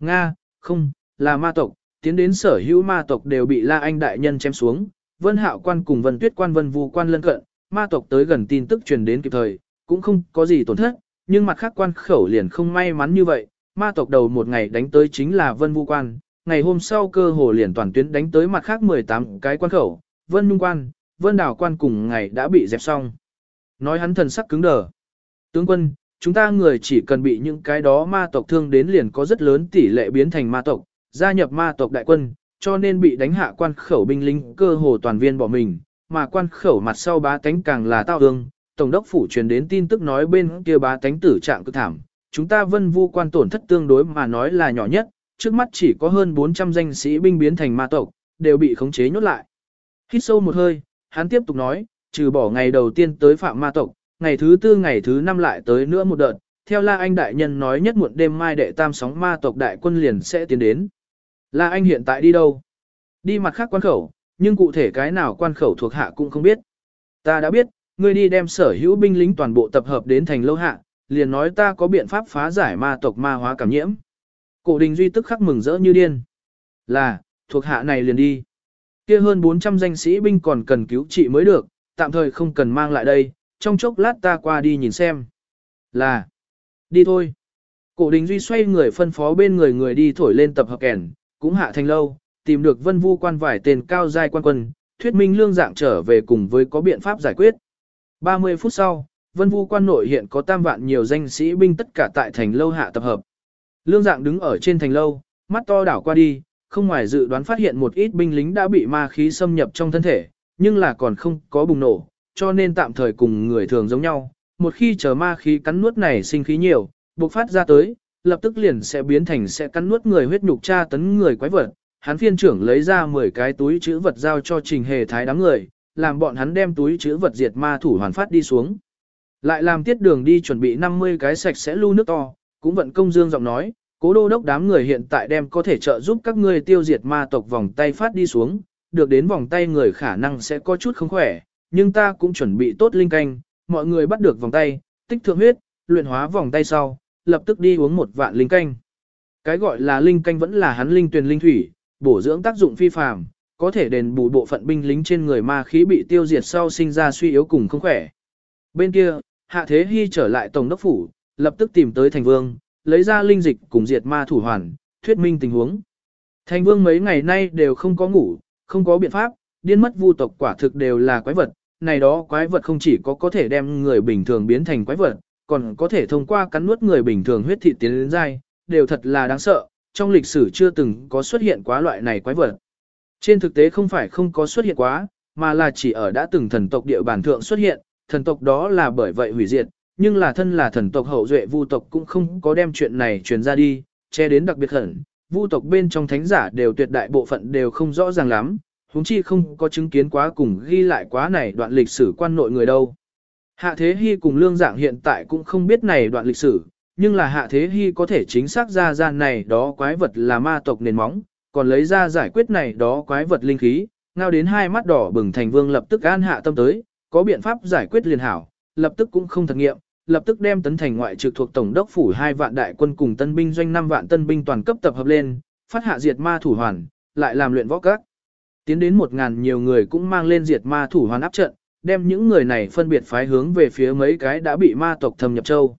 Nga, không, là ma tộc, tiến đến sở hữu ma tộc đều bị la anh đại nhân chém xuống. Vân hạo quan cùng vân tuyết quan vân vu quan lân cận, ma tộc tới gần tin tức truyền đến kịp thời, cũng không có gì tổn thất, nhưng mặt khác quan khẩu liền không may mắn như vậy, ma tộc đầu một ngày đánh tới chính là vân vu quan, ngày hôm sau cơ hồ liền toàn tuyến đánh tới mặt khác 18 cái quan khẩu, vân nhung quan, vân đảo quan cùng ngày đã bị dẹp xong. Nói hắn thần sắc cứng đờ. Tướng quân, chúng ta người chỉ cần bị những cái đó ma tộc thương đến liền có rất lớn tỷ lệ biến thành ma tộc, gia nhập ma tộc đại quân, cho nên bị đánh hạ quan khẩu binh lính cơ hồ toàn viên bỏ mình, mà quan khẩu mặt sau bá tánh càng là tao ương. Tổng đốc phủ truyền đến tin tức nói bên kia bá tánh tử trạng cực thảm, chúng ta vân vu quan tổn thất tương đối mà nói là nhỏ nhất, trước mắt chỉ có hơn 400 danh sĩ binh biến thành ma tộc, đều bị khống chế nhốt lại. Hít sâu một hơi, hắn tiếp tục nói, trừ bỏ ngày đầu tiên tới phạm ma tộc, ngày thứ tư ngày thứ năm lại tới nữa một đợt, theo La Anh đại nhân nói nhất muộn đêm mai đệ tam sóng ma tộc đại quân liền sẽ tiến đến. La Anh hiện tại đi đâu? Đi mặt khác quan khẩu, nhưng cụ thể cái nào quan khẩu thuộc hạ cũng không biết. Ta đã biết, ngươi đi đem sở hữu binh lính toàn bộ tập hợp đến thành lâu hạ, liền nói ta có biện pháp phá giải ma tộc ma hóa cảm nhiễm. Cổ đình duy tức khắc mừng rỡ như điên. Là, thuộc hạ này liền đi. Kia hơn 400 danh sĩ binh còn cần cứu trị mới được, tạm thời không cần mang lại đây, trong chốc lát ta qua đi nhìn xem. Là, đi thôi. Cổ đình duy xoay người phân phó bên người người đi thổi lên tập hợp kèn, cũng hạ thành lâu, tìm được vân vu quan vài tên cao giai quan quân, thuyết minh lương dạng trở về cùng với có biện pháp giải quyết. 30 phút sau, vân vu quan nội hiện có tam vạn nhiều danh sĩ binh tất cả tại thành lâu hạ tập hợp. Lương dạng đứng ở trên thành lâu, mắt to đảo qua đi, không ngoài dự đoán phát hiện một ít binh lính đã bị ma khí xâm nhập trong thân thể, nhưng là còn không có bùng nổ, cho nên tạm thời cùng người thường giống nhau. Một khi chờ ma khí cắn nuốt này sinh khí nhiều, bộc phát ra tới, lập tức liền sẽ biến thành sẽ cắn nuốt người huyết nhục tra tấn người quái vật. Hắn phiên trưởng lấy ra 10 cái túi chữ vật giao cho trình hề thái đám người, làm bọn hắn đem túi chữ vật diệt ma thủ hoàn phát đi xuống. Lại làm tiết đường đi chuẩn bị 50 cái sạch sẽ lưu nước to, cũng vận công dương giọng nói, cố đô đốc đám người hiện tại đem có thể trợ giúp các ngươi tiêu diệt ma tộc vòng tay phát đi xuống, được đến vòng tay người khả năng sẽ có chút không khỏe, nhưng ta cũng chuẩn bị tốt linh canh, mọi người bắt được vòng tay, tích thượng huyết, luyện hóa vòng tay sau, lập tức đi uống một vạn linh canh. Cái gọi là linh canh vẫn là hắn linh tuyền linh thủy, bổ dưỡng tác dụng phi phàm, có thể đền bù bộ phận binh lính trên người ma khí bị tiêu diệt sau sinh ra suy yếu cùng không khỏe. Bên kia, Hạ Thế Hy trở lại Tổng đốc phủ, lập tức tìm tới Thành Vương, lấy ra linh dịch cùng diệt ma thủ hoàn, thuyết minh tình huống. Thành Vương mấy ngày nay đều không có ngủ, không có biện pháp, điên mất vu tộc quả thực đều là quái vật, này đó quái vật không chỉ có có thể đem người bình thường biến thành quái vật, còn có thể thông qua cắn nuốt người bình thường huyết thị tiến đến dai, đều thật là đáng sợ, trong lịch sử chưa từng có xuất hiện quá loại này quái vật. Trên thực tế không phải không có xuất hiện quá, mà là chỉ ở đã từng thần tộc địa bản thượng xuất hiện, thần tộc đó là bởi vậy hủy diệt, nhưng là thân là thần tộc hậu duệ vu tộc cũng không có đem chuyện này truyền ra đi, che đến đặc biệt khẩn, vu tộc bên trong thánh giả đều tuyệt đại bộ phận đều không rõ ràng lắm, huống chi không có chứng kiến quá cùng ghi lại quá này đoạn lịch sử quan nội người đâu. Hạ Thế Hy cùng Lương Dạng hiện tại cũng không biết này đoạn lịch sử, nhưng là Hạ Thế Hy có thể chính xác ra gian này đó quái vật là ma tộc nền móng, còn lấy ra giải quyết này đó quái vật linh khí, ngao đến hai mắt đỏ bừng thành vương lập tức an hạ tâm tới, có biện pháp giải quyết liền hảo, lập tức cũng không thật nghiệm, lập tức đem tấn thành ngoại trực thuộc tổng đốc phủ hai vạn đại quân cùng tân binh doanh 5 vạn tân binh toàn cấp tập hợp lên, phát hạ diệt ma thủ hoàn, lại làm luyện võ các. Tiến đến một ngàn nhiều người cũng mang lên diệt ma thủ hoàn áp trận, đem những người này phân biệt phái hướng về phía mấy cái đã bị ma tộc thâm nhập châu.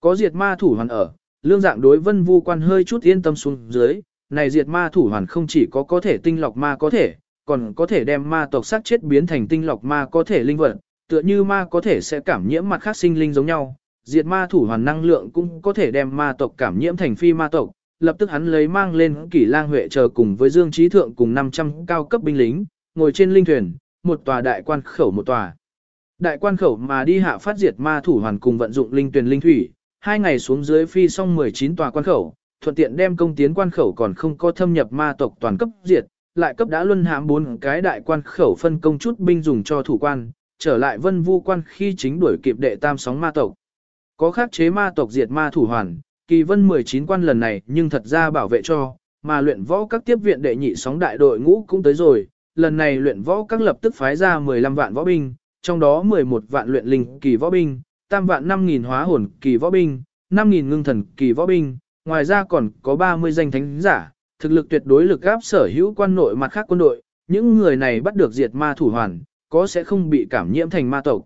Có diệt ma thủ hoàn ở, lương dạng đối vân vu quan hơi chút yên tâm xuống dưới, này diệt ma thủ hoàn không chỉ có có thể tinh lọc ma có thể, còn có thể đem ma tộc sát chết biến thành tinh lọc ma có thể linh vật, tựa như ma có thể sẽ cảm nhiễm mặt khác sinh linh giống nhau. Diệt ma thủ hoàn năng lượng cũng có thể đem ma tộc cảm nhiễm thành phi ma tộc, lập tức hắn lấy mang lên kỷ lang huệ chờ cùng với Dương Trí Thượng cùng 500 cao cấp binh lính, ngồi trên linh thuyền, một tòa đại quan khẩu một tòa. Đại quan khẩu mà đi hạ phát diệt ma thủ hoàn cùng vận dụng linh tuyển linh thủy, hai ngày xuống dưới phi xong 19 tòa quan khẩu, thuận tiện đem công tiến quan khẩu còn không có thâm nhập ma tộc toàn cấp diệt, lại cấp đã luân hãm bốn cái đại quan khẩu phân công chút binh dùng cho thủ quan, trở lại vân vu quan khi chính đuổi kịp đệ tam sóng ma tộc. Có khắc chế ma tộc diệt ma thủ hoàn, kỳ vân 19 quan lần này nhưng thật ra bảo vệ cho, mà luyện võ các tiếp viện đệ nhị sóng đại đội ngũ cũng tới rồi, lần này luyện võ các lập tức phái ra 15 vạn võ binh, trong đó 11 vạn luyện linh kỳ võ binh, tam vạn 5.000 hóa hồn kỳ võ binh, 5.000 ngưng thần kỳ võ binh, ngoài ra còn có 30 danh thánh giả, thực lực tuyệt đối lực áp sở hữu quan nội mặt khác quân đội, những người này bắt được diệt ma thủ hoàn, có sẽ không bị cảm nhiễm thành ma tộc.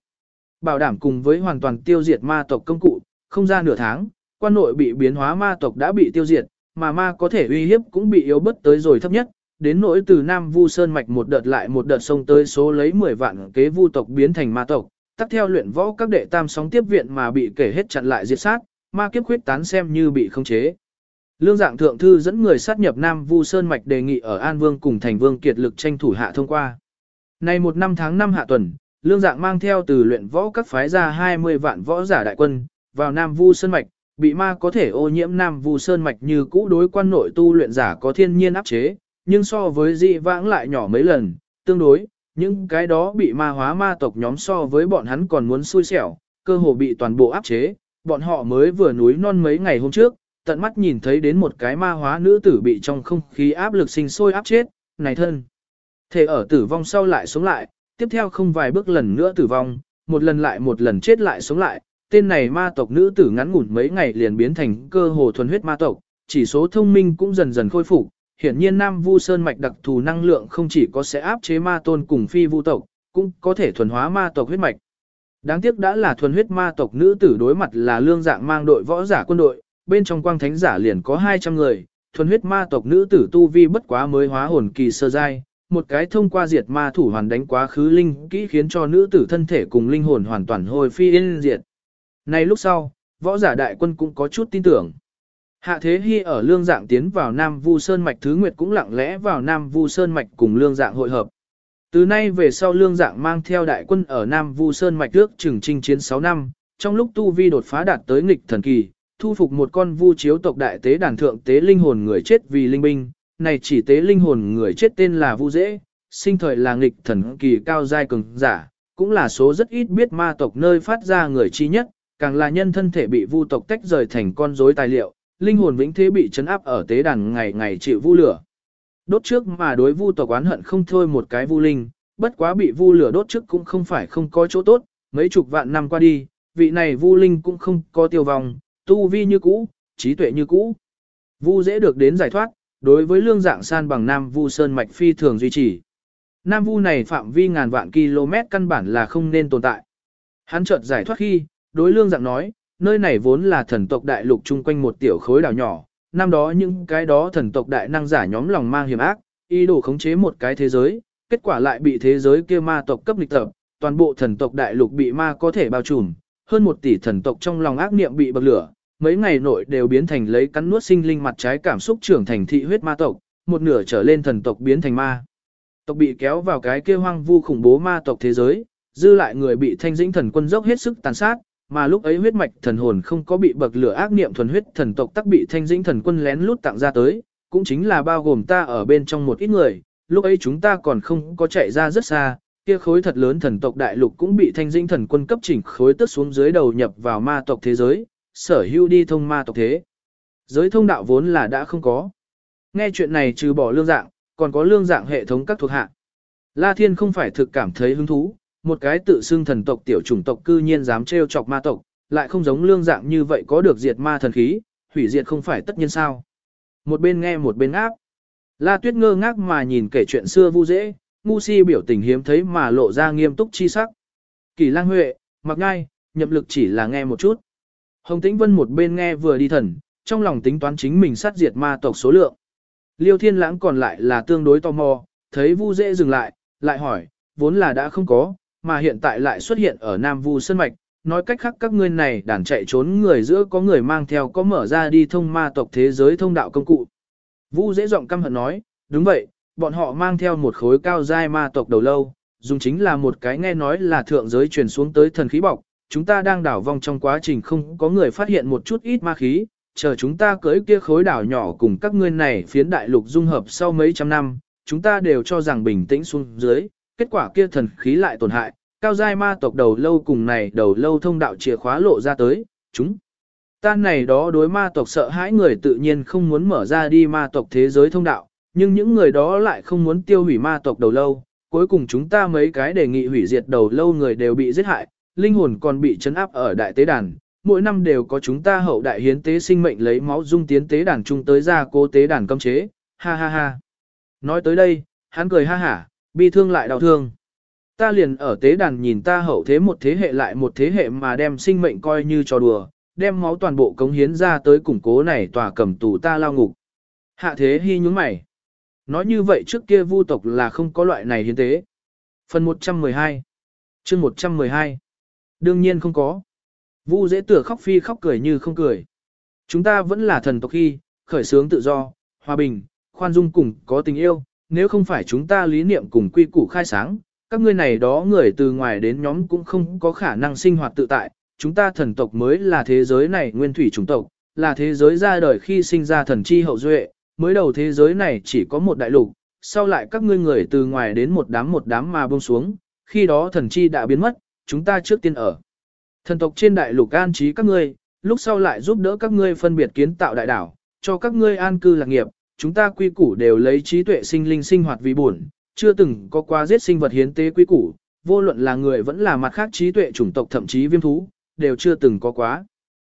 Bảo đảm cùng với hoàn toàn tiêu diệt ma tộc công cụ, không ra nửa tháng, quan nội bị biến hóa ma tộc đã bị tiêu diệt, mà ma có thể uy hiếp cũng bị yếu bất tới rồi thấp nhất, đến nỗi từ Nam Vu Sơn mạch một đợt lại một đợt sông tới số lấy 10 vạn kế vu tộc biến thành ma tộc, tắt theo luyện võ các đệ tam sóng tiếp viện mà bị kể hết chặn lại diệt sát, ma kiếp khuyết tán xem như bị không chế. Lương dạng thượng thư dẫn người sát nhập Nam Vu Sơn mạch đề nghị ở An Vương cùng Thành Vương kiệt lực tranh thủ hạ thông qua. Nay một năm tháng năm hạ tuần, lương dạng mang theo từ luyện võ các phái ra 20 vạn võ giả đại quân, vào Nam Vu Sơn Mạch, bị ma có thể ô nhiễm Nam Vu Sơn Mạch như cũ đối quan nội tu luyện giả có thiên nhiên áp chế, nhưng so với dị vãng lại nhỏ mấy lần, tương đối, những cái đó bị ma hóa ma tộc nhóm so với bọn hắn còn muốn xui xẻo, cơ hồ bị toàn bộ áp chế, bọn họ mới vừa núi non mấy ngày hôm trước, tận mắt nhìn thấy đến một cái ma hóa nữ tử bị trong không khí áp lực sinh sôi áp chết, này thân. Thể ở tử vong sau lại sống lại, tiếp theo không vài bước lần nữa tử vong, một lần lại một lần chết lại sống lại, tên này ma tộc nữ tử ngắn ngủn mấy ngày liền biến thành cơ hồ thuần huyết ma tộc, chỉ số thông minh cũng dần dần khôi phục. Hiển nhiên Nam Vu Sơn mạch đặc thù năng lượng không chỉ có sẽ áp chế ma tôn cùng phi vu tộc, cũng có thể thuần hóa ma tộc huyết mạch. Đáng tiếc đã là thuần huyết ma tộc nữ tử đối mặt là lương dạng mang đội võ giả quân đội, bên trong quang thánh giả liền có 200 người, thuần huyết ma tộc nữ tử tu vi bất quá mới hóa hồn kỳ sơ giai, một cái thông qua diệt ma thủ hoàn đánh quá khứ linh kỹ khiến cho nữ tử thân thể cùng linh hồn hoàn toàn hồi phi yên diệt. Nay lúc sau, võ giả đại quân cũng có chút tin tưởng. Hạ Thế Hy ở Lương Dạng tiến vào Nam Vu Sơn Mạch Thứ Nguyệt cũng lặng lẽ vào Nam Vu Sơn Mạch cùng Lương Dạng hội hợp. Từ nay về sau Lương Dạng mang theo đại quân ở Nam Vu Sơn Mạch trước chừng chinh chiến 6 năm, trong lúc Tu Vi đột phá đạt tới nghịch thần kỳ, thu phục một con vu chiếu tộc đại tế đàn thượng tế linh hồn người chết vì linh binh, này chỉ tế linh hồn người chết tên là vu dễ, sinh thời là nghịch thần kỳ cao giai cường giả, cũng là số rất ít biết ma tộc nơi phát ra người chi nhất, càng là nhân thân thể bị vu tộc tách rời thành con rối tài liệu, linh hồn vĩnh thế bị chấn áp ở tế đàn ngày ngày chịu vu lửa. Đốt trước mà đối vu tộc oán hận không thôi một cái vu linh, bất quá bị vu lửa đốt trước cũng không phải không có chỗ tốt, mấy chục vạn năm qua đi, vị này vu linh cũng không có tiêu vong, tu vi như cũ, trí tuệ như cũ. Vu dễ được đến giải thoát, đối với lương dạng san bằng Nam Vu Sơn Mạch phi thường duy trì. Nam Vu này phạm vi ngàn vạn km căn bản là không nên tồn tại. Hắn chợt giải thoát khi, đối lương dạng nói, nơi này vốn là thần tộc đại lục chung quanh một tiểu khối đảo nhỏ, năm đó những cái đó thần tộc đại năng giả nhóm lòng mang hiểm ác, ý đồ khống chế một cái thế giới, kết quả lại bị thế giới kia ma tộc cấp lịch tập, toàn bộ thần tộc đại lục bị ma có thể bao trùm, hơn một tỷ thần tộc trong lòng ác niệm bị bậc lửa, mấy ngày nội đều biến thành lấy cắn nuốt sinh linh mặt trái cảm xúc trưởng thành thị huyết ma tộc, một nửa trở lên thần tộc biến thành ma. Tộc bị kéo vào cái kia hoang vu khủng bố ma tộc thế giới, dư lại người bị thanh dĩnh thần quân dốc hết sức tàn sát, mà lúc ấy huyết mạch thần hồn không có bị bậc lửa ác niệm thuần huyết thần tộc tắc bị thanh dĩnh thần quân lén lút tặng ra tới, cũng chính là bao gồm ta ở bên trong một ít người, lúc ấy chúng ta còn không có chạy ra rất xa, kia khối thật lớn thần tộc đại lục cũng bị thanh dĩnh thần quân cấp chỉnh khối tức xuống dưới đầu nhập vào ma tộc thế giới, sở hữu đi thông ma tộc thế. Giới thông đạo vốn là đã không có. Nghe chuyện này trừ bỏ lương dạng, còn có lương dạng hệ thống các thuộc hạ. La Thiên không phải thực cảm thấy hứng thú, một cái tự xưng thần tộc tiểu chủng tộc cư nhiên dám trêu chọc ma tộc, lại không giống lương dạng như vậy có được diệt ma thần khí, hủy diệt không phải tất nhiên sao. Một bên nghe một bên áp. La Tuyết ngơ ngác mà nhìn kể chuyện xưa vu dễ, ngu si biểu tình hiếm thấy mà lộ ra nghiêm túc chi sắc. Kỳ lang huệ, mặc ngay, nhập lực chỉ là nghe một chút. Hồng Tĩnh Vân một bên nghe vừa đi thần, trong lòng tính toán chính mình sát diệt ma tộc số lượng. Liêu Thiên Lãng còn lại là tương đối tò mò, thấy Vu Dễ dừng lại, lại hỏi, vốn là đã không có, mà hiện tại lại xuất hiện ở Nam Vu Sơn Mạch, nói cách khác các ngươi này đàn chạy trốn người giữa có người mang theo có mở ra đi thông ma tộc thế giới thông đạo công cụ. Vu Dễ giọng căm hận nói, đúng vậy, bọn họ mang theo một khối cao giai ma tộc đầu lâu, dùng chính là một cái nghe nói là thượng giới truyền xuống tới thần khí bọc, chúng ta đang đảo vong trong quá trình không có người phát hiện một chút ít ma khí, chờ chúng ta cưới kia khối đảo nhỏ cùng các ngươi này phiến đại lục dung hợp sau mấy trăm năm, chúng ta đều cho rằng bình tĩnh xuống dưới, kết quả kia thần khí lại tổn hại, cao giai ma tộc đầu lâu cùng này đầu lâu thông đạo chìa khóa lộ ra tới, chúng. Ta này đó đối ma tộc sợ hãi người tự nhiên không muốn mở ra đi ma tộc thế giới thông đạo, nhưng những người đó lại không muốn tiêu hủy ma tộc đầu lâu, cuối cùng chúng ta mấy cái đề nghị hủy diệt đầu lâu người đều bị giết hại, linh hồn còn bị chấn áp ở đại tế đàn. Mỗi năm đều có chúng ta hậu đại hiến tế sinh mệnh lấy máu dung tiến tế đàn chung tới ra cố tế đàn cấm chế, ha ha ha. Nói tới đây, hắn cười ha hả, bi thương lại đau thương. Ta liền ở tế đàn nhìn ta hậu thế một thế hệ lại một thế hệ mà đem sinh mệnh coi như trò đùa, đem máu toàn bộ cống hiến ra tới củng cố này tòa cầm tù ta lao ngục. Hạ thế hy nhúng mày. Nói như vậy trước kia vu tộc là không có loại này hiến tế. Phần 112 chương 112 Đương nhiên không có. Vu dễ tựa khóc phi khóc cười như không cười. Chúng ta vẫn là thần tộc khi, khởi sướng tự do, hòa bình, khoan dung cùng có tình yêu, nếu không phải chúng ta lý niệm cùng quy củ khai sáng, các ngươi này đó người từ ngoài đến nhóm cũng không có khả năng sinh hoạt tự tại, chúng ta thần tộc mới là thế giới này nguyên thủy chủng tộc, là thế giới ra đời khi sinh ra thần chi hậu duệ, mới đầu thế giới này chỉ có một đại lục, sau lại các ngươi người từ ngoài đến một đám một đám mà buông xuống, khi đó thần chi đã biến mất, chúng ta trước tiên ở. Thần tộc trên đại lục an trí các ngươi, lúc sau lại giúp đỡ các ngươi phân biệt kiến tạo đại đảo, cho các ngươi an cư lạc nghiệp, chúng ta quy củ đều lấy trí tuệ sinh linh sinh hoạt vì buồn, chưa từng có qua giết sinh vật hiến tế quy củ, vô luận là người vẫn là mặt khác trí tuệ chủng tộc thậm chí viêm thú, đều chưa từng có quá.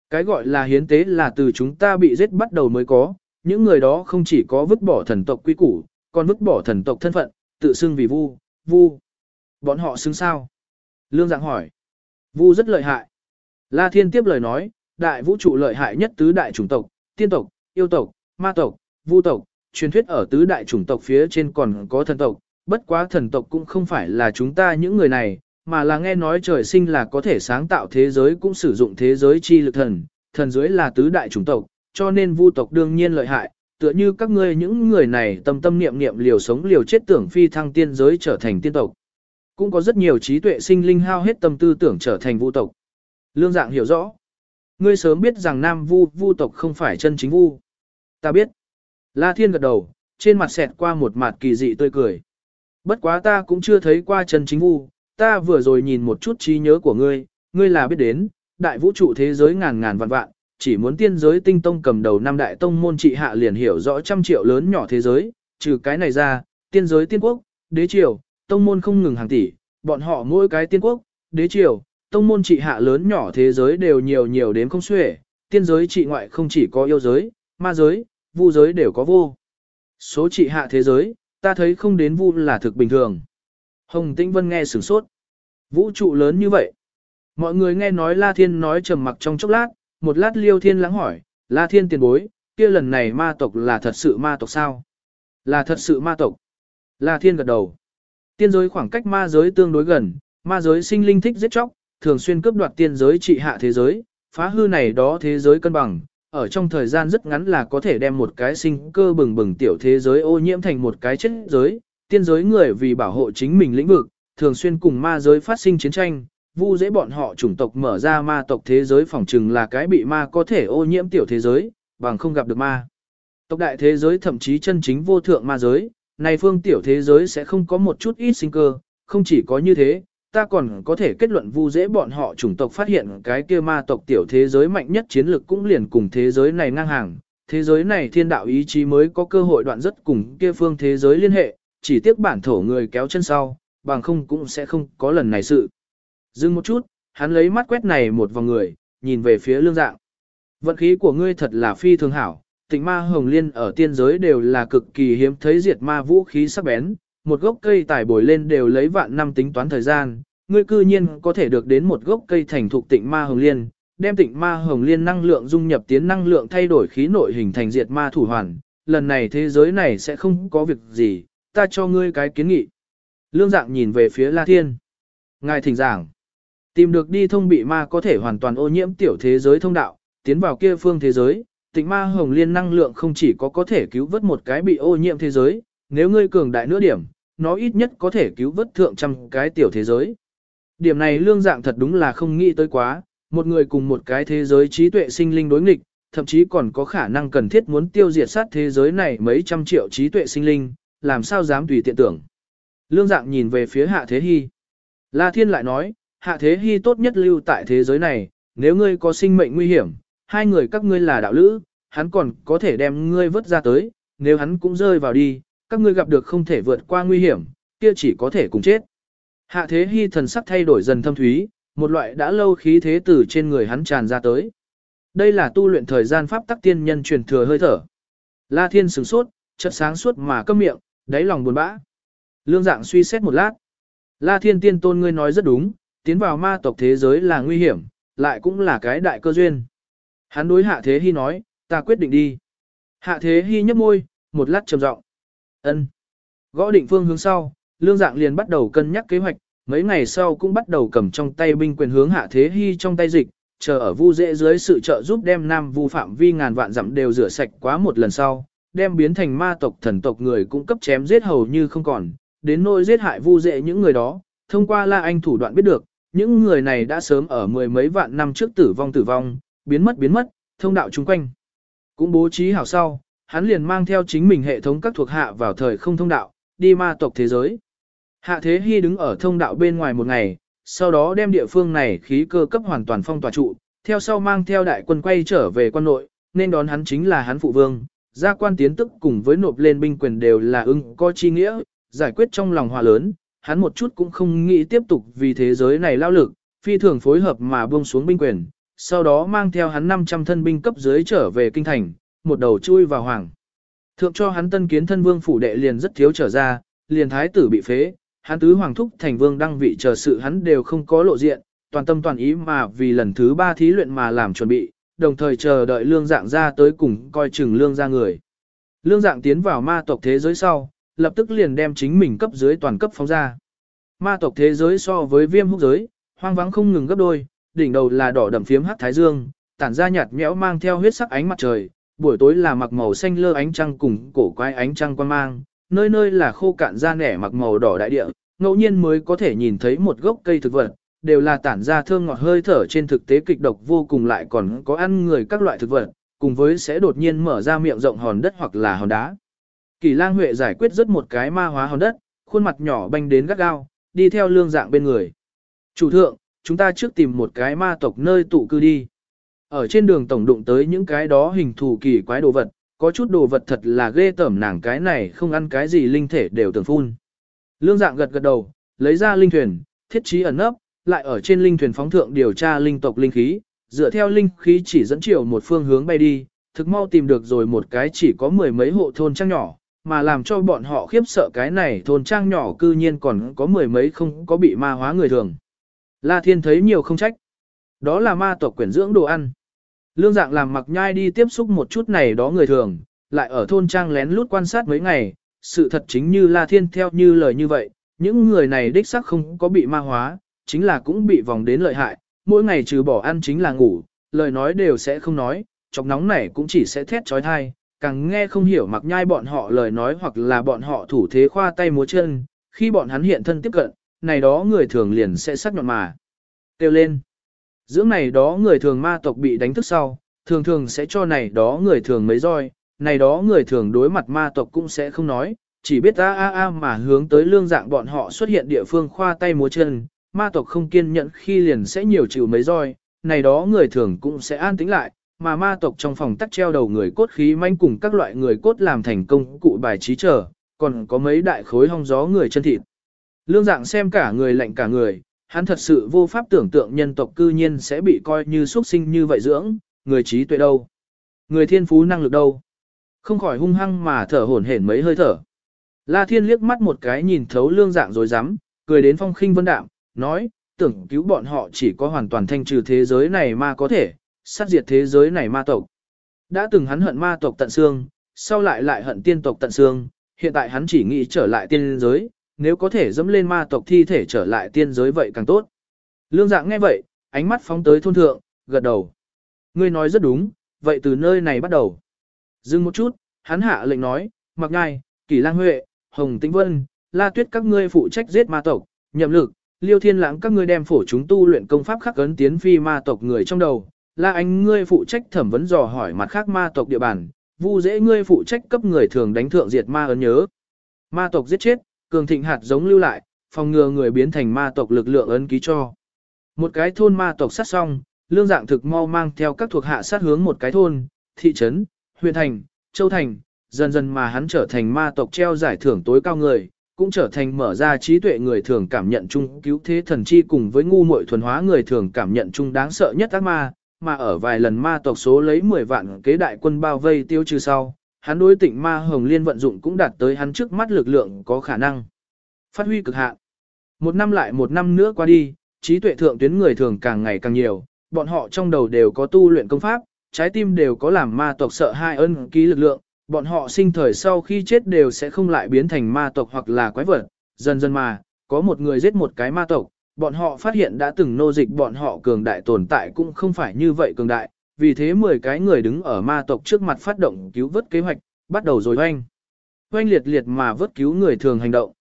Cái gọi là hiến tế là từ chúng ta bị giết bắt đầu mới có, những người đó không chỉ có vứt bỏ thần tộc quy củ, còn vứt bỏ thần tộc thân phận, tự xưng vì vu, vu. Bọn họ xứng sao? Lương dạng hỏi. Vu rất lợi hại. La Thiên tiếp lời nói, đại vũ trụ lợi hại nhất tứ đại chủng tộc, tiên tộc, yêu tộc, ma tộc, vu tộc, truyền thuyết ở tứ đại chủng tộc phía trên còn có thần tộc, bất quá thần tộc cũng không phải là chúng ta những người này, mà là nghe nói trời sinh là có thể sáng tạo thế giới cũng sử dụng thế giới chi lực thần, thần dưới là tứ đại chủng tộc, cho nên vu tộc đương nhiên lợi hại, tựa như các ngươi những người này tâm tâm niệm niệm liều sống liều chết tưởng phi thăng tiên giới trở thành tiên tộc. Cũng có rất nhiều trí tuệ sinh linh hao hết tâm tư tưởng trở thành vu tộc. Lương dạng hiểu rõ. Ngươi sớm biết rằng nam vu vu tộc không phải chân chính vu. Ta biết. La Thiên gật đầu, trên mặt xẹt qua một mặt kỳ dị tươi cười. Bất quá ta cũng chưa thấy qua chân chính vu, ta vừa rồi nhìn một chút trí nhớ của ngươi, ngươi là biết đến, đại vũ trụ thế giới ngàn ngàn vạn vạn, chỉ muốn tiên giới tinh tông cầm đầu năm đại tông môn trị hạ liền hiểu rõ trăm triệu lớn nhỏ thế giới, trừ cái này ra, tiên giới tiên quốc, đế triều, tông môn không ngừng hàng tỷ, bọn họ mỗi cái tiên quốc, đế triều, tông môn trị hạ lớn nhỏ thế giới đều nhiều nhiều đến không xuể, tiên giới trị ngoại không chỉ có yêu giới, ma giới, vu giới đều có vô. Số trị hạ thế giới, ta thấy không đến vu là thực bình thường. Hồng Tĩnh Vân nghe sửng sốt. Vũ trụ lớn như vậy. Mọi người nghe nói La Thiên nói trầm mặc trong chốc lát, một lát Liêu Thiên lắng hỏi, La Thiên tiền bối, kia lần này ma tộc là thật sự ma tộc sao? Là thật sự ma tộc. La Thiên gật đầu. Tiên giới khoảng cách ma giới tương đối gần, ma giới sinh linh thích giết chóc, thường xuyên cướp đoạt tiên giới trị hạ thế giới, phá hư này đó thế giới cân bằng, ở trong thời gian rất ngắn là có thể đem một cái sinh cơ bừng bừng tiểu thế giới ô nhiễm thành một cái chết giới, tiên giới người vì bảo hộ chính mình lĩnh vực, thường xuyên cùng ma giới phát sinh chiến tranh, vu dễ bọn họ chủng tộc mở ra ma tộc thế giới phòng trừng là cái bị ma có thể ô nhiễm tiểu thế giới, bằng không gặp được ma. Tộc đại thế giới thậm chí chân chính vô thượng ma giới, này phương tiểu thế giới sẽ không có một chút ít sinh cơ, không chỉ có như thế, ta còn có thể kết luận vu dễ bọn họ chủng tộc phát hiện cái kia ma tộc tiểu thế giới mạnh nhất chiến lực cũng liền cùng thế giới này ngang hàng. Thế giới này thiên đạo ý chí mới có cơ hội đoạn rất cùng kia phương thế giới liên hệ, chỉ tiếc bản thổ người kéo chân sau, bằng không cũng sẽ không có lần này sự. Dừng một chút, hắn lấy mắt quét này một vòng người, nhìn về phía lương dạng. Vận khí của ngươi thật là phi thường hảo, tịnh ma hồng liên ở tiên giới đều là cực kỳ hiếm thấy diệt ma vũ khí sắc bén, một gốc cây tải bồi lên đều lấy vạn năm tính toán thời gian, ngươi cư nhiên có thể được đến một gốc cây thành thục tịnh ma hồng liên, đem tịnh ma hồng liên năng lượng dung nhập tiến năng lượng thay đổi khí nội hình thành diệt ma thủ hoàn, lần này thế giới này sẽ không có việc gì, ta cho ngươi cái kiến nghị. Lương dạng nhìn về phía La Thiên. Ngài thỉnh giảng. Tìm được đi thông bị ma có thể hoàn toàn ô nhiễm tiểu thế giới thông đạo, tiến vào kia phương thế giới, tịnh ma hồng liên năng lượng không chỉ có có thể cứu vớt một cái bị ô nhiễm thế giới, nếu ngươi cường đại nữa điểm, nó ít nhất có thể cứu vớt thượng trăm cái tiểu thế giới. Điểm này lương dạng thật đúng là không nghĩ tới quá, một người cùng một cái thế giới trí tuệ sinh linh đối nghịch, thậm chí còn có khả năng cần thiết muốn tiêu diệt sát thế giới này mấy trăm triệu trí tuệ sinh linh, làm sao dám tùy tiện tưởng. Lương dạng nhìn về phía hạ thế hy. La thiên lại nói, hạ thế hy tốt nhất lưu tại thế giới này, nếu ngươi có sinh mệnh nguy hiểm, hai người các ngươi là đạo lữ, hắn còn có thể đem ngươi vớt ra tới, nếu hắn cũng rơi vào đi, các ngươi gặp được không thể vượt qua nguy hiểm, kia chỉ có thể cùng chết. Hạ thế hy thần sắc thay đổi dần thâm thúy, một loại đã lâu khí thế từ trên người hắn tràn ra tới. Đây là tu luyện thời gian pháp tắc tiên nhân truyền thừa hơi thở. La thiên sửng sốt, chợt sáng suốt mà câm miệng, đáy lòng buồn bã. Lương dạng suy xét một lát. La thiên tiên tôn ngươi nói rất đúng, tiến vào ma tộc thế giới là nguy hiểm, lại cũng là cái đại cơ duyên. Hắn đối hạ thế hy nói, ta quyết định đi. Hạ thế hy nhấp môi, một lát trầm giọng ân Gõ định phương hướng sau, lương dạng liền bắt đầu cân nhắc kế hoạch, mấy ngày sau cũng bắt đầu cầm trong tay binh quyền hướng hạ thế hy trong tay dịch, chờ ở vu dễ dưới sự trợ giúp đem nam vu phạm vi ngàn vạn dặm đều rửa sạch quá một lần sau, đem biến thành ma tộc thần tộc người cũng cấp chém giết hầu như không còn, đến nỗi giết hại vu dễ những người đó, thông qua la anh thủ đoạn biết được, những người này đã sớm ở mười mấy vạn năm trước tử vong tử vong, biến mất biến mất, thông đạo chung quanh. Cũng bố trí hảo sau, hắn liền mang theo chính mình hệ thống các thuộc hạ vào thời không thông đạo, đi ma tộc thế giới. Hạ Thế Hy đứng ở thông đạo bên ngoài một ngày, sau đó đem địa phương này khí cơ cấp hoàn toàn phong tỏa trụ, theo sau mang theo đại quân quay trở về quan nội, nên đón hắn chính là hắn phụ vương. Gia quan tiến tức cùng với nộp lên binh quyền đều là ưng có chi nghĩa, giải quyết trong lòng hòa lớn, hắn một chút cũng không nghĩ tiếp tục vì thế giới này lao lực, phi thường phối hợp mà buông xuống binh quyền, sau đó mang theo hắn 500 thân binh cấp dưới trở về kinh thành, một đầu chui vào hoàng. Thượng cho hắn tân kiến thân vương phủ đệ liền rất thiếu trở ra, liền thái tử bị phế, hắn tứ hoàng thúc thành vương đăng vị chờ sự hắn đều không có lộ diện, toàn tâm toàn ý mà vì lần thứ ba thí luyện mà làm chuẩn bị, đồng thời chờ đợi lương dạng ra tới cùng coi chừng lương ra người. Lương dạng tiến vào ma tộc thế giới sau, lập tức liền đem chính mình cấp dưới toàn cấp phóng ra. Ma tộc thế giới so với viêm húc giới, hoang vắng không ngừng gấp đôi, đỉnh đầu là đỏ đậm phiếm hắc thái dương, tản ra nhạt nhẽo mang theo huyết sắc ánh mặt trời, buổi tối là mặc màu xanh lơ ánh trăng cùng cổ quái ánh trăng quan mang, nơi nơi là khô cạn da nẻ mặc màu đỏ đại địa, ngẫu nhiên mới có thể nhìn thấy một gốc cây thực vật, đều là tản ra thơm ngọt hơi thở trên thực tế kịch độc vô cùng lại còn có ăn người các loại thực vật, cùng với sẽ đột nhiên mở ra miệng rộng hòn đất hoặc là hòn đá. Kỳ lang huệ giải quyết rất một cái ma hóa hòn đất, khuôn mặt nhỏ banh đến gắt gao, đi theo lương dạng bên người. Chủ thượng, chúng ta trước tìm một cái ma tộc nơi tụ cư đi. Ở trên đường tổng đụng tới những cái đó hình thù kỳ quái đồ vật, có chút đồ vật thật là ghê tởm nàng cái này không ăn cái gì linh thể đều tưởng phun. Lương dạng gật gật đầu, lấy ra linh thuyền, thiết trí ẩn nấp, lại ở trên linh thuyền phóng thượng điều tra linh tộc linh khí, dựa theo linh khí chỉ dẫn chiều một phương hướng bay đi, thực mau tìm được rồi một cái chỉ có mười mấy hộ thôn trang nhỏ, mà làm cho bọn họ khiếp sợ cái này thôn trang nhỏ cư nhiên còn có mười mấy không có bị ma hóa người thường. La Thiên thấy nhiều không trách. Đó là ma tộc quyển dưỡng đồ ăn. Lương dạng làm mặc nhai đi tiếp xúc một chút này đó người thường, lại ở thôn trang lén lút quan sát mấy ngày, sự thật chính như La Thiên theo như lời như vậy, những người này đích xác không có bị ma hóa, chính là cũng bị vòng đến lợi hại, mỗi ngày trừ bỏ ăn chính là ngủ, lời nói đều sẽ không nói, chọc nóng này cũng chỉ sẽ thét trói thai, càng nghe không hiểu mặc nhai bọn họ lời nói hoặc là bọn họ thủ thế khoa tay múa chân, khi bọn hắn hiện thân tiếp cận, này đó người thường liền sẽ sắc nhọn mà. tiêu lên. Dưỡng này đó người thường ma tộc bị đánh thức sau, thường thường sẽ cho này đó người thường mấy roi, này đó người thường đối mặt ma tộc cũng sẽ không nói, chỉ biết a a a mà hướng tới lương dạng bọn họ xuất hiện địa phương khoa tay múa chân, ma tộc không kiên nhẫn khi liền sẽ nhiều chịu mấy roi, này đó người thường cũng sẽ an tĩnh lại, mà ma tộc trong phòng tắc treo đầu người cốt khí manh cùng các loại người cốt làm thành công cụ bài trí trở, còn có mấy đại khối hong gió người chân thịt. Lương dạng xem cả người lạnh cả người, hắn thật sự vô pháp tưởng tượng nhân tộc cư nhiên sẽ bị coi như xuất sinh như vậy dưỡng, người trí tuệ đâu? Người thiên phú năng lực đâu? Không khỏi hung hăng mà thở hổn hển mấy hơi thở. La Thiên liếc mắt một cái nhìn thấu lương dạng rồi dám, cười đến phong khinh vân đạm, nói, tưởng cứu bọn họ chỉ có hoàn toàn thanh trừ thế giới này mà có thể, sát diệt thế giới này ma tộc. Đã từng hắn hận ma tộc tận xương, sau lại lại hận tiên tộc tận xương, hiện tại hắn chỉ nghĩ trở lại tiên giới, nếu có thể dẫm lên ma tộc thi thể trở lại tiên giới vậy càng tốt. Lương dạng nghe vậy, ánh mắt phóng tới thôn thượng, gật đầu. Ngươi nói rất đúng, vậy từ nơi này bắt đầu. Dừng một chút, hắn hạ lệnh nói, mặc ngài, kỳ lang huệ, hồng tĩnh vân, la tuyết các ngươi phụ trách giết ma tộc, nhậm lực, liêu thiên lãng các ngươi đem phổ chúng tu luyện công pháp khắc ấn tiến phi ma tộc người trong đầu. La anh ngươi phụ trách thẩm vấn dò hỏi mặt khác ma tộc địa bàn, vu dễ ngươi phụ trách cấp người thường đánh thượng diệt ma ấn nhớ. Ma tộc giết chết, cường thịnh hạt giống lưu lại, phòng ngừa người biến thành ma tộc lực lượng ấn ký cho. Một cái thôn ma tộc sát xong, lương dạng thực mau mang theo các thuộc hạ sát hướng một cái thôn, thị trấn, huyện thành, châu thành, dần dần mà hắn trở thành ma tộc treo giải thưởng tối cao người, cũng trở thành mở ra trí tuệ người thường cảm nhận chung cứu thế thần chi cùng với ngu muội thuần hóa người thường cảm nhận chung đáng sợ nhất ác ma, mà ở vài lần ma tộc số lấy 10 vạn kế đại quân bao vây tiêu trừ sau, hắn đối tịnh ma hồng liên vận dụng cũng đạt tới hắn trước mắt lực lượng có khả năng phát huy cực hạn. Một năm lại một năm nữa qua đi, trí tuệ thượng tuyến người thường càng ngày càng nhiều, bọn họ trong đầu đều có tu luyện công pháp, trái tim đều có làm ma tộc sợ hai ân ký lực lượng, bọn họ sinh thời sau khi chết đều sẽ không lại biến thành ma tộc hoặc là quái vật, dần dần mà, có một người giết một cái ma tộc, bọn họ phát hiện đã từng nô dịch bọn họ cường đại tồn tại cũng không phải như vậy cường đại, vì thế 10 cái người đứng ở ma tộc trước mặt phát động cứu vớt kế hoạch, bắt đầu rồi hoanh. Hoanh liệt liệt mà vớt cứu người thường hành động.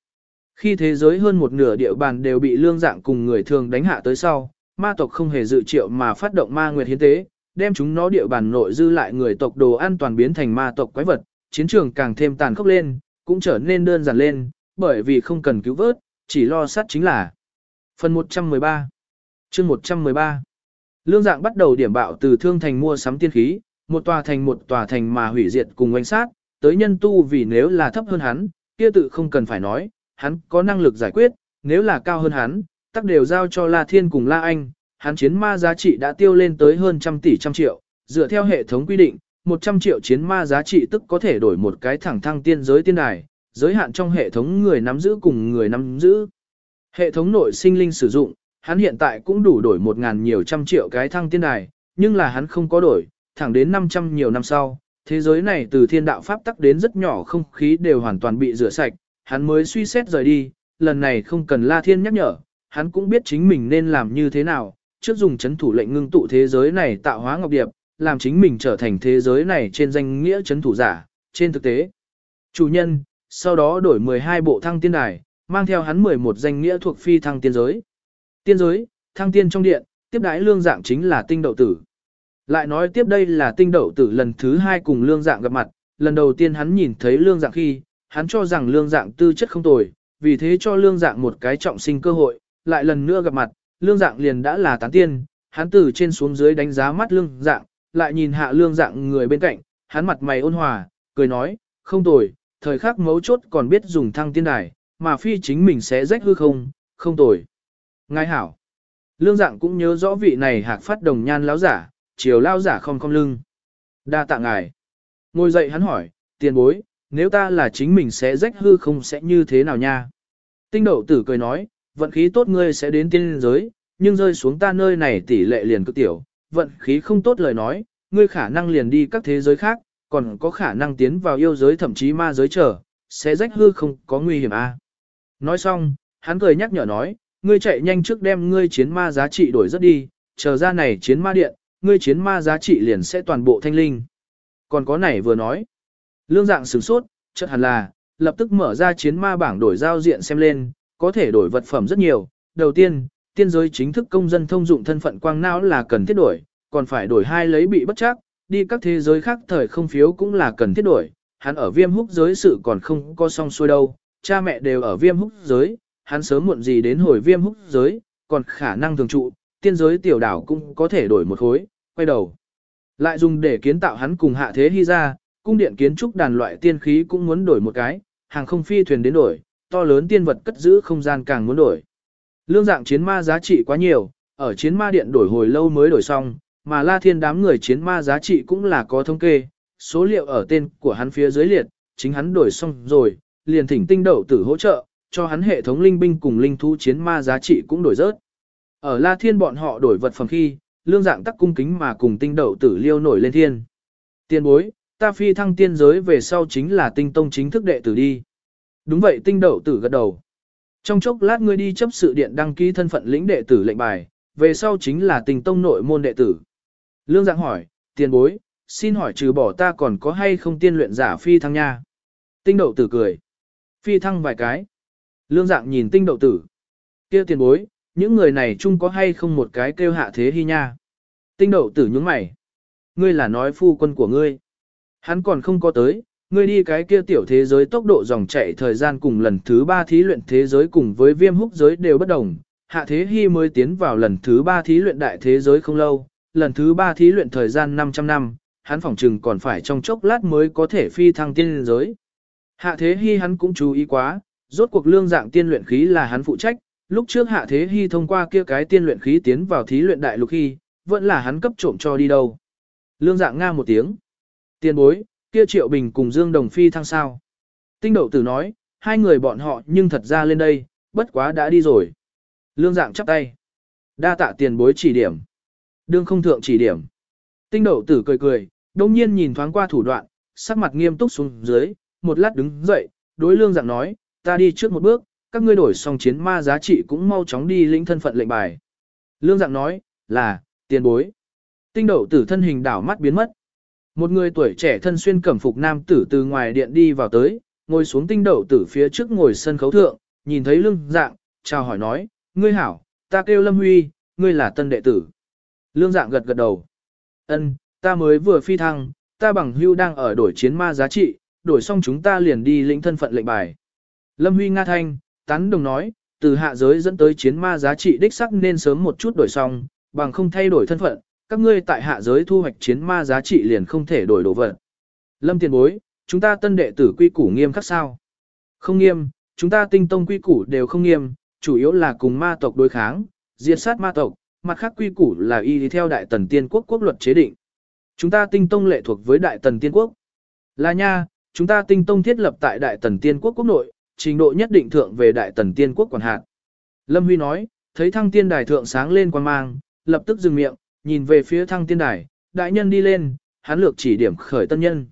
Khi thế giới hơn một nửa địa bàn đều bị lương dạng cùng người thường đánh hạ tới sau, ma tộc không hề dự triệu mà phát động ma nguyệt hiến tế, đem chúng nó địa bàn nội dư lại người tộc đồ an toàn biến thành ma tộc quái vật, chiến trường càng thêm tàn khốc lên, cũng trở nên đơn giản lên, bởi vì không cần cứu vớt, chỉ lo sát chính là. Phần 113 chương 113 Lương dạng bắt đầu điểm bạo từ thương thành mua sắm tiên khí, một tòa thành một tòa thành mà hủy diệt cùng oanh sát, tới nhân tu vì nếu là thấp hơn hắn, kia tự không cần phải nói, hắn có năng lực giải quyết, nếu là cao hơn hắn, tắc đều giao cho La Thiên cùng La Anh, hắn chiến ma giá trị đã tiêu lên tới hơn trăm tỷ trăm triệu, dựa theo hệ thống quy định, 100 triệu chiến ma giá trị tức có thể đổi một cái thẳng thăng tiên giới tiên đài, giới hạn trong hệ thống người nắm giữ cùng người nắm giữ. Hệ thống nội sinh linh sử dụng, hắn hiện tại cũng đủ đổi một ngàn nhiều trăm triệu cái thăng tiên đài, nhưng là hắn không có đổi, thẳng đến 500 nhiều năm sau, thế giới này từ thiên đạo pháp tắc đến rất nhỏ không khí đều hoàn toàn bị rửa sạch, hắn mới suy xét rời đi, lần này không cần La Thiên nhắc nhở, hắn cũng biết chính mình nên làm như thế nào, trước dùng chấn thủ lệnh ngưng tụ thế giới này tạo hóa ngọc điệp, làm chính mình trở thành thế giới này trên danh nghĩa chấn thủ giả, trên thực tế. Chủ nhân, sau đó đổi 12 bộ thăng tiên đài, mang theo hắn 11 danh nghĩa thuộc phi thăng tiên giới. Tiên giới, thăng tiên trong điện, tiếp đái lương dạng chính là tinh đậu tử. Lại nói tiếp đây là tinh đậu tử lần thứ hai cùng lương dạng gặp mặt, lần đầu tiên hắn nhìn thấy lương dạng khi, hắn cho rằng lương dạng tư chất không tồi, vì thế cho lương dạng một cái trọng sinh cơ hội, lại lần nữa gặp mặt, lương dạng liền đã là tán tiên, hắn từ trên xuống dưới đánh giá mắt lương dạng, lại nhìn hạ lương dạng người bên cạnh, hắn mặt mày ôn hòa, cười nói, không tồi, thời khắc mấu chốt còn biết dùng thăng tiên đài, mà phi chính mình sẽ rách hư không, không tồi. Ngài hảo. Lương dạng cũng nhớ rõ vị này hạc phát đồng nhan lão giả, chiều lao giả không không lưng. Đa tạ ngài. Ngồi dậy hắn hỏi, tiền bối, nếu ta là chính mình sẽ rách hư không sẽ như thế nào nha? Tinh đậu tử cười nói, vận khí tốt ngươi sẽ đến tiên giới, nhưng rơi xuống ta nơi này tỷ lệ liền cực tiểu, vận khí không tốt lời nói, ngươi khả năng liền đi các thế giới khác, còn có khả năng tiến vào yêu giới thậm chí ma giới trở, sẽ rách hư không có nguy hiểm à. Nói xong, hắn cười nhắc nhở nói, ngươi chạy nhanh trước đem ngươi chiến ma giá trị đổi rất đi, chờ ra này chiến ma điện, ngươi chiến ma giá trị liền sẽ toàn bộ thanh linh. Còn có này vừa nói, lương dạng sửng sốt, chất hẳn là, lập tức mở ra chiến ma bảng đổi giao diện xem lên, có thể đổi vật phẩm rất nhiều. Đầu tiên, tiên giới chính thức công dân thông dụng thân phận quang não là cần thiết đổi, còn phải đổi hai lấy bị bất chắc, đi các thế giới khác thời không phiếu cũng là cần thiết đổi. Hắn ở viêm húc giới sự còn không có xong xuôi đâu, cha mẹ đều ở viêm húc giới, hắn sớm muộn gì đến hồi viêm húc giới, còn khả năng thường trụ, tiên giới tiểu đảo cũng có thể đổi một khối, quay đầu. Lại dùng để kiến tạo hắn cùng hạ thế hy ra, cung điện kiến trúc đàn loại tiên khí cũng muốn đổi một cái, hàng không phi thuyền đến đổi, to lớn tiên vật cất giữ không gian càng muốn đổi. Lương dạng chiến ma giá trị quá nhiều, ở chiến ma điện đổi hồi lâu mới đổi xong, mà la thiên đám người chiến ma giá trị cũng là có thống kê, số liệu ở tên của hắn phía dưới liệt, chính hắn đổi xong rồi, liền thỉnh tinh đậu tử hỗ trợ, cho hắn hệ thống linh binh cùng linh thú chiến ma giá trị cũng đổi rớt. Ở la thiên bọn họ đổi vật phẩm khi, lương dạng tắc cung kính mà cùng tinh đậu tử liêu nổi lên thiên. Tiên bối, ta phi thăng tiên giới về sau chính là tinh tông chính thức đệ tử đi. Đúng vậy tinh đậu tử gật đầu. Trong chốc lát ngươi đi chấp sự điện đăng ký thân phận lĩnh đệ tử lệnh bài, về sau chính là tinh tông nội môn đệ tử. Lương dạng hỏi, tiền bối, xin hỏi trừ bỏ ta còn có hay không tiên luyện giả phi thăng nha. Tinh đậu tử cười. Phi thăng vài cái. Lương dạng nhìn tinh đậu tử. kia tiền bối, những người này chung có hay không một cái kêu hạ thế hy nha. Tinh đậu tử nhướng mày. Ngươi là nói phu quân của ngươi. Hắn còn không có tới, ngươi đi cái kia tiểu thế giới tốc độ dòng chạy thời gian cùng lần thứ ba thí luyện thế giới cùng với viêm húc giới đều bất đồng. Hạ thế hy mới tiến vào lần thứ ba thí luyện đại thế giới không lâu, lần thứ ba thí luyện thời gian 500 năm, hắn phỏng chừng còn phải trong chốc lát mới có thể phi thăng tiên giới. Hạ thế hy hắn cũng chú ý quá, rốt cuộc lương dạng tiên luyện khí là hắn phụ trách, lúc trước hạ thế hy thông qua kia cái tiên luyện khí tiến vào thí luyện đại lục khi, vẫn là hắn cấp trộm cho đi đâu. Lương dạng nga một tiếng. Tiên bối, kia Triệu Bình cùng Dương Đồng Phi thăng sao. Tinh đậu tử nói, hai người bọn họ nhưng thật ra lên đây, bất quá đã đi rồi. Lương dạng chắp tay. Đa tạ tiền bối chỉ điểm. Đương không thượng chỉ điểm. Tinh đậu tử cười cười, đông nhiên nhìn thoáng qua thủ đoạn, sắc mặt nghiêm túc xuống dưới, một lát đứng dậy, đối lương dạng nói, ta đi trước một bước, các ngươi đổi xong chiến ma giá trị cũng mau chóng đi lĩnh thân phận lệnh bài. Lương dạng nói, là, tiền bối. Tinh đậu tử thân hình đảo mắt biến mất. Một người tuổi trẻ thân xuyên cẩm phục nam tử từ ngoài điện đi vào tới, ngồi xuống tinh đậu tử phía trước ngồi sân khấu thượng, nhìn thấy lương dạng, chào hỏi nói, ngươi hảo, ta kêu Lâm Huy, ngươi là tân đệ tử. Lương dạng gật gật đầu. Ân, ta mới vừa phi thăng, ta bằng hưu đang ở đổi chiến ma giá trị, đổi xong chúng ta liền đi lĩnh thân phận lệnh bài. Lâm Huy Nga Thanh, tán đồng nói, từ hạ giới dẫn tới chiến ma giá trị đích sắc nên sớm một chút đổi xong, bằng không thay đổi thân phận, các ngươi tại hạ giới thu hoạch chiến ma giá trị liền không thể đổi đồ vật. Lâm tiền bối, chúng ta tân đệ tử quy củ nghiêm khắc sao? Không nghiêm, chúng ta tinh tông quy củ đều không nghiêm, chủ yếu là cùng ma tộc đối kháng, diệt sát ma tộc, mặt khác quy củ là y theo đại tần tiên quốc quốc luật chế định. Chúng ta tinh tông lệ thuộc với đại tần tiên quốc. Là nha, chúng ta tinh tông thiết lập tại đại tần tiên quốc quốc nội, trình độ nhất định thượng về đại tần tiên quốc quản hạt. Lâm Huy nói, thấy thăng tiên đài thượng sáng lên quan mang, lập tức dừng miệng, nhìn về phía thăng tiên đài, đại nhân đi lên, hắn lược chỉ điểm khởi tân nhân.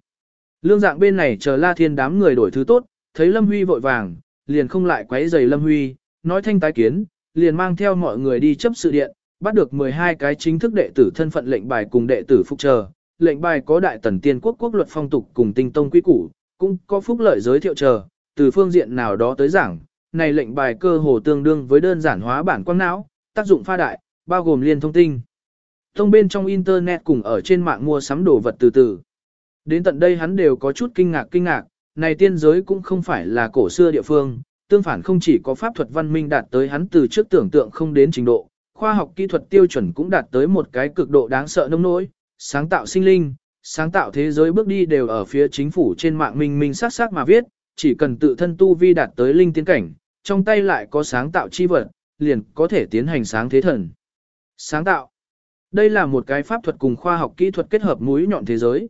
Lương dạng bên này chờ La Thiên đám người đổi thứ tốt, thấy Lâm Huy vội vàng, liền không lại quấy giày Lâm Huy, nói thanh tái kiến, liền mang theo mọi người đi chấp sự điện, bắt được 12 cái chính thức đệ tử thân phận lệnh bài cùng đệ tử phục chờ. Lệnh bài có đại tần tiên quốc quốc luật phong tục cùng tinh tông quy củ, cũng có phúc lợi giới thiệu chờ, từ phương diện nào đó tới giảng, này lệnh bài cơ hồ tương đương với đơn giản hóa bản quang não, tác dụng pha đại, bao gồm liên thông tin Thông bên trong internet cùng ở trên mạng mua sắm đồ vật từ từ. Đến tận đây hắn đều có chút kinh ngạc kinh ngạc, này tiên giới cũng không phải là cổ xưa địa phương, tương phản không chỉ có pháp thuật văn minh đạt tới hắn từ trước tưởng tượng không đến trình độ, khoa học kỹ thuật tiêu chuẩn cũng đạt tới một cái cực độ đáng sợ nông nỗi, sáng tạo sinh linh, sáng tạo thế giới bước đi đều ở phía chính phủ trên mạng minh minh sát sát mà viết, chỉ cần tự thân tu vi đạt tới linh tiến cảnh, trong tay lại có sáng tạo chi vật, liền có thể tiến hành sáng thế thần. Sáng tạo. Đây là một cái pháp thuật cùng khoa học kỹ thuật kết hợp mũi nhọn thế giới.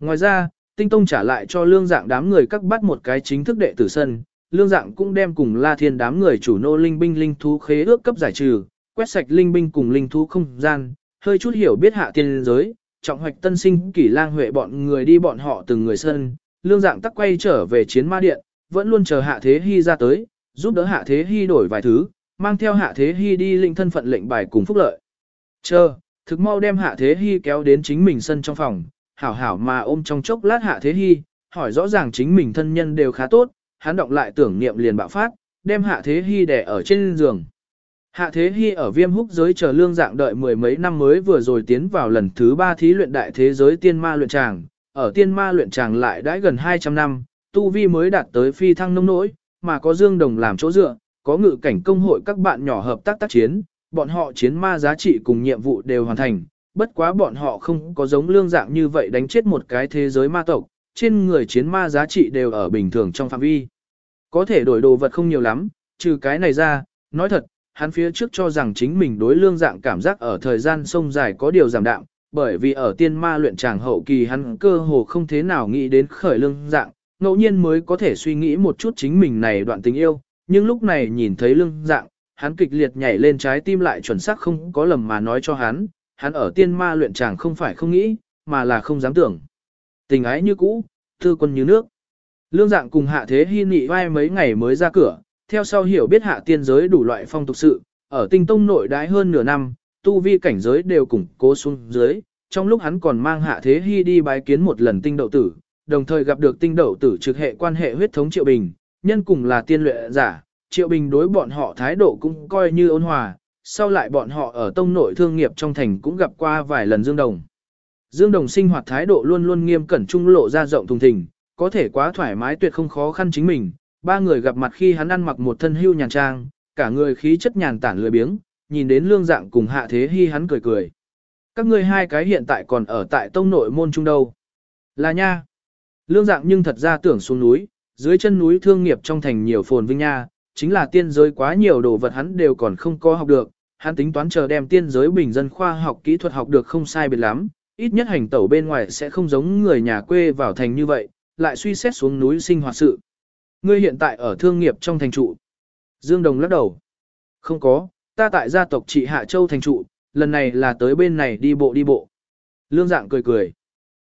Ngoài ra, Tinh Tông trả lại cho lương dạng đám người các bắt một cái chính thức đệ tử sân, lương dạng cũng đem cùng La Thiên đám người chủ nô linh binh linh thú khế ước cấp giải trừ, quét sạch linh binh cùng linh thú không gian, hơi chút hiểu biết hạ tiên giới, trọng hoạch tân sinh kỷ lang huệ bọn người đi bọn họ từng người sân, lương dạng tắc quay trở về chiến ma điện, vẫn luôn chờ hạ thế hy ra tới, giúp đỡ hạ thế hy đổi vài thứ, mang theo hạ thế hy đi linh thân phận lệnh bài cùng phúc lợi. Chờ, thực mau đem hạ thế hy kéo đến chính mình sân trong phòng, hảo hảo mà ôm trong chốc lát hạ thế hy, hỏi rõ ràng chính mình thân nhân đều khá tốt, hắn động lại tưởng niệm liền bạo phát, đem hạ thế hy đè ở trên giường. Hạ thế hy ở viêm húc giới chờ lương dạng đợi mười mấy năm mới vừa rồi tiến vào lần thứ ba thí luyện đại thế giới tiên ma luyện tràng, ở tiên ma luyện tràng lại đãi gần 200 năm, tu vi mới đạt tới phi thăng nông nỗi, mà có dương đồng làm chỗ dựa, có ngự cảnh công hội các bạn nhỏ hợp tác tác chiến, bọn họ chiến ma giá trị cùng nhiệm vụ đều hoàn thành, bất quá bọn họ không có giống lương dạng như vậy đánh chết một cái thế giới ma tộc, trên người chiến ma giá trị đều ở bình thường trong phạm vi. Có thể đổi đồ vật không nhiều lắm, trừ cái này ra, nói thật, hắn phía trước cho rằng chính mình đối lương dạng cảm giác ở thời gian sông dài có điều giảm đạm, bởi vì ở tiên ma luyện tràng hậu kỳ hắn cơ hồ không thế nào nghĩ đến khởi lương dạng, ngẫu nhiên mới có thể suy nghĩ một chút chính mình này đoạn tình yêu, nhưng lúc này nhìn thấy lương dạng, hắn kịch liệt nhảy lên trái tim lại chuẩn xác không có lầm mà nói cho hắn, hắn ở tiên ma luyện tràng không phải không nghĩ, mà là không dám tưởng. Tình ái như cũ, thư quân như nước. Lương dạng cùng hạ thế hy nị vai mấy ngày mới ra cửa, theo sau hiểu biết hạ tiên giới đủ loại phong tục sự, ở tinh tông nội đái hơn nửa năm, tu vi cảnh giới đều củng cố xuống dưới, trong lúc hắn còn mang hạ thế hy đi bái kiến một lần tinh đậu tử, đồng thời gặp được tinh đậu tử trực hệ quan hệ huyết thống triệu bình, nhân cùng là tiên luyện giả, triệu bình đối bọn họ thái độ cũng coi như ôn hòa, sau lại bọn họ ở tông nội thương nghiệp trong thành cũng gặp qua vài lần Dương Đồng. Dương Đồng sinh hoạt thái độ luôn luôn nghiêm cẩn trung lộ ra rộng thùng thình, có thể quá thoải mái tuyệt không khó khăn chính mình. Ba người gặp mặt khi hắn ăn mặc một thân hưu nhàn trang, cả người khí chất nhàn tản lười biếng, nhìn đến lương dạng cùng hạ thế hy hắn cười cười. Các ngươi hai cái hiện tại còn ở tại tông nội môn trung đâu. Là nha. Lương dạng nhưng thật ra tưởng xuống núi, dưới chân núi thương nghiệp trong thành nhiều phồn vinh nha, chính là tiên giới quá nhiều đồ vật hắn đều còn không có học được, hắn tính toán chờ đem tiên giới bình dân khoa học kỹ thuật học được không sai biệt lắm, ít nhất hành tẩu bên ngoài sẽ không giống người nhà quê vào thành như vậy, lại suy xét xuống núi sinh hoạt sự. Ngươi hiện tại ở thương nghiệp trong thành trụ. Dương Đồng lắc đầu. Không có, ta tại gia tộc trị Hạ Châu thành trụ, lần này là tới bên này đi bộ đi bộ. Lương dạng cười cười.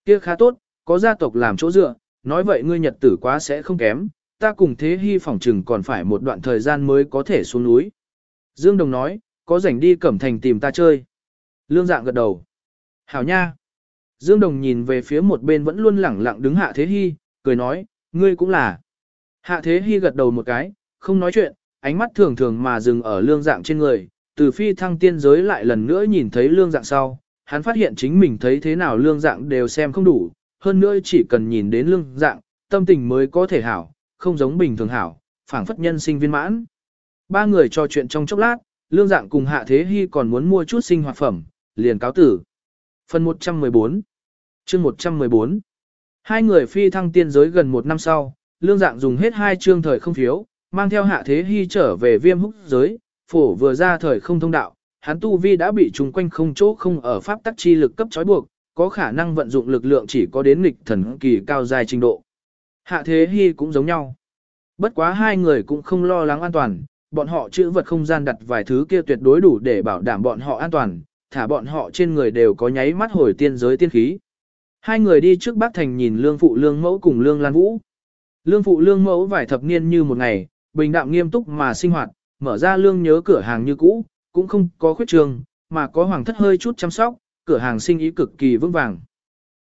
Kia khá tốt, có gia tộc làm chỗ dựa, nói vậy ngươi nhật tử quá sẽ không kém, ta cùng thế hy phỏng chừng còn phải một đoạn thời gian mới có thể xuống núi. Dương Đồng nói, có rảnh đi cẩm thành tìm ta chơi. Lương dạng gật đầu. Hảo nha. Dương Đồng nhìn về phía một bên vẫn luôn lẳng lặng đứng Hạ Thế Hy, cười nói, ngươi cũng là. Hạ Thế Hy gật đầu một cái, không nói chuyện, ánh mắt thường thường mà dừng ở lương dạng trên người, từ phi thăng tiên giới lại lần nữa nhìn thấy lương dạng sau, hắn phát hiện chính mình thấy thế nào lương dạng đều xem không đủ, hơn nữa chỉ cần nhìn đến lương dạng, tâm tình mới có thể hảo, không giống bình thường hảo, phảng phất nhân sinh viên mãn. Ba người trò chuyện trong chốc lát, lương dạng cùng hạ thế hy còn muốn mua chút sinh hoạt phẩm, liền cáo tử. Phần 114 chương 114 Hai người phi thăng tiên giới gần một năm sau, lương dạng dùng hết hai chương thời không phiếu, mang theo hạ thế hy trở về viêm húc giới, phổ vừa ra thời không thông đạo, hắn tu vi đã bị trùng quanh không chỗ không ở pháp tắc chi lực cấp trói buộc, có khả năng vận dụng lực lượng chỉ có đến nghịch thần kỳ cao dài trình độ. Hạ thế hy cũng giống nhau. Bất quá hai người cũng không lo lắng an toàn, bọn họ chữ vật không gian đặt vài thứ kia tuyệt đối đủ để bảo đảm bọn họ an toàn, thả bọn họ trên người đều có nháy mắt hồi tiên giới tiên khí. Hai người đi trước bác Thành nhìn lương phụ lương mẫu cùng lương lan vũ. Lương phụ lương mẫu vài thập niên như một ngày, bình đạm nghiêm túc mà sinh hoạt, mở ra lương nhớ cửa hàng như cũ, cũng không có khuyết trường, mà có hoàng thất hơi chút chăm sóc, cửa hàng sinh ý cực kỳ vững vàng.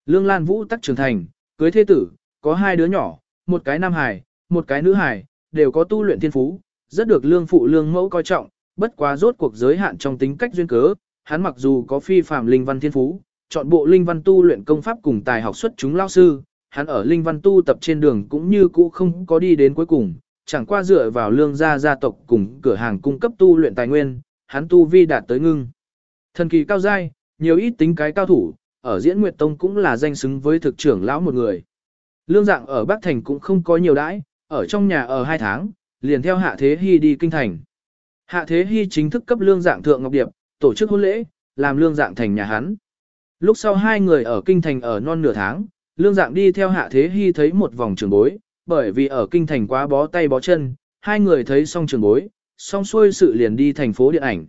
Lương Lan Vũ tắc trưởng thành, cưới thế tử, có hai đứa nhỏ, một cái nam hài, một cái nữ hài, đều có tu luyện thiên phú, rất được lương phụ lương mẫu coi trọng, bất quá rốt cuộc giới hạn trong tính cách duyên cớ, hắn mặc dù có phi phàm linh văn thiên phú, chọn bộ linh văn tu luyện công pháp cùng tài học xuất chúng lao sư, hắn ở linh văn tu tập trên đường cũng như cũ không có đi đến cuối cùng, chẳng qua dựa vào lương gia gia tộc cùng cửa hàng cung cấp tu luyện tài nguyên, hắn tu vi đạt tới ngưng. Thần kỳ cao giai, nhiều ít tính cái cao thủ, ở diễn Nguyệt Tông cũng là danh xứng với thực trưởng lão một người. Lương dạng ở Bắc Thành cũng không có nhiều đãi, ở trong nhà ở hai tháng, liền theo Hạ Thế Hy đi kinh thành. Hạ Thế Hy chính thức cấp lương dạng thượng ngọc điệp, tổ chức hôn lễ, làm lương dạng thành nhà hắn. Lúc sau hai người ở kinh thành ở non nửa tháng, lương dạng đi theo Hạ Thế Hy thấy một vòng trường bối, bởi vì ở kinh thành quá bó tay bó chân, hai người thấy xong trường bối, xong xuôi sự liền đi thành phố điện ảnh.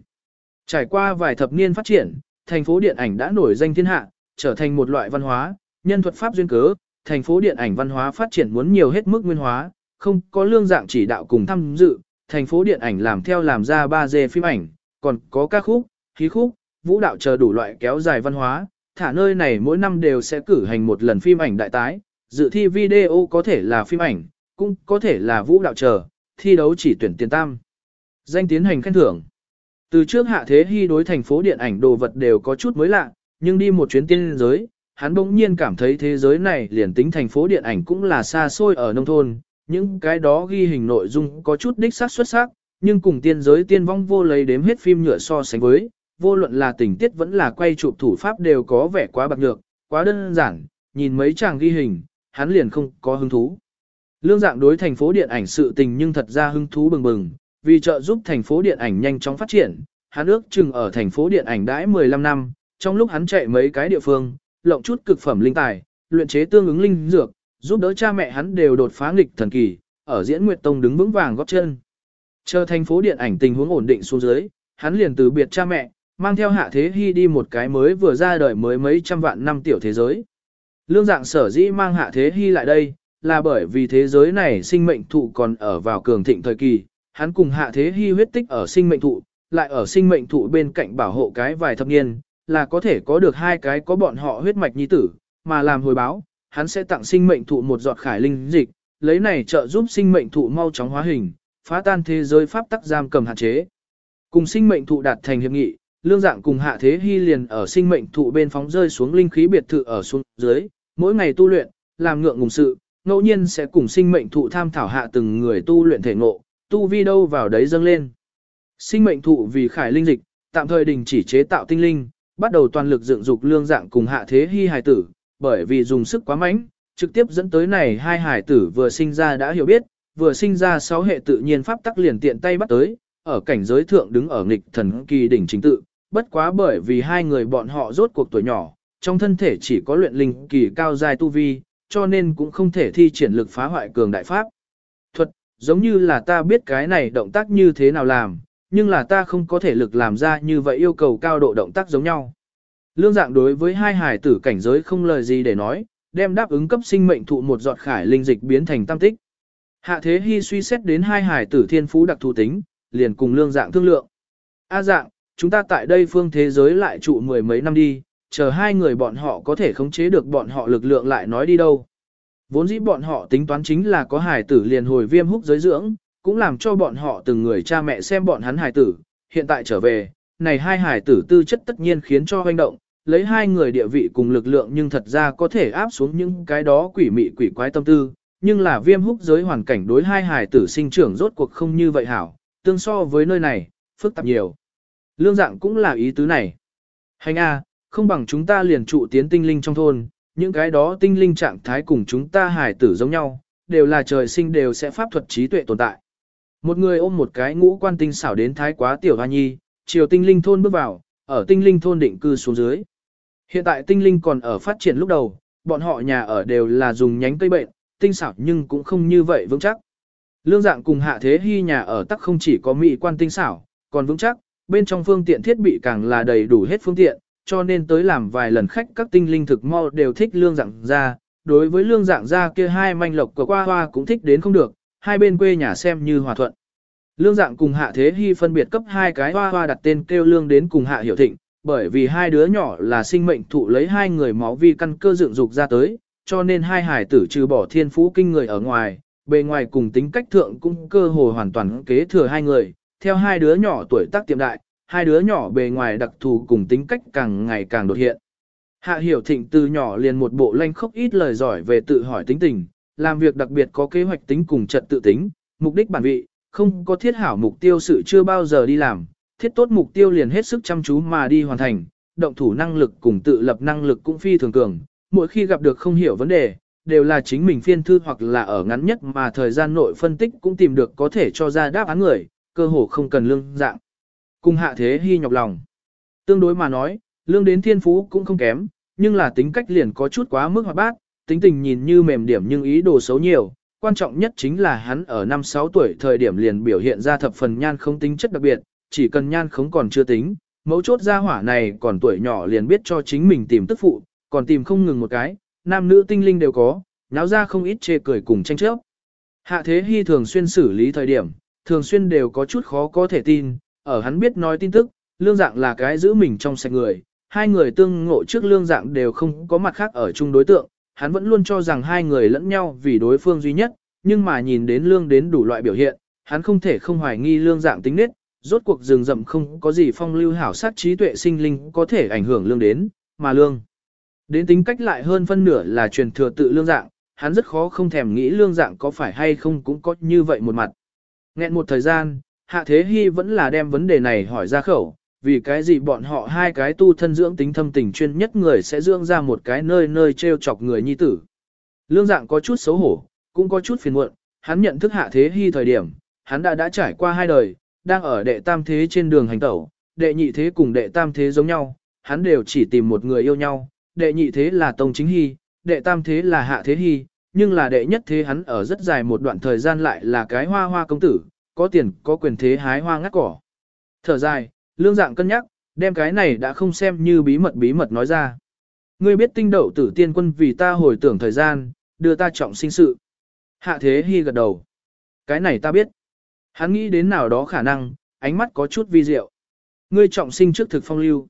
Trải qua vài thập niên phát triển, thành phố điện ảnh đã nổi danh thiên hạ, trở thành một loại văn hóa, nhân thuật pháp duyên cớ, thành phố điện ảnh văn hóa phát triển muốn nhiều hết mức nguyên hóa, không có lương dạng chỉ đạo cùng tham dự, thành phố điện ảnh làm theo làm ra 3D phim ảnh, còn có ca khúc, khí khúc, vũ đạo chờ đủ loại kéo dài văn hóa, thả nơi này mỗi năm đều sẽ cử hành một lần phim ảnh đại tái, dự thi video có thể là phim ảnh, cũng có thể là vũ đạo chờ, thi đấu chỉ tuyển tiền tam. Danh tiến hành khen thưởng. Từ trước hạ thế hy đối thành phố điện ảnh đồ vật đều có chút mới lạ, nhưng đi một chuyến tiên giới, hắn bỗng nhiên cảm thấy thế giới này liền tính thành phố điện ảnh cũng là xa xôi ở nông thôn, những cái đó ghi hình nội dung có chút đích xác xuất sắc, nhưng cùng tiên giới tiên vong vô lấy đếm hết phim nhựa so sánh với, vô luận là tình tiết vẫn là quay chụp thủ pháp đều có vẻ quá bạc nhược, quá đơn giản, nhìn mấy chàng ghi hình, hắn liền không có hứng thú. Lương dạng đối thành phố điện ảnh sự tình nhưng thật ra hứng thú bừng bừng, vì trợ giúp thành phố điện ảnh nhanh chóng phát triển, hắn ước chừng ở thành phố điện ảnh đãi 15 năm, trong lúc hắn chạy mấy cái địa phương, lộng chút cực phẩm linh tài, luyện chế tương ứng linh dược, giúp đỡ cha mẹ hắn đều đột phá nghịch thần kỳ, ở diễn Nguyệt Tông đứng vững vàng góp chân. Chờ thành phố điện ảnh tình huống ổn định xuống dưới, hắn liền từ biệt cha mẹ, mang theo hạ thế hy đi một cái mới vừa ra đời mới mấy trăm vạn năm tiểu thế giới. Lương dạng sở dĩ mang hạ thế hy lại đây, là bởi vì thế giới này sinh mệnh thụ còn ở vào cường thịnh thời kỳ, hắn cùng hạ thế hy huyết tích ở sinh mệnh thụ, lại ở sinh mệnh thụ bên cạnh bảo hộ cái vài thập niên, là có thể có được hai cái có bọn họ huyết mạch nhi tử, mà làm hồi báo, hắn sẽ tặng sinh mệnh thụ một giọt khải linh dịch, lấy này trợ giúp sinh mệnh thụ mau chóng hóa hình, phá tan thế giới pháp tắc giam cầm hạn chế. Cùng sinh mệnh thụ đạt thành hiệp nghị, lương dạng cùng hạ thế hy liền ở sinh mệnh thụ bên phóng rơi xuống linh khí biệt thự ở xuống dưới, mỗi ngày tu luyện, làm ngượng ngùng sự, ngẫu nhiên sẽ cùng sinh mệnh thụ tham thảo hạ từng người tu luyện thể ngộ, tu vi đâu vào đấy dâng lên. Sinh mệnh thụ vì khải linh dịch, tạm thời đình chỉ chế tạo tinh linh, bắt đầu toàn lực dựng dục lương dạng cùng hạ thế hy hài tử, bởi vì dùng sức quá mạnh, trực tiếp dẫn tới này hai hài tử vừa sinh ra đã hiểu biết, vừa sinh ra sáu hệ tự nhiên pháp tắc liền tiện tay bắt tới, ở cảnh giới thượng đứng ở nghịch thần kỳ đỉnh chính tự, bất quá bởi vì hai người bọn họ rốt cuộc tuổi nhỏ, trong thân thể chỉ có luyện linh kỳ cao dài tu vi, cho nên cũng không thể thi triển lực phá hoại cường đại pháp. Thuật, giống như là ta biết cái này động tác như thế nào làm, nhưng là ta không có thể lực làm ra như vậy yêu cầu cao độ động tác giống nhau. Lương dạng đối với hai hải tử cảnh giới không lời gì để nói, đem đáp ứng cấp sinh mệnh thụ một giọt khải linh dịch biến thành tam tích. Hạ thế hy suy xét đến hai hải tử thiên phú đặc thù tính, liền cùng lương dạng thương lượng. A dạng, chúng ta tại đây phương thế giới lại trụ mười mấy năm đi, chờ hai người bọn họ có thể khống chế được bọn họ lực lượng lại nói đi đâu. Vốn dĩ bọn họ tính toán chính là có hải tử liền hồi viêm húc giới dưỡng, cũng làm cho bọn họ từng người cha mẹ xem bọn hắn hải tử, hiện tại trở về, này hai hải tử tư chất tất nhiên khiến cho hoành động, lấy hai người địa vị cùng lực lượng nhưng thật ra có thể áp xuống những cái đó quỷ mị quỷ quái tâm tư, nhưng là viêm húc giới hoàn cảnh đối hai hải tử sinh trưởng rốt cuộc không như vậy hảo, tương so với nơi này, phức tạp nhiều. Lương dạng cũng là ý tứ này. Hành A, không bằng chúng ta liền trụ tiến tinh linh trong thôn, những cái đó tinh linh trạng thái cùng chúng ta hải tử giống nhau, đều là trời sinh đều sẽ pháp thuật trí tuệ tồn tại. Một người ôm một cái ngũ quan tinh xảo đến thái quá tiểu hoa nhi, chiều tinh linh thôn bước vào, ở tinh linh thôn định cư xuống dưới. Hiện tại tinh linh còn ở phát triển lúc đầu, bọn họ nhà ở đều là dùng nhánh cây bệnh, tinh xảo nhưng cũng không như vậy vững chắc. Lương dạng cùng hạ thế hy nhà ở tắc không chỉ có mỹ quan tinh xảo, còn vững chắc, bên trong phương tiện thiết bị càng là đầy đủ hết phương tiện, cho nên tới làm vài lần khách các tinh linh thực mau đều thích lương dạng ra. Đối với lương dạng ra kia hai manh lộc của qua hoa cũng thích đến không được, hai bên quê nhà xem như hòa thuận. Lương dạng cùng hạ thế hy phân biệt cấp hai cái hoa hoa đặt tên kêu lương đến cùng hạ hiểu thịnh, bởi vì hai đứa nhỏ là sinh mệnh thụ lấy hai người máu vi căn cơ dựng dục ra tới, cho nên hai hải tử trừ bỏ thiên phú kinh người ở ngoài, bề ngoài cùng tính cách thượng cũng cơ hồ hoàn toàn kế thừa hai người, theo hai đứa nhỏ tuổi tác tiệm đại, hai đứa nhỏ bề ngoài đặc thù cùng tính cách càng ngày càng đột hiện. Hạ hiểu thịnh từ nhỏ liền một bộ lanh khốc ít lời giỏi về tự hỏi tính tình, làm việc đặc biệt có kế hoạch tính cùng trật tự tính, mục đích bản vị, không có thiết hảo mục tiêu sự chưa bao giờ đi làm, thiết tốt mục tiêu liền hết sức chăm chú mà đi hoàn thành, động thủ năng lực cùng tự lập năng lực cũng phi thường cường, mỗi khi gặp được không hiểu vấn đề, đều là chính mình phiên thư hoặc là ở ngắn nhất mà thời gian nội phân tích cũng tìm được có thể cho ra đáp án người, cơ hồ không cần lương dạng. Cùng hạ thế hy nhọc lòng. Tương đối mà nói, lương đến thiên phú cũng không kém, nhưng là tính cách liền có chút quá mức hoạt bát, tính tình nhìn như mềm điểm nhưng ý đồ xấu nhiều. Quan trọng nhất chính là hắn ở năm 6 tuổi thời điểm liền biểu hiện ra thập phần nhan không tính chất đặc biệt, chỉ cần nhan không còn chưa tính, mấu chốt gia hỏa này còn tuổi nhỏ liền biết cho chính mình tìm tức phụ, còn tìm không ngừng một cái, nam nữ tinh linh đều có, nháo ra không ít chê cười cùng tranh chấp. Hạ Thế Hy thường xuyên xử lý thời điểm, thường xuyên đều có chút khó có thể tin, ở hắn biết nói tin tức, lương dạng là cái giữ mình trong sạch người, hai người tương ngộ trước lương dạng đều không có mặt khác ở chung đối tượng, hắn vẫn luôn cho rằng hai người lẫn nhau vì đối phương duy nhất, nhưng mà nhìn đến lương đến đủ loại biểu hiện, hắn không thể không hoài nghi lương dạng tính nết, rốt cuộc rừng rậm không có gì phong lưu hảo sát trí tuệ sinh linh có thể ảnh hưởng lương đến, mà lương. Đến tính cách lại hơn phân nửa là truyền thừa tự lương dạng, hắn rất khó không thèm nghĩ lương dạng có phải hay không cũng có như vậy một mặt. Nghẹn một thời gian, Hạ Thế Hy vẫn là đem vấn đề này hỏi ra khẩu, vì cái gì bọn họ hai cái tu thân dưỡng tính thâm tình chuyên nhất người sẽ dưỡng ra một cái nơi nơi treo chọc người nhi tử. Lương dạng có chút xấu hổ, cũng có chút phiền muộn, hắn nhận thức Hạ Thế Hy thời điểm, hắn đã đã trải qua hai đời, đang ở đệ tam thế trên đường hành tẩu, đệ nhị thế cùng đệ tam thế giống nhau, hắn đều chỉ tìm một người yêu nhau, đệ nhị thế là Tông Chính Hy, đệ tam thế là Hạ Thế Hy, nhưng là đệ nhất thế hắn ở rất dài một đoạn thời gian lại là cái hoa hoa công tử, có tiền có quyền thế hái hoa ngắt cỏ. Thở dài, lương dạng cân nhắc, đem cái này đã không xem như bí mật bí mật nói ra. Ngươi biết tinh đậu tử tiên quân vì ta hồi tưởng thời gian, đưa ta trọng sinh sự. Hạ Thế Hy gật đầu. Cái này ta biết. Hắn nghĩ đến nào đó khả năng, ánh mắt có chút vi diệu. Ngươi trọng sinh trước thực phong lưu.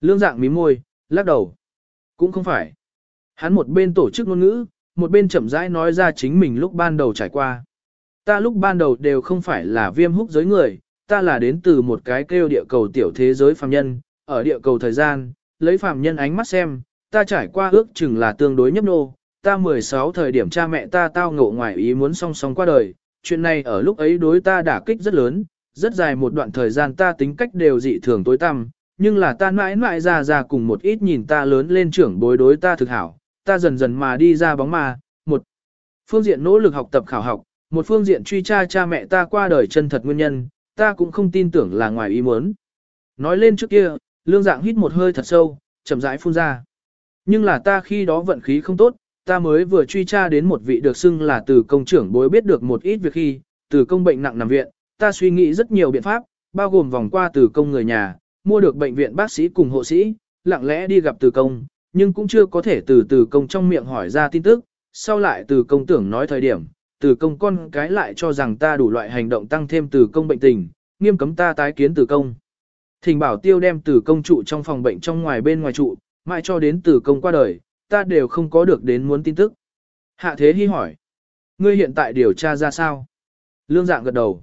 Lương dạng mím môi, lắc đầu. Cũng không phải. Hắn một bên tổ chức ngôn ngữ, một bên chậm rãi nói ra chính mình lúc ban đầu trải qua. Ta lúc ban đầu đều không phải là viêm húc giới người, ta là đến từ một cái kêu địa cầu tiểu thế giới phàm nhân, ở địa cầu thời gian, lấy phàm nhân ánh mắt xem, ta trải qua ước chừng là tương đối nhấp nô, ta 16 thời điểm cha mẹ ta tao ngộ ngoài ý muốn song song qua đời, chuyện này ở lúc ấy đối ta đả kích rất lớn, rất dài một đoạn thời gian ta tính cách đều dị thường tối tăm, nhưng là ta mãi mãi ra ra cùng một ít nhìn ta lớn lên trưởng bối đối ta thực hảo, ta dần dần mà đi ra bóng ma, một phương diện nỗ lực học tập khảo học, một phương diện truy tra cha mẹ ta qua đời chân thật nguyên nhân, ta cũng không tin tưởng là ngoài ý muốn. Nói lên trước kia, lương dạng hít một hơi thật sâu, chậm rãi phun ra. Nhưng là ta khi đó vận khí không tốt, ta mới vừa truy tra đến một vị được xưng là từ công trưởng bối biết được một ít việc khi, từ công bệnh nặng nằm viện, ta suy nghĩ rất nhiều biện pháp, bao gồm vòng qua từ công người nhà, mua được bệnh viện bác sĩ cùng hộ sĩ, lặng lẽ đi gặp từ công, nhưng cũng chưa có thể từ từ công trong miệng hỏi ra tin tức, sau lại từ công tưởng nói thời điểm, từ công con cái lại cho rằng ta đủ loại hành động tăng thêm từ công bệnh tình, nghiêm cấm ta tái kiến từ công. Thỉnh bảo tiêu đem từ công trụ trong phòng bệnh trong ngoài bên ngoài trụ, mãi cho đến từ công qua đời, ta đều không có được đến muốn tin tức. Hạ Thế Hi hỏi, ngươi hiện tại điều tra ra sao? Lương dạng gật đầu.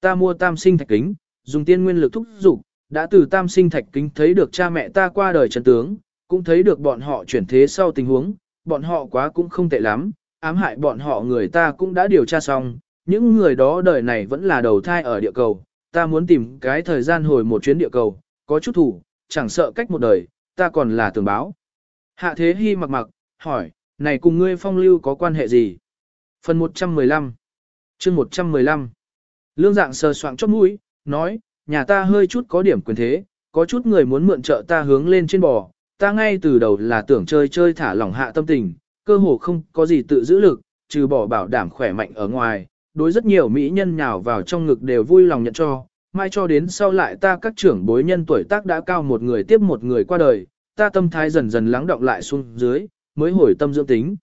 Ta mua tam sinh thạch kính, dùng tiên nguyên lực thúc dục đã từ tam sinh thạch kính thấy được cha mẹ ta qua đời trần tướng, cũng thấy được bọn họ chuyển thế sau tình huống, bọn họ quá cũng không tệ lắm, ám hại bọn họ người ta cũng đã điều tra xong, những người đó đời này vẫn là đầu thai ở địa cầu, ta muốn tìm cái thời gian hồi một chuyến địa cầu, có chút thủ, chẳng sợ cách một đời, ta còn là tường báo. Hạ Thế Hi mặc mặc, hỏi, này cùng ngươi phong lưu có quan hệ gì? Phần 115 chương 115 Lương dạng sờ soạng chót mũi, nói, nhà ta hơi chút có điểm quyền thế, có chút người muốn mượn trợ ta hướng lên trên bò, ta ngay từ đầu là tưởng chơi chơi thả lỏng hạ tâm tình, cơ hồ không có gì tự giữ lực, trừ bỏ bảo đảm khỏe mạnh ở ngoài, đối rất nhiều mỹ nhân nhào vào trong ngực đều vui lòng nhận cho, mai cho đến sau lại ta các trưởng bối nhân tuổi tác đã cao một người tiếp một người qua đời, ta tâm thái dần dần lắng động lại xuống dưới, mới hồi tâm dưỡng tính.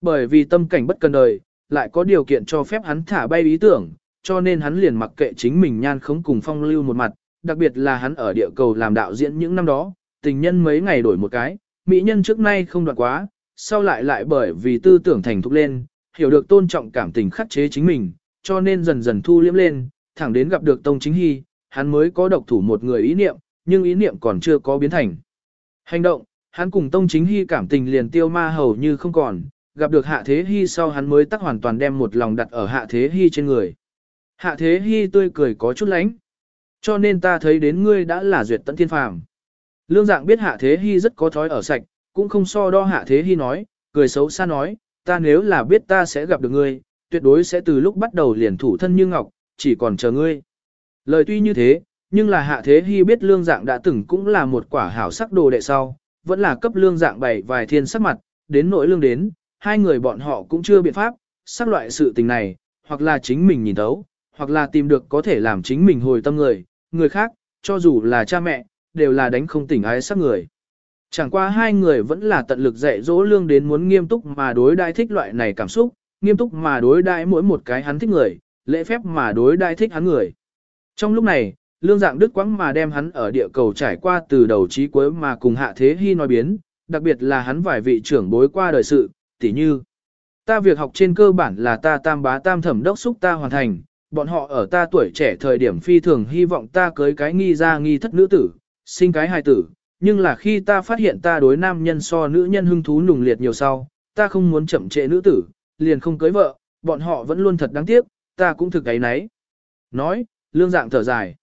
Bởi vì tâm cảnh bất cần đời, lại có điều kiện cho phép hắn thả bay ý tưởng, cho nên hắn liền mặc kệ chính mình nhan khống cùng phong lưu một mặt, đặc biệt là hắn ở địa cầu làm đạo diễn những năm đó, tình nhân mấy ngày đổi một cái, mỹ nhân trước nay không đoạn quá, sau lại lại bởi vì tư tưởng thành thục lên, hiểu được tôn trọng cảm tình khắc chế chính mình, cho nên dần dần thu liễm lên, thẳng đến gặp được Tông Chính Hy, hắn mới có độc thủ một người ý niệm, nhưng ý niệm còn chưa có biến thành. Hành động, hắn cùng Tông Chính Hy cảm tình liền tiêu ma hầu như không còn, gặp được Hạ Thế Hy sau hắn mới tắc hoàn toàn đem một lòng đặt ở Hạ Thế Hy trên người. Hạ Thế Hy tươi cười có chút lánh. Cho nên ta thấy đến ngươi đã là duyệt tận thiên phàm. Lương dạng biết Hạ Thế Hy rất có thói ở sạch, cũng không so đo Hạ Thế Hy nói, cười xấu xa nói, ta nếu là biết ta sẽ gặp được ngươi, tuyệt đối sẽ từ lúc bắt đầu liền thủ thân như ngọc, chỉ còn chờ ngươi. Lời tuy như thế, nhưng là Hạ Thế Hy biết lương dạng đã từng cũng là một quả hảo sắc đồ đệ sau, vẫn là cấp lương dạng bảy vài thiên sắc mặt, đến nỗi lương đến, hai người bọn họ cũng chưa biện pháp, sắc loại sự tình này, hoặc là chính mình nhìn thấu, hoặc là tìm được có thể làm chính mình hồi tâm người, người khác, cho dù là cha mẹ, đều là đánh không tỉnh ái sắc người. Chẳng qua hai người vẫn là tận lực dạy dỗ lương đến muốn nghiêm túc mà đối đai thích loại này cảm xúc, nghiêm túc mà đối đai mỗi một cái hắn thích người, lễ phép mà đối đai thích hắn người. Trong lúc này, lương dạng đức quãng mà đem hắn ở địa cầu trải qua từ đầu chí cuối mà cùng hạ thế hy nói biến, đặc biệt là hắn vài vị trưởng bối qua đời sự, tỉ như. Ta việc học trên cơ bản là ta tam bá tam thẩm đốc xúc ta hoàn thành, bọn họ ở ta tuổi trẻ thời điểm phi thường hy vọng ta cưới cái nghi ra nghi thất nữ tử, sinh cái hài tử, nhưng là khi ta phát hiện ta đối nam nhân so nữ nhân hưng thú nùng liệt nhiều sau, ta không muốn chậm trễ nữ tử, liền không cưới vợ, bọn họ vẫn luôn thật đáng tiếc, ta cũng thực ấy nấy. Nói, lương dạng thở dài.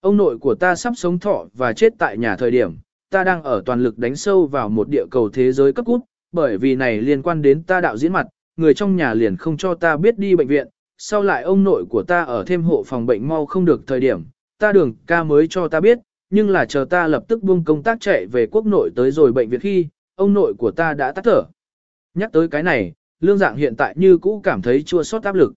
Ông nội của ta sắp sống thọ và chết tại nhà thời điểm, ta đang ở toàn lực đánh sâu vào một địa cầu thế giới cấp cút, bởi vì này liên quan đến ta đạo diễn mặt, người trong nhà liền không cho ta biết đi bệnh viện, sau lại ông nội của ta ở thêm hộ phòng bệnh mau không được thời điểm, ta đường ca mới cho ta biết, nhưng là chờ ta lập tức buông công tác chạy về quốc nội tới rồi bệnh viện khi, ông nội của ta đã tắt thở. Nhắc tới cái này, lương dạng hiện tại như cũ cảm thấy chua xót áp lực.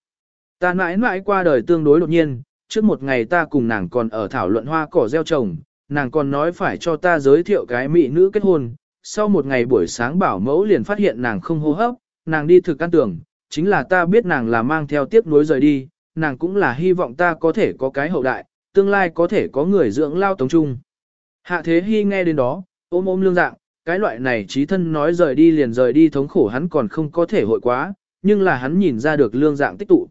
Ta mãi mãi qua đời tương đối đột nhiên, trước một ngày ta cùng nàng còn ở thảo luận hoa cỏ gieo trồng, nàng còn nói phải cho ta giới thiệu cái mỹ nữ kết hôn. Sau một ngày buổi sáng bảo mẫu liền phát hiện nàng không hô hấp, nàng đi thực ăn tưởng, chính là ta biết nàng là mang theo tiếp nối rời đi, nàng cũng là hy vọng ta có thể có cái hậu đại, tương lai có thể có người dưỡng lao tống trung. Hạ thế hy nghe đến đó, ôm ôm lương dạng, cái loại này trí thân nói rời đi liền rời đi thống khổ hắn còn không có thể hội quá, nhưng là hắn nhìn ra được lương dạng tích tụ.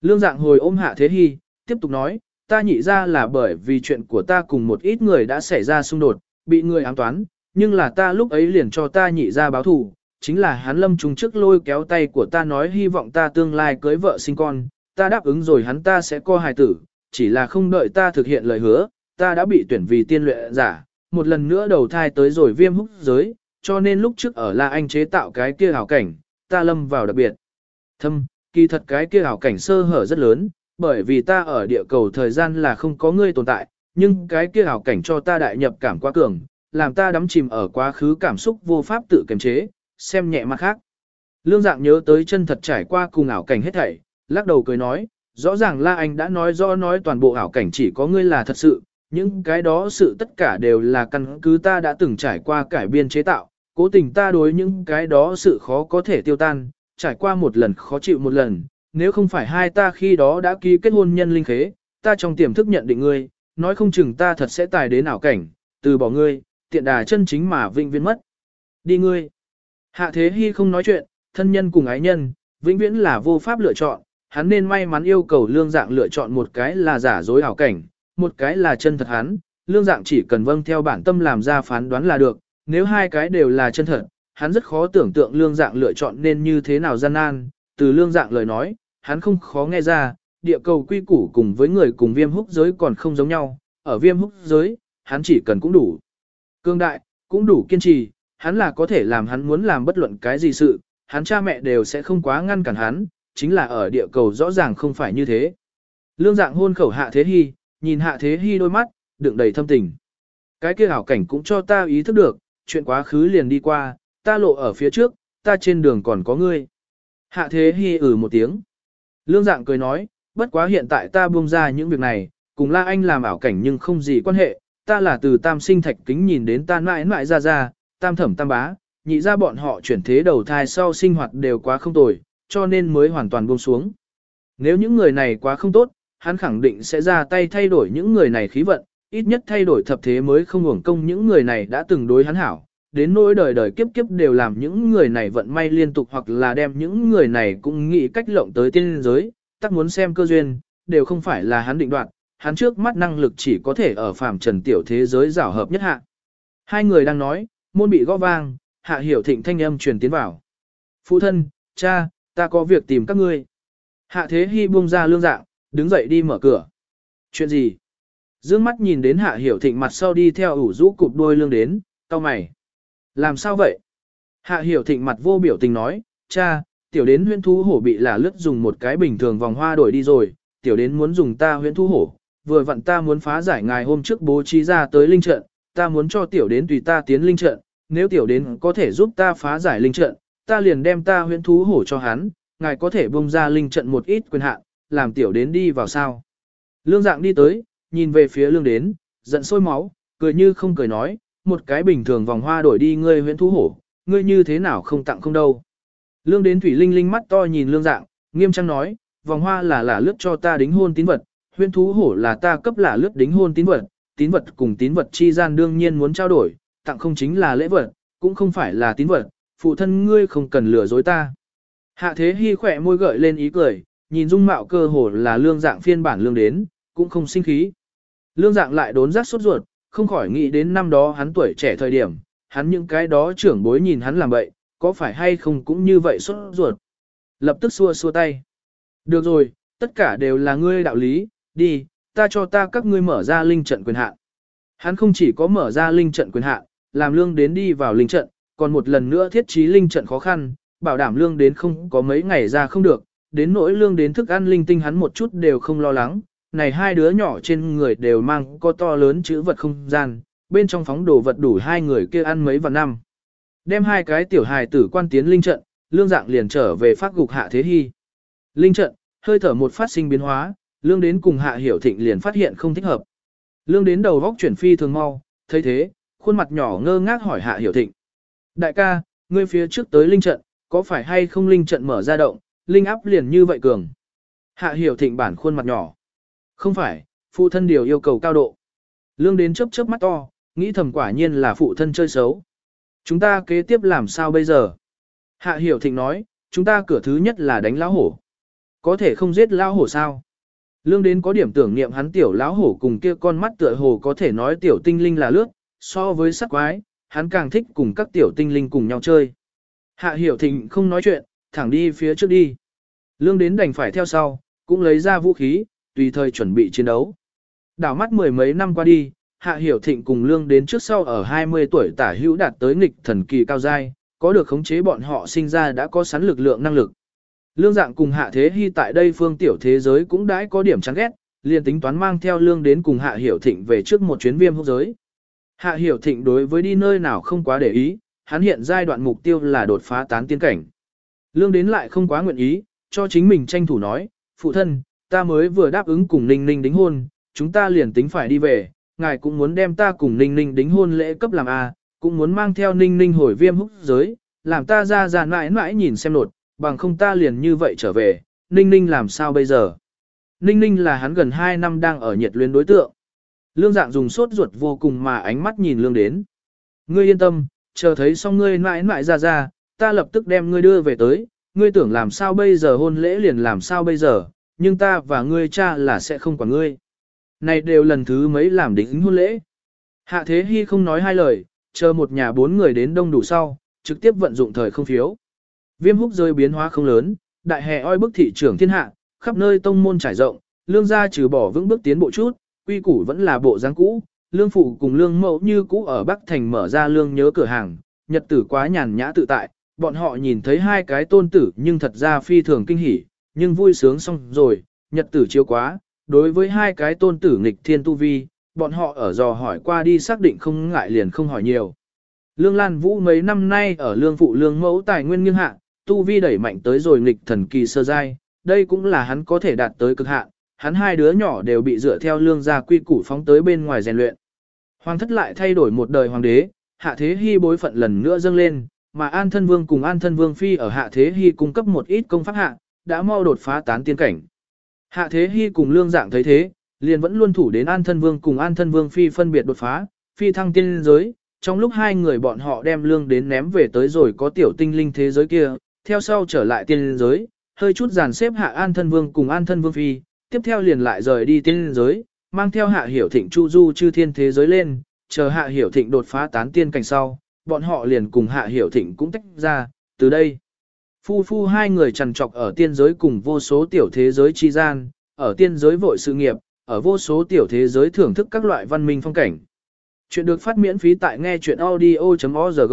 Lương dạng hồi ôm hạ thế hy, tiếp tục nói, ta nhị ra là bởi vì chuyện của ta cùng một ít người đã xảy ra xung đột, bị người ám toán, nhưng là ta lúc ấy liền cho ta nhị ra báo thù, chính là hắn lâm trùng trước lôi kéo tay của ta nói hy vọng ta tương lai cưới vợ sinh con, ta đáp ứng rồi hắn ta sẽ co hài tử, chỉ là không đợi ta thực hiện lời hứa, ta đã bị tuyển vì tiên luyện giả, một lần nữa đầu thai tới rồi viêm húc giới, cho nên lúc trước ở La Anh chế tạo cái kia hảo cảnh, ta lâm vào đặc biệt. Thâm, kỳ thật cái kia hảo cảnh sơ hở rất lớn, bởi vì ta ở địa cầu thời gian là không có ngươi tồn tại, nhưng cái kia hảo cảnh cho ta đại nhập cảm quá cường, làm ta đắm chìm ở quá khứ cảm xúc vô pháp tự kiềm chế, xem nhẹ mặt khác. Lương dạng nhớ tới chân thật trải qua cùng ảo cảnh hết thảy, lắc đầu cười nói, rõ ràng La Anh đã nói rõ nói toàn bộ ảo cảnh chỉ có ngươi là thật sự, những cái đó sự tất cả đều là căn cứ ta đã từng trải qua cải biên chế tạo, cố tình ta đối những cái đó sự khó có thể tiêu tan, trải qua một lần khó chịu một lần, nếu không phải hai ta khi đó đã ký kết hôn nhân linh khế, ta trong tiềm thức nhận định ngươi, nói không chừng ta thật sẽ tài đến ảo cảnh, từ bỏ ngươi, tiện đà chân chính mà vĩnh viễn mất. Đi ngươi. Hạ Thế Hy không nói chuyện, thân nhân cùng ái nhân, vĩnh viễn là vô pháp lựa chọn, hắn nên may mắn yêu cầu lương dạng lựa chọn một cái là giả dối ảo cảnh, một cái là chân thật hắn, lương dạng chỉ cần vâng theo bản tâm làm ra phán đoán là được, nếu hai cái đều là chân thật, hắn rất khó tưởng tượng lương dạng lựa chọn nên như thế nào gian nan, từ lương dạng lời nói, hắn không khó nghe ra, địa cầu quy củ cùng với người cùng viêm húc giới còn không giống nhau, ở viêm húc giới, hắn chỉ cần cũng đủ. Cương đại, cũng đủ kiên trì, hắn là có thể làm hắn muốn làm bất luận cái gì sự, hắn cha mẹ đều sẽ không quá ngăn cản hắn, chính là ở địa cầu rõ ràng không phải như thế. Lương dạng hôn khẩu hạ thế hy, nhìn hạ thế hy đôi mắt, đựng đầy thâm tình. Cái kia hảo cảnh cũng cho ta ý thức được, chuyện quá khứ liền đi qua, ta lộ ở phía trước, ta trên đường còn có ngươi. Hạ thế hy ử một tiếng. Lương dạng cười nói, bất quá hiện tại ta buông ra những việc này, cùng La Anh làm ảo cảnh nhưng không gì quan hệ, ta là từ tam sinh thạch kính nhìn đến ta mãi mãi ra ra, tam thẩm tam bá, nhị ra bọn họ chuyển thế đầu thai sau sinh hoạt đều quá không tồi, cho nên mới hoàn toàn buông xuống. Nếu những người này quá không tốt, hắn khẳng định sẽ ra tay thay đổi những người này khí vận, ít nhất thay đổi thập thế mới không hưởng công những người này đã từng đối hắn hảo. Đến nỗi đời đời kiếp kiếp đều làm những người này vận may liên tục hoặc là đem những người này cũng nghĩ cách lộng tới tiên giới, tắc muốn xem cơ duyên, đều không phải là hắn định đoạt, hắn trước mắt năng lực chỉ có thể ở phàm trần tiểu thế giới giảo hợp nhất hạ. Hai người đang nói, môn bị gõ vang, hạ hiểu thịnh thanh âm truyền tiến vào. Phụ thân, cha, ta có việc tìm các ngươi. Hạ thế hy buông ra lương dạng, đứng dậy đi mở cửa. Chuyện gì? Dương mắt nhìn đến hạ hiểu thịnh mặt sau đi theo ủ rũ cụp đôi lương đến, tao mày. Làm sao vậy? Hạ hiểu thịnh mặt vô biểu tình nói, cha, tiểu đến huyễn thú hổ bị là lướt dùng một cái bình thường vòng hoa đổi đi rồi, tiểu đến muốn dùng ta huyễn thú hổ, vừa vặn ta muốn phá giải ngài hôm trước bố trí ra tới linh trận, ta muốn cho tiểu đến tùy ta tiến linh trận, nếu tiểu đến có thể giúp ta phá giải linh trận, ta liền đem ta huyễn thú hổ cho hắn, ngài có thể bông ra linh trận một ít quyền hạn, làm tiểu đến đi vào sao. Lương dạng đi tới, nhìn về phía lương đến, giận sôi máu, cười như không cười nói, một cái bình thường vòng hoa đổi đi ngươi huyễn thú hổ, ngươi như thế nào không tặng không đâu. Lương đến thủy linh linh mắt to nhìn lương dạng, nghiêm trang nói, vòng hoa là là lướt cho ta đính hôn tín vật, huyễn thú hổ là ta cấp là lướt đính hôn tín vật, tín vật cùng tín vật chi gian đương nhiên muốn trao đổi, tặng không chính là lễ vật, cũng không phải là tín vật, phụ thân ngươi không cần lừa dối ta. Hạ thế hy khỏe môi gợi lên ý cười, nhìn dung mạo cơ hồ là lương dạng phiên bản lương đến, cũng không sinh khí. Lương dạng lại đốn rác sốt ruột, không khỏi nghĩ đến năm đó hắn tuổi trẻ thời điểm, hắn những cái đó trưởng bối nhìn hắn làm vậy, có phải hay không cũng như vậy sốt ruột. Lập tức xua xua tay. Được rồi, tất cả đều là ngươi đạo lý, đi, ta cho ta các ngươi mở ra linh trận quyền hạn. Hắn không chỉ có mở ra linh trận quyền hạn, làm lương đến đi vào linh trận, còn một lần nữa thiết trí linh trận khó khăn, bảo đảm lương đến không có mấy ngày ra không được, đến nỗi lương đến thức ăn linh tinh hắn một chút đều không lo lắng, này hai đứa nhỏ trên người đều mang có to lớn chữ vật không gian, bên trong phóng đồ vật đủ hai người kia ăn mấy vạn năm. Đem hai cái tiểu hài tử quan tiến linh trận, lương dạng liền trở về phát gục hạ thế hy. Linh trận, hơi thở một phát sinh biến hóa, lương đến cùng hạ hiểu thịnh liền phát hiện không thích hợp. Lương đến đầu vóc chuyển phi thường mau, thấy thế, khuôn mặt nhỏ ngơ ngác hỏi hạ hiểu thịnh. Đại ca, ngươi phía trước tới linh trận, có phải hay không linh trận mở ra động, linh áp liền như vậy cường. Hạ hiểu thịnh bản khuôn mặt nhỏ. Không phải, phụ thân điều yêu cầu cao độ. Lương đến chớp chớp mắt to, nghĩ thầm quả nhiên là phụ thân chơi xấu. Chúng ta kế tiếp làm sao bây giờ? Hạ hiểu thịnh nói, chúng ta cửa thứ nhất là đánh lão hổ. Có thể không giết lão hổ sao? Lương đến có điểm tưởng niệm hắn tiểu lão hổ cùng kia con mắt tựa hồ có thể nói tiểu tinh linh là lướt, so với sắc quái, hắn càng thích cùng các tiểu tinh linh cùng nhau chơi. Hạ hiểu thịnh không nói chuyện, thẳng đi phía trước đi. Lương đến đành phải theo sau, cũng lấy ra vũ khí, tùy thời chuẩn bị chiến đấu. Đảo mắt mười mấy năm qua đi, Hạ Hiểu Thịnh cùng Lương đến trước sau ở 20 tuổi tả hữu đạt tới nghịch thần kỳ cao giai, có được khống chế bọn họ sinh ra đã có sẵn lực lượng năng lực. Lương dạng cùng Hạ Thế Hy tại đây phương tiểu thế giới cũng đã có điểm chán ghét, liền tính toán mang theo Lương đến cùng Hạ Hiểu Thịnh về trước một chuyến viêm hốc giới. Hạ Hiểu Thịnh đối với đi nơi nào không quá để ý, hắn hiện giai đoạn mục tiêu là đột phá tán tiên cảnh. Lương đến lại không quá nguyện ý, cho chính mình tranh thủ nói, phụ thân, ta mới vừa đáp ứng cùng Ninh Ninh đính hôn, chúng ta liền tính phải đi về, ngài cũng muốn đem ta cùng Ninh Ninh đính hôn lễ cấp làm A, cũng muốn mang theo Ninh Ninh hồi viêm húc giới, làm ta ra ra mãi mãi nhìn xem nột, bằng không ta liền như vậy trở về, Ninh Ninh làm sao bây giờ? Ninh Ninh là hắn gần 2 năm đang ở nhiệt luyến đối tượng. Lương dạng dùng sốt ruột vô cùng mà ánh mắt nhìn lương đến. Ngươi yên tâm, chờ thấy xong ngươi mãi mãi ra ra, ta lập tức đem ngươi đưa về tới, ngươi tưởng làm sao bây giờ hôn lễ liền làm sao bây giờ, nhưng ta và ngươi cha là sẽ không quản ngươi. Này đều lần thứ mấy làm đính hôn lễ. Hạ Thế Hy không nói hai lời, chờ một nhà bốn người đến đông đủ sau, trực tiếp vận dụng thời không phiếu. Viêm húc rơi biến hóa không lớn, đại hè oi bức thị trưởng thiên hạ, khắp nơi tông môn trải rộng, lương gia trừ bỏ vững bước tiến bộ chút, quy củ vẫn là bộ dáng cũ, lương phụ cùng lương mẫu như cũ ở Bắc Thành mở ra lương nhớ cửa hàng, nhật tử quá nhàn nhã tự tại, bọn họ nhìn thấy hai cái tôn tử nhưng thật ra phi thường kinh hỉ, nhưng vui sướng xong rồi, nhật tử chiếu quá, đối với hai cái tôn tử nghịch thiên tu vi, bọn họ ở dò hỏi qua đi xác định không ngại liền không hỏi nhiều. Lương Lan Vũ mấy năm nay ở lương phụ lương mẫu tài nguyên nghiêng hạ, tu vi đẩy mạnh tới rồi nghịch thần kỳ sơ giai, đây cũng là hắn có thể đạt tới cực hạn, hắn hai đứa nhỏ đều bị dựa theo lương gia quy củ phóng tới bên ngoài rèn luyện. Hoàng thất lại thay đổi một đời hoàng đế, hạ thế hy bối phận lần nữa dâng lên, mà an thân vương cùng an thân vương phi ở hạ thế hy cung cấp một ít công pháp hạ, đã mau đột phá tán tiên cảnh. Hạ thế hy cùng lương dạng thấy thế, liền vẫn luôn thủ đến an thân vương cùng an thân vương phi phân biệt đột phá, phi thăng tiên giới, trong lúc hai người bọn họ đem lương đến ném về tới rồi có tiểu tinh linh thế giới kia, theo sau trở lại tiên giới, hơi chút dàn xếp hạ an thân vương cùng an thân vương phi, tiếp theo liền lại rời đi tiên giới, mang theo hạ hiểu thịnh chu du chư thiên thế giới lên, chờ hạ hiểu thịnh đột phá tán tiên cảnh sau, bọn họ liền cùng hạ hiểu thịnh cũng tách ra, từ đây. Phu phu hai người trằn trọc ở tiên giới cùng vô số tiểu thế giới chi gian, ở tiên giới vội sự nghiệp, ở vô số tiểu thế giới thưởng thức các loại văn minh phong cảnh. Chuyện được phát miễn phí tại nghe chuyện audio.org